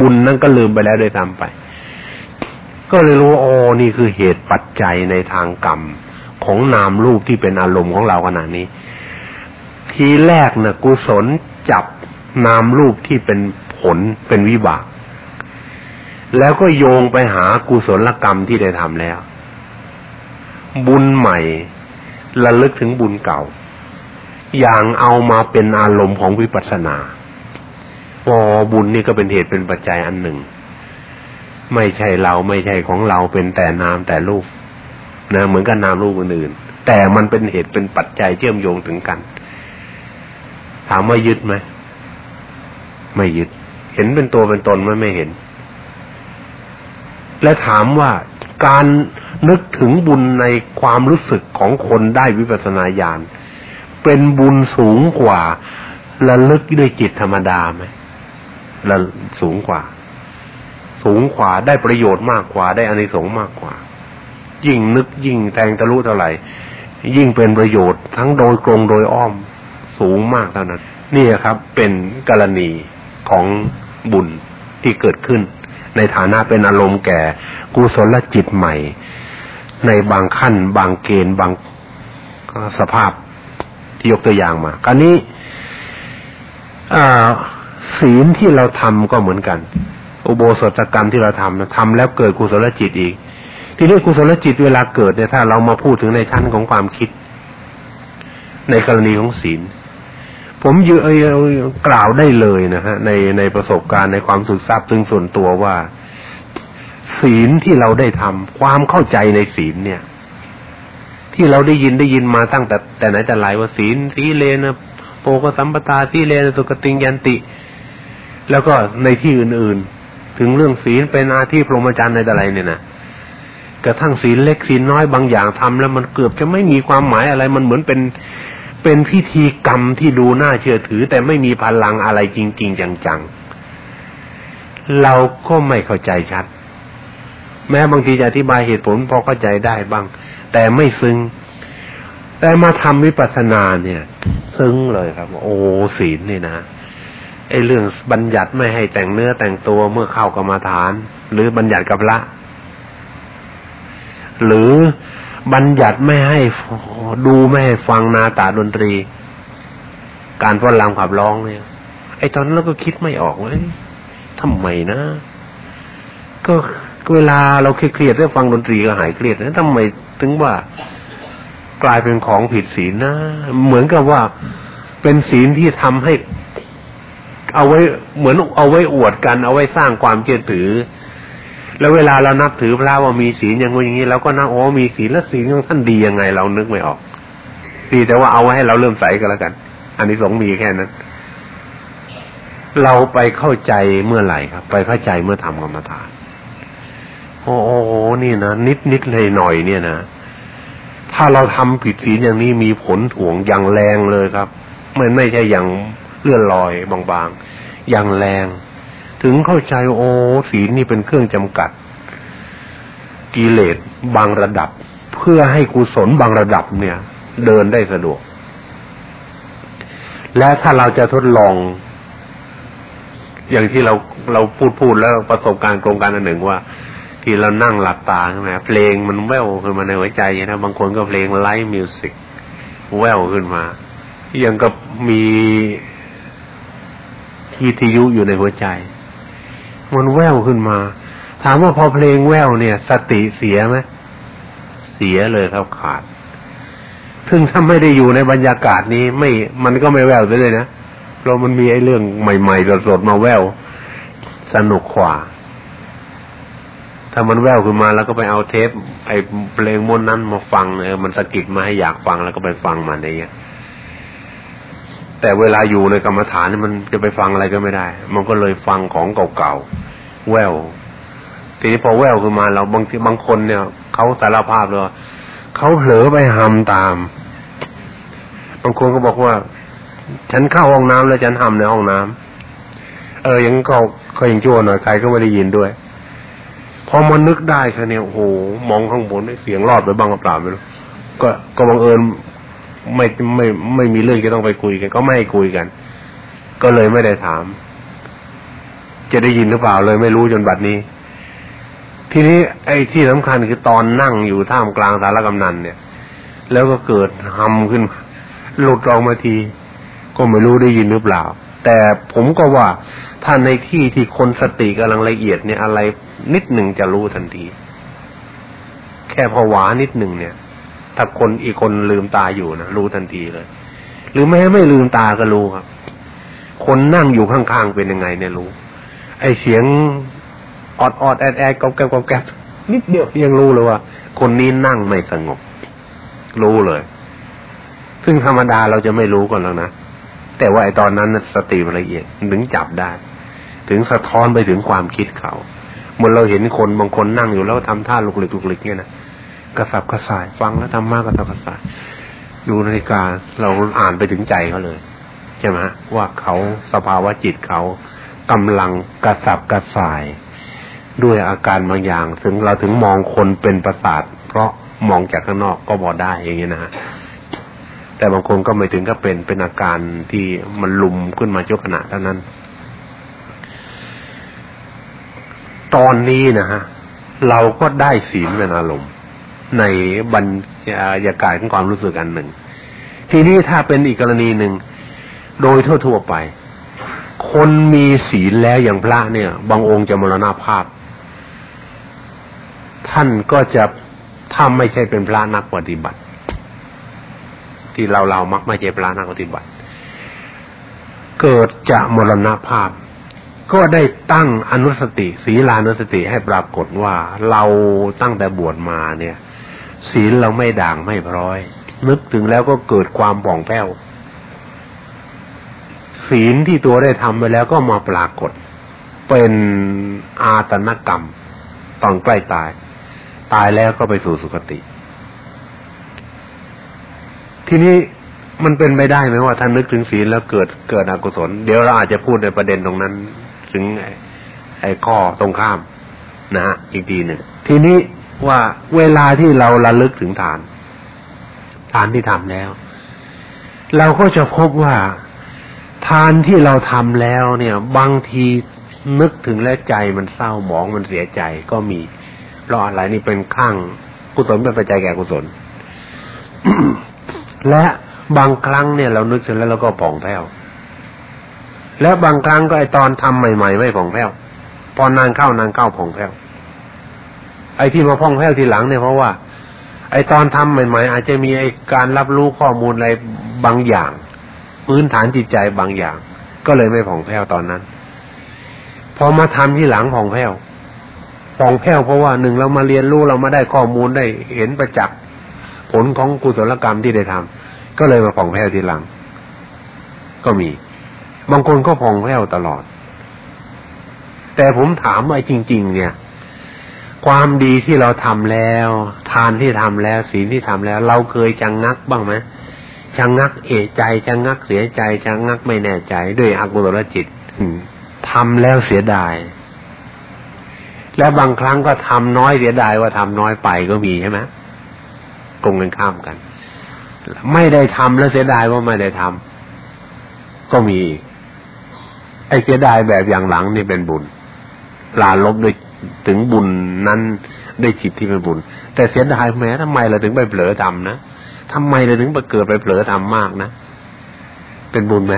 บุญนั้นก็ลืมไปแล้วโดยทำไป ก็เลยรู้โอ้นี่คือเหตุปัจจัยในทางกรรม ของนามรูปที่เป็นอารมณ์ของเราขณะนี้ ทีแรกนะ่ะกุศลจับนามรูปที่เป็นผลเป็นวิบาก แล้วก็โยงไปหากุศลกรรมที่ได้ทำแล้ว บุญใหม่ระลึกถึงบุญเก่า อย่างเอามาเป็นอารมณ์ของวิปัสสนาพอบุญนี่ก็เป็นเหตุเป็นปัจจัยอันหนึ่ง ไม่ใช่เราไม่ใช่ของเราเป็นแต่นามแต่รูปนะเหมือนกับนามรูปอื่นๆแต่มันเป็นเหตุเป็นปัจจัยเชื่อมโยงถึงกัน ถามว่ายึดไหมไม่ยึด เห็นเป็นตัวเป็นตนไหมไม่เห็น และถามว่าการนึกถึงบุญในความรู้สึกของคนได้วิปัสสนาญาณเป็นบุญสูงกว่าระลึกด้วยจิตธรรมดาไหมระสูงกว่า สูงกว่าได้ประโยชน์มากกว่าได้อานิสงส์มากกว่า ยิ่งนึกยิ่งแทงทะลุเท่าไหร่ ยิ่งเป็นประโยชน์ทั้งโดยกรงโดยอ้อมสูงมากเท่านั้น นี่ครับ เป็นกรณีของบุญที่เกิดขึ้น ในฐานะเป็นอารมณ์แก่กุศลจิตใหม่ ในบางขั้น บางเกณฑ์บางสภาพที่ยกตัวอย่างมาการนี้ศีลที่เราทำก็เหมือนกัน อุโบสถกรรมที่เราทำทำแล้วเกิดกุศลจิตอีก ทีนี้กุศลจิตเวลาเกิดเนี่ยถ้าเรามาพูดถึงในชั้นของความคิด ในกรณีของศีล ผมยืกล่าวได้เลยนะฮะในในประสบการณ์ในความสุขทราบซึ่งส่วนตัวว่า ศีลที่เราได้ทำความเข้าใจในศีลเนี่ย ที่เราได้ยินได้ยินมาตั้งแต่แต่ไหนแต่ไรว่าศีลสีเลนะโปกสัมปตาสีเลนะสุกติงยันติแล้วก็ในที่อื่นๆ ถึงเรื่องศีลเป็นอาที่พรหมจรรย์ในอะไรเนี่ยนะกระทั่งศีลเล็กศีลน้อยบางอย่างทำแล้วมันเกือบจะไม่มีความหมายอะไรมันเหมือนเป็นเป็นพิธีกรรมที่ดูน่าเชื่อถือ แต่ไม่มีพลังอะไรจริง ๆ จังๆ เราก็ไม่เข้าใจชัด แม้บางทีจะอธิบายเหตุผลพอเข้าใจได้บ้าง แต่ไม่ซึ้งแต่มาทำวิปัสสนาเนี่ย ซึ้งเลยครับ โอ้ศีลนี่นะ ไอ้เรื่องบัญญัติไม่ให้แต่งเนื้อแต่งตัวเมื่อเข้ากรรมาฐาน หรือบัญญัติกับละ หรือบัญญัติไม่ให้ดูไม่ให้ฟังนาตาดนตรี การพ้นลำขับร้องเนี่ยไอ้ตอนนั้นเราก็คิดไม่ออกเลยทำไมนะ ก็เวลาเราเครียดเรื่องฟังดนตรีก็หายเครียดนะทำไมถึงว่ากลายเป็นของผิดศีลนะ เหมือนกับว่าเป็นศีลที่ทำให้ เอาไว้เหมือนเอาไว้อวดกัน เอาไว้สร้างความเชื่อถือ แล้วเวลาเรานับถือพระว่ามีศีลอย่างงี้อย่างนี้เราก็นับโอ้มีศีลแล้วศีลของท่านดียังไง เรานึกไม่ออกดีแต่ว่าเอาไว้ให้เราเริ่มใส่กันแล้วกัน อันนี้สงมีแค่นั้น เราไปเข้าใจเมื่อไหร่ครับ ไปเข้าใจเมื่อทำกรรมฐานโอ้โหนี่นะนิดนิดเลยหน่อยเนี่ยนะถ้าเราทำผิดศีลอย่างนี้มีผลถ่วงอย่างแรงเลยครับ มันไม่ใช่อย่าง เลื่อนลอยบางๆ อย่างแรง ถึงเข้าใจโอ้ศีลนี่เป็นเครื่องจำกัด กิเลสบางระดับ เพื่อให้กุศลบางระดับเนี่ย เดินได้สะดวก และถ้าเราจะทดลอง อย่างที่เราเราพูดพูดแล้วประสบการณ์โครงการอันหนึ่งว่าที่เรานั่งหลับตาใช่ไหมเพลงมันแววขึ้นมาในหัวใจนะบางคนก็เพลงไลฟ์มิวสิกแววขึ้นมาอย่างกับมี วิทยุอยู่ในหัวใจ มันแววขึ้นมา ถามว่าพอเพลงแววเนี่ย สติเสียไหมเสียเลยครับขาดซึ่งถ้าไม่ได้อยู่ในบรรยากาศนี้ไม่ มันก็ไม่แววเลยนะเพราะมันมีไอ้เรื่องใหม่ๆสดๆมาแววสนุกกว่าถ้ามันแววขึ้นมาแล้วก็ไปเอาเทปไอ้เพลงม้วนนั้นมาฟังเออมันสะกิดมาให้อยากฟังแล้วก็ไปฟังมันอะไรเงี้ย แต่เวลาอยู่ในกรรมฐานนี่มันจะไปฟังอะไรก็ไม่ได้ มันก็เลยฟังของเก่าๆแววทีนี้พอแววขึ้นมาเราบางทีบางคนเนี่ยเขาสารภาพเลยเขาเผลอไปหำตาม บางคนก็บอกว่า ฉันเข้าห้องน้ำแล้วฉันหำในห้องน้ำเออยังก็ก็ยังชั่วหน่อยใครก็ไม่ได้ยินด้วย พอมันนึกได้แค่นี้โอ้โหมองข้างบนเสียงรอดไปบ้างเปล่าไม่รู้ก็ก็บังเอิญ ไม่ไม่ไม่มีเรื่องจะต้องไปคุยกัน ก็ไม่คุยกัน ก็เลยไม่ได้ถาม จะได้ยินหรือเปล่าเลยไม่รู้จนบัดนี้ ทีนี้ไอ้ที่สำคัญคือตอนนั่งอยู่ท่ามกลางสารกำนันเนี่ย แล้วก็เกิดหำขึ้น หลุดออกมาที ก็ไม่รู้ได้ยินหรือเปล่า แต่ผมก็ว่าถ้าในที่ที่คนสติกำลังละเอียดเนี่ยอะไรนิดหนึ่งจะรู้ทันที แค่พอหวานิดหนึ่งเนี่ย ถ้าคนอีกคนลืมตาอยู่นะรู้ทันทีเลย หรือแม้ไม่ลืมตาก็รู้ครับ คนนั่งอยู่ข้างๆเป็นยังไงเนี่ยรู้ ไอเสียงออดออดแอดแอดกอบแกบกอบแกบนิดเดียวยังรู้เลยว่า คนนี้นั่งไม่สงบ รู้เลย ซึ่งธรรมดาเราจะไม่รู้ก่อนแล้วนะแต่ว่าไอตอนนั้นสติมันละเอียดถึงจับได้ ถึงสะท้อนไปถึงความคิดเขาเหมือนเราเห็นคนบางคนนั่งอยู่แล้วทำท่าลุกหลิกลุกหลิกเนี่ยนะ กระสับกระส่าย ฟังแล้วทำมากกระสับกระส่ายดูนาฬิกาเราอ่านไปถึงใจเขาเลยใช่ไหมว่าเขาสภาวะจิตเขากำลังกระสับกระส่าย ด้วยอาการบางอย่างถึงเราถึงมองคนเป็นประสาท เพราะมองจากข้างนอกก็บอได้อย่างนี้นะฮะแต่บางคนก็ไม่ถึงก็เป็นเป็นอาการที่มันลุมขึ้นมาชั่วขณะเท่านั้น ตอนนี้นะฮะเราก็ได้ศีลเป็นอารมณ์ ในบรรยากาศของความรู้สึกอันหนึ่ง ทีนี้ถ้าเป็นอีกกรณีหนึ่ง โดยทั่วๆไป คนมีศีลแล้วอย่างพระเนี่ย บางองค์จะมรณาภาพ ท่านก็จะถ้าไม่ใช่เป็นพระนักปฏิบัติ ที่เราเรามักไม่ใช่พระนักปฏิบัติ เกิดจะมรณาภาพ ก็ได้ตั้งอนุสติ ศีลานุสติให้ปรากฏว่าเราตั้งแต่บวชมาเนี่ย ศีลเราไม่ด่างไม่พร้อย นึกถึงแล้วก็เกิดความป่องแผ้วศีลที่ตัวได้ทำไปแล้วก็มาปรากฏ เป็นอาตนกรรมตอนใกล้ตาย ตายแล้วก็ไปสู่สุคติ ทีนี้มันเป็นไปได้ไหมว่าท่านนึกถึงศีลแล้วเกิดเกิดอกุศล เดี๋ยวเราอาจจะพูดในประเด็นตรงนั้น ถึงไอ้ข้อตรงข้ามนะฮะอีกทีหนึ่งทีนี้ ว่าเวลาที่เราระลึกถึงฐาน ฐานที่ทำแล้ว เราก็จะพบว่าทานที่เราทำแล้วเนี่ย บางทีนึกถึงแล้วใจมันเศร้าหมองมันเสียใจก็มีเพราะอะไรนี่เป็นข้างกุศลเป็นปัจจัยแก่กุศล และบางครั้งเนี่ย เรานึกถึงแล้วเราก็ผ่องแผ้วและบางครั้งก็ไอตอนทำใหม่ ๆ ไม่ผ่องแผ้วพอนานเข้านานเข้าผ่องแผ้ว อ้ที่มาผ่องแผ้วทีหลังเนี่ยเพราะว่า ไอ้ตอนทำใหม่ๆ อาจจะมีไอ้การรับรู้ข้อมูลอะไรบางอย่าง พื้นฐานจิตใจบางอย่าง ก็เลยไม่ผ่องแผ้วตอนนั้นพอมาทำที่หลังผ่องแผ้วผ่องแผ้วเพราะว่าหนึ่งเรามาเรียนรู้เรามาได้ข้อมูลได้เห็นประจักษ์ผลของกุศลกรรมที่ได้ทำก็เลยมาผ่องแผ้วทีหลัง ก็มี บางคนก็ผ่องแผ้วตลอด แต่ผมถามไอ้จริง ๆ เนี่ย ความดีที่เราทำแล้ว ทานที่ทำแล้วศีลที่ทำแล้ว เราเคยจังงักบ้างไหมชะงักเอะใจชะงักเสียใจชะงักไม่แน่ใจ ด้วยอกุศลจิตทำแล้วเสียดาย และบางครั้งก็ทำน้อยเสียดายว่าทำน้อยไปก็มีใช่ไหมตรงกันข้ามกัน ไม่ได้ทำแล้วเสียดายว่าไม่ได้ทำก็มีไอ้เสียดายแบบอย่างหลังนี่เป็นบุญลาลบด้วย ถึงบุญนั้นด้วยจิตที่เป็นบุญ แต่เสียดายแม้ทำไมเราถึงไปเผลอทำนะทำไมเราถึงไปเกิดไปเผลอทำมากนะ เป็นบุญไหม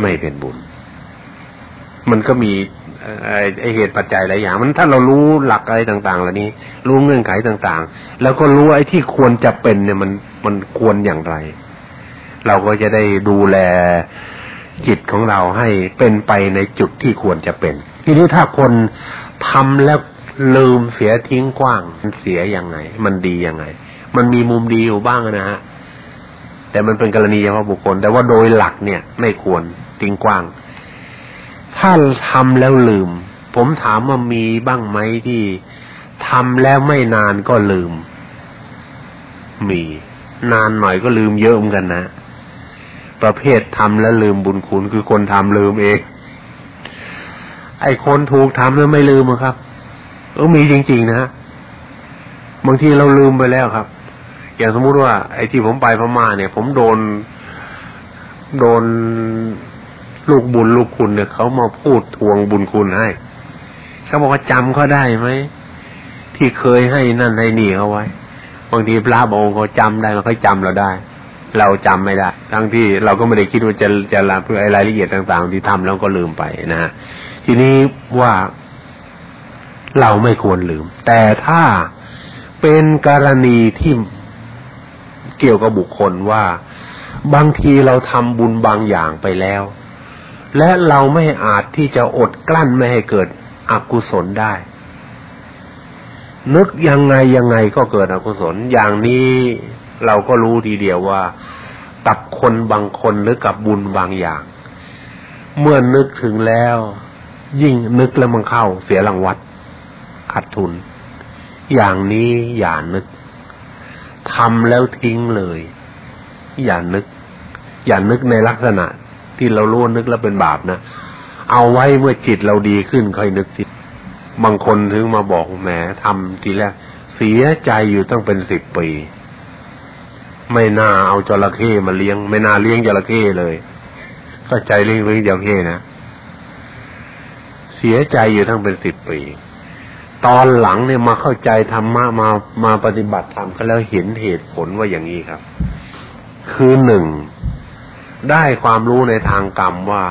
ไม่เป็นบุญ มันก็มีไอเหตุปัจจัยหลายอย่าง มันถ้าเรารู้หลักอะไรต่าง ๆ เหล่านี้ รู้เงื่อนไขต่าง ๆ แล้วก็รู้ไอ้ที่ควรจะเป็นเนี่ยมันมันควรอย่างไร เราก็จะได้ดูแลจิตของเราให้เป็นไปในจุดที่ควรจะเป็น ทีนี้ถ้าคน ทำแล้วลืมเสียทิ้งกว้างมันเสียยังไง มันดียังไง มันมีมุมดีอยู่บ้างนะฮะแต่มันเป็นกรณีเฉพาะบุคคล แต่ว่าโดยหลักเนี่ย ไม่ควรทิ้งกว้าง ถ้าทำแล้วลืม ผมถามว่ามีบ้างไหมที่ทำแล้วไม่นานก็ลืม มี นานหน่อยก็ลืมเยอะเหมือนกันนะประเภททำแล้วลืมบุญคุณคือคนทำลืมเอง ไอ้คนถูกทำแล้วไม่ลืมครับเออมีจริง ๆ นะ บางทีเราลืมไปแล้วครับ อย่างสมมุติว่า ไอ้ที่ผมไปพม่าเนี่ย ผมโดน โดนลูกบุญลูกคุณเนี่ยเขามาพูดทวงบุญคุณให้เขาบอกว่าจำเขาได้ไหมที่เคยให้นั่นให้นี่เขาไว้บางทีพระบองเขาจำได้เขาจำเราได้ เราจำไม่ได้ ทั้งที่เราก็ไม่ได้คิดว่าจะจะละเพื่อรายละเอียดต่าง ๆ ที่ทำแล้วก็ลืมไปนะฮะ ทีนี้ว่าเราไม่ควรลืม แต่ถ้าเป็นกรณีที่เกี่ยวกับบุคคลว่า บางทีเราทำบุญบางอย่างไปแล้ว และเราไม่อาจที่จะอดกลั้นไม่ให้เกิดอกุศลได้ นึกยังไงยังไงก็เกิดอกุศล อย่างนี้เราก็รู้ทีเดียวว่า กับคนบางคนหรือกับบุญบางอย่าง เมื่อนึกถึงแล้ว ยิ่งนึกแล้วมันเข้า เสียรางวัดขาดทุน อย่างนี้อย่านึกทำแล้วทิ้งเลย อย่านึก อย่านึกในลักษณะ ที่เรารู้นึกแล้วเป็นบาปนะเอาไว้เมื่อจิตเราดีขึ้นค่อยนึกทีบางคนถึงมาบอกแหมทำทีแรกเสียใจอยู่ตั้งเป็นสิบปี ไม่น่าเอาจระเข้มาเลี้ยง ไม่น่าเลี้ยงจระเข้เลย ก็ใจเลี้ยงเลี้ยงจระเข้นะ สียใจอยู่ทั้งเป็นสิบปี ตอนหลังเนี่ยมาเข้าใจธรรมะมามาปฏิบัติธรรมก็แล้วเห็นเหตุผลว่าอย่างนี้ครับ คือหนึ่งได้ความรู้ในทางกรรมว่า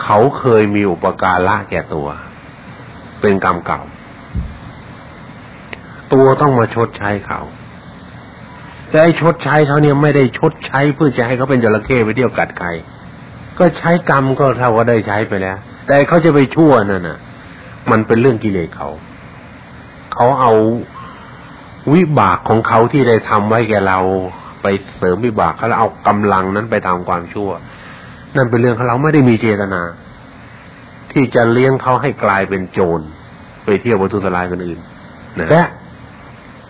เขาเคยมีอุปการะแก่ตัว เป็นกรรมเก่า ตัวต้องมาชดใช้เขาแต่ไอ้ชดใช้เขาเนี่ยไม่ได้ชดใช้เพื่อจะให้เขาเป็นจระเข้ไปเที่ยวกัดใคร ก็ใช้กรรมก็เท่าก็ได้ใช้ไปแล้ว แต่เขาจะไปชั่วนั่นน่ะ มันเป็นเรื่องกิเลสเขา เขาเอาวิบากของเขาที่ได้ทำไว้แก่เรา ไปเสริมวิบากเขาแล้วเอากำลังนั้นไปทำความชั่ว นั่นเป็นเรื่องของเราไม่ได้มีเจตนา ที่จะเลี้ยงเขาให้กลายเป็นโจรไปเที่ยววัตถุสลายคนอื่นนะและ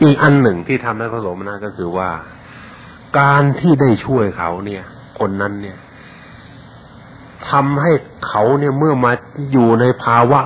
อีกอันหนึ่งที่ทำให้พระสมณะก็คือว่า การที่ได้ช่วยเขาเนี่ย คนนั้นเนี่ย ทำให้เขาเนี่ยเมื่อมาอยู่ในภาวะ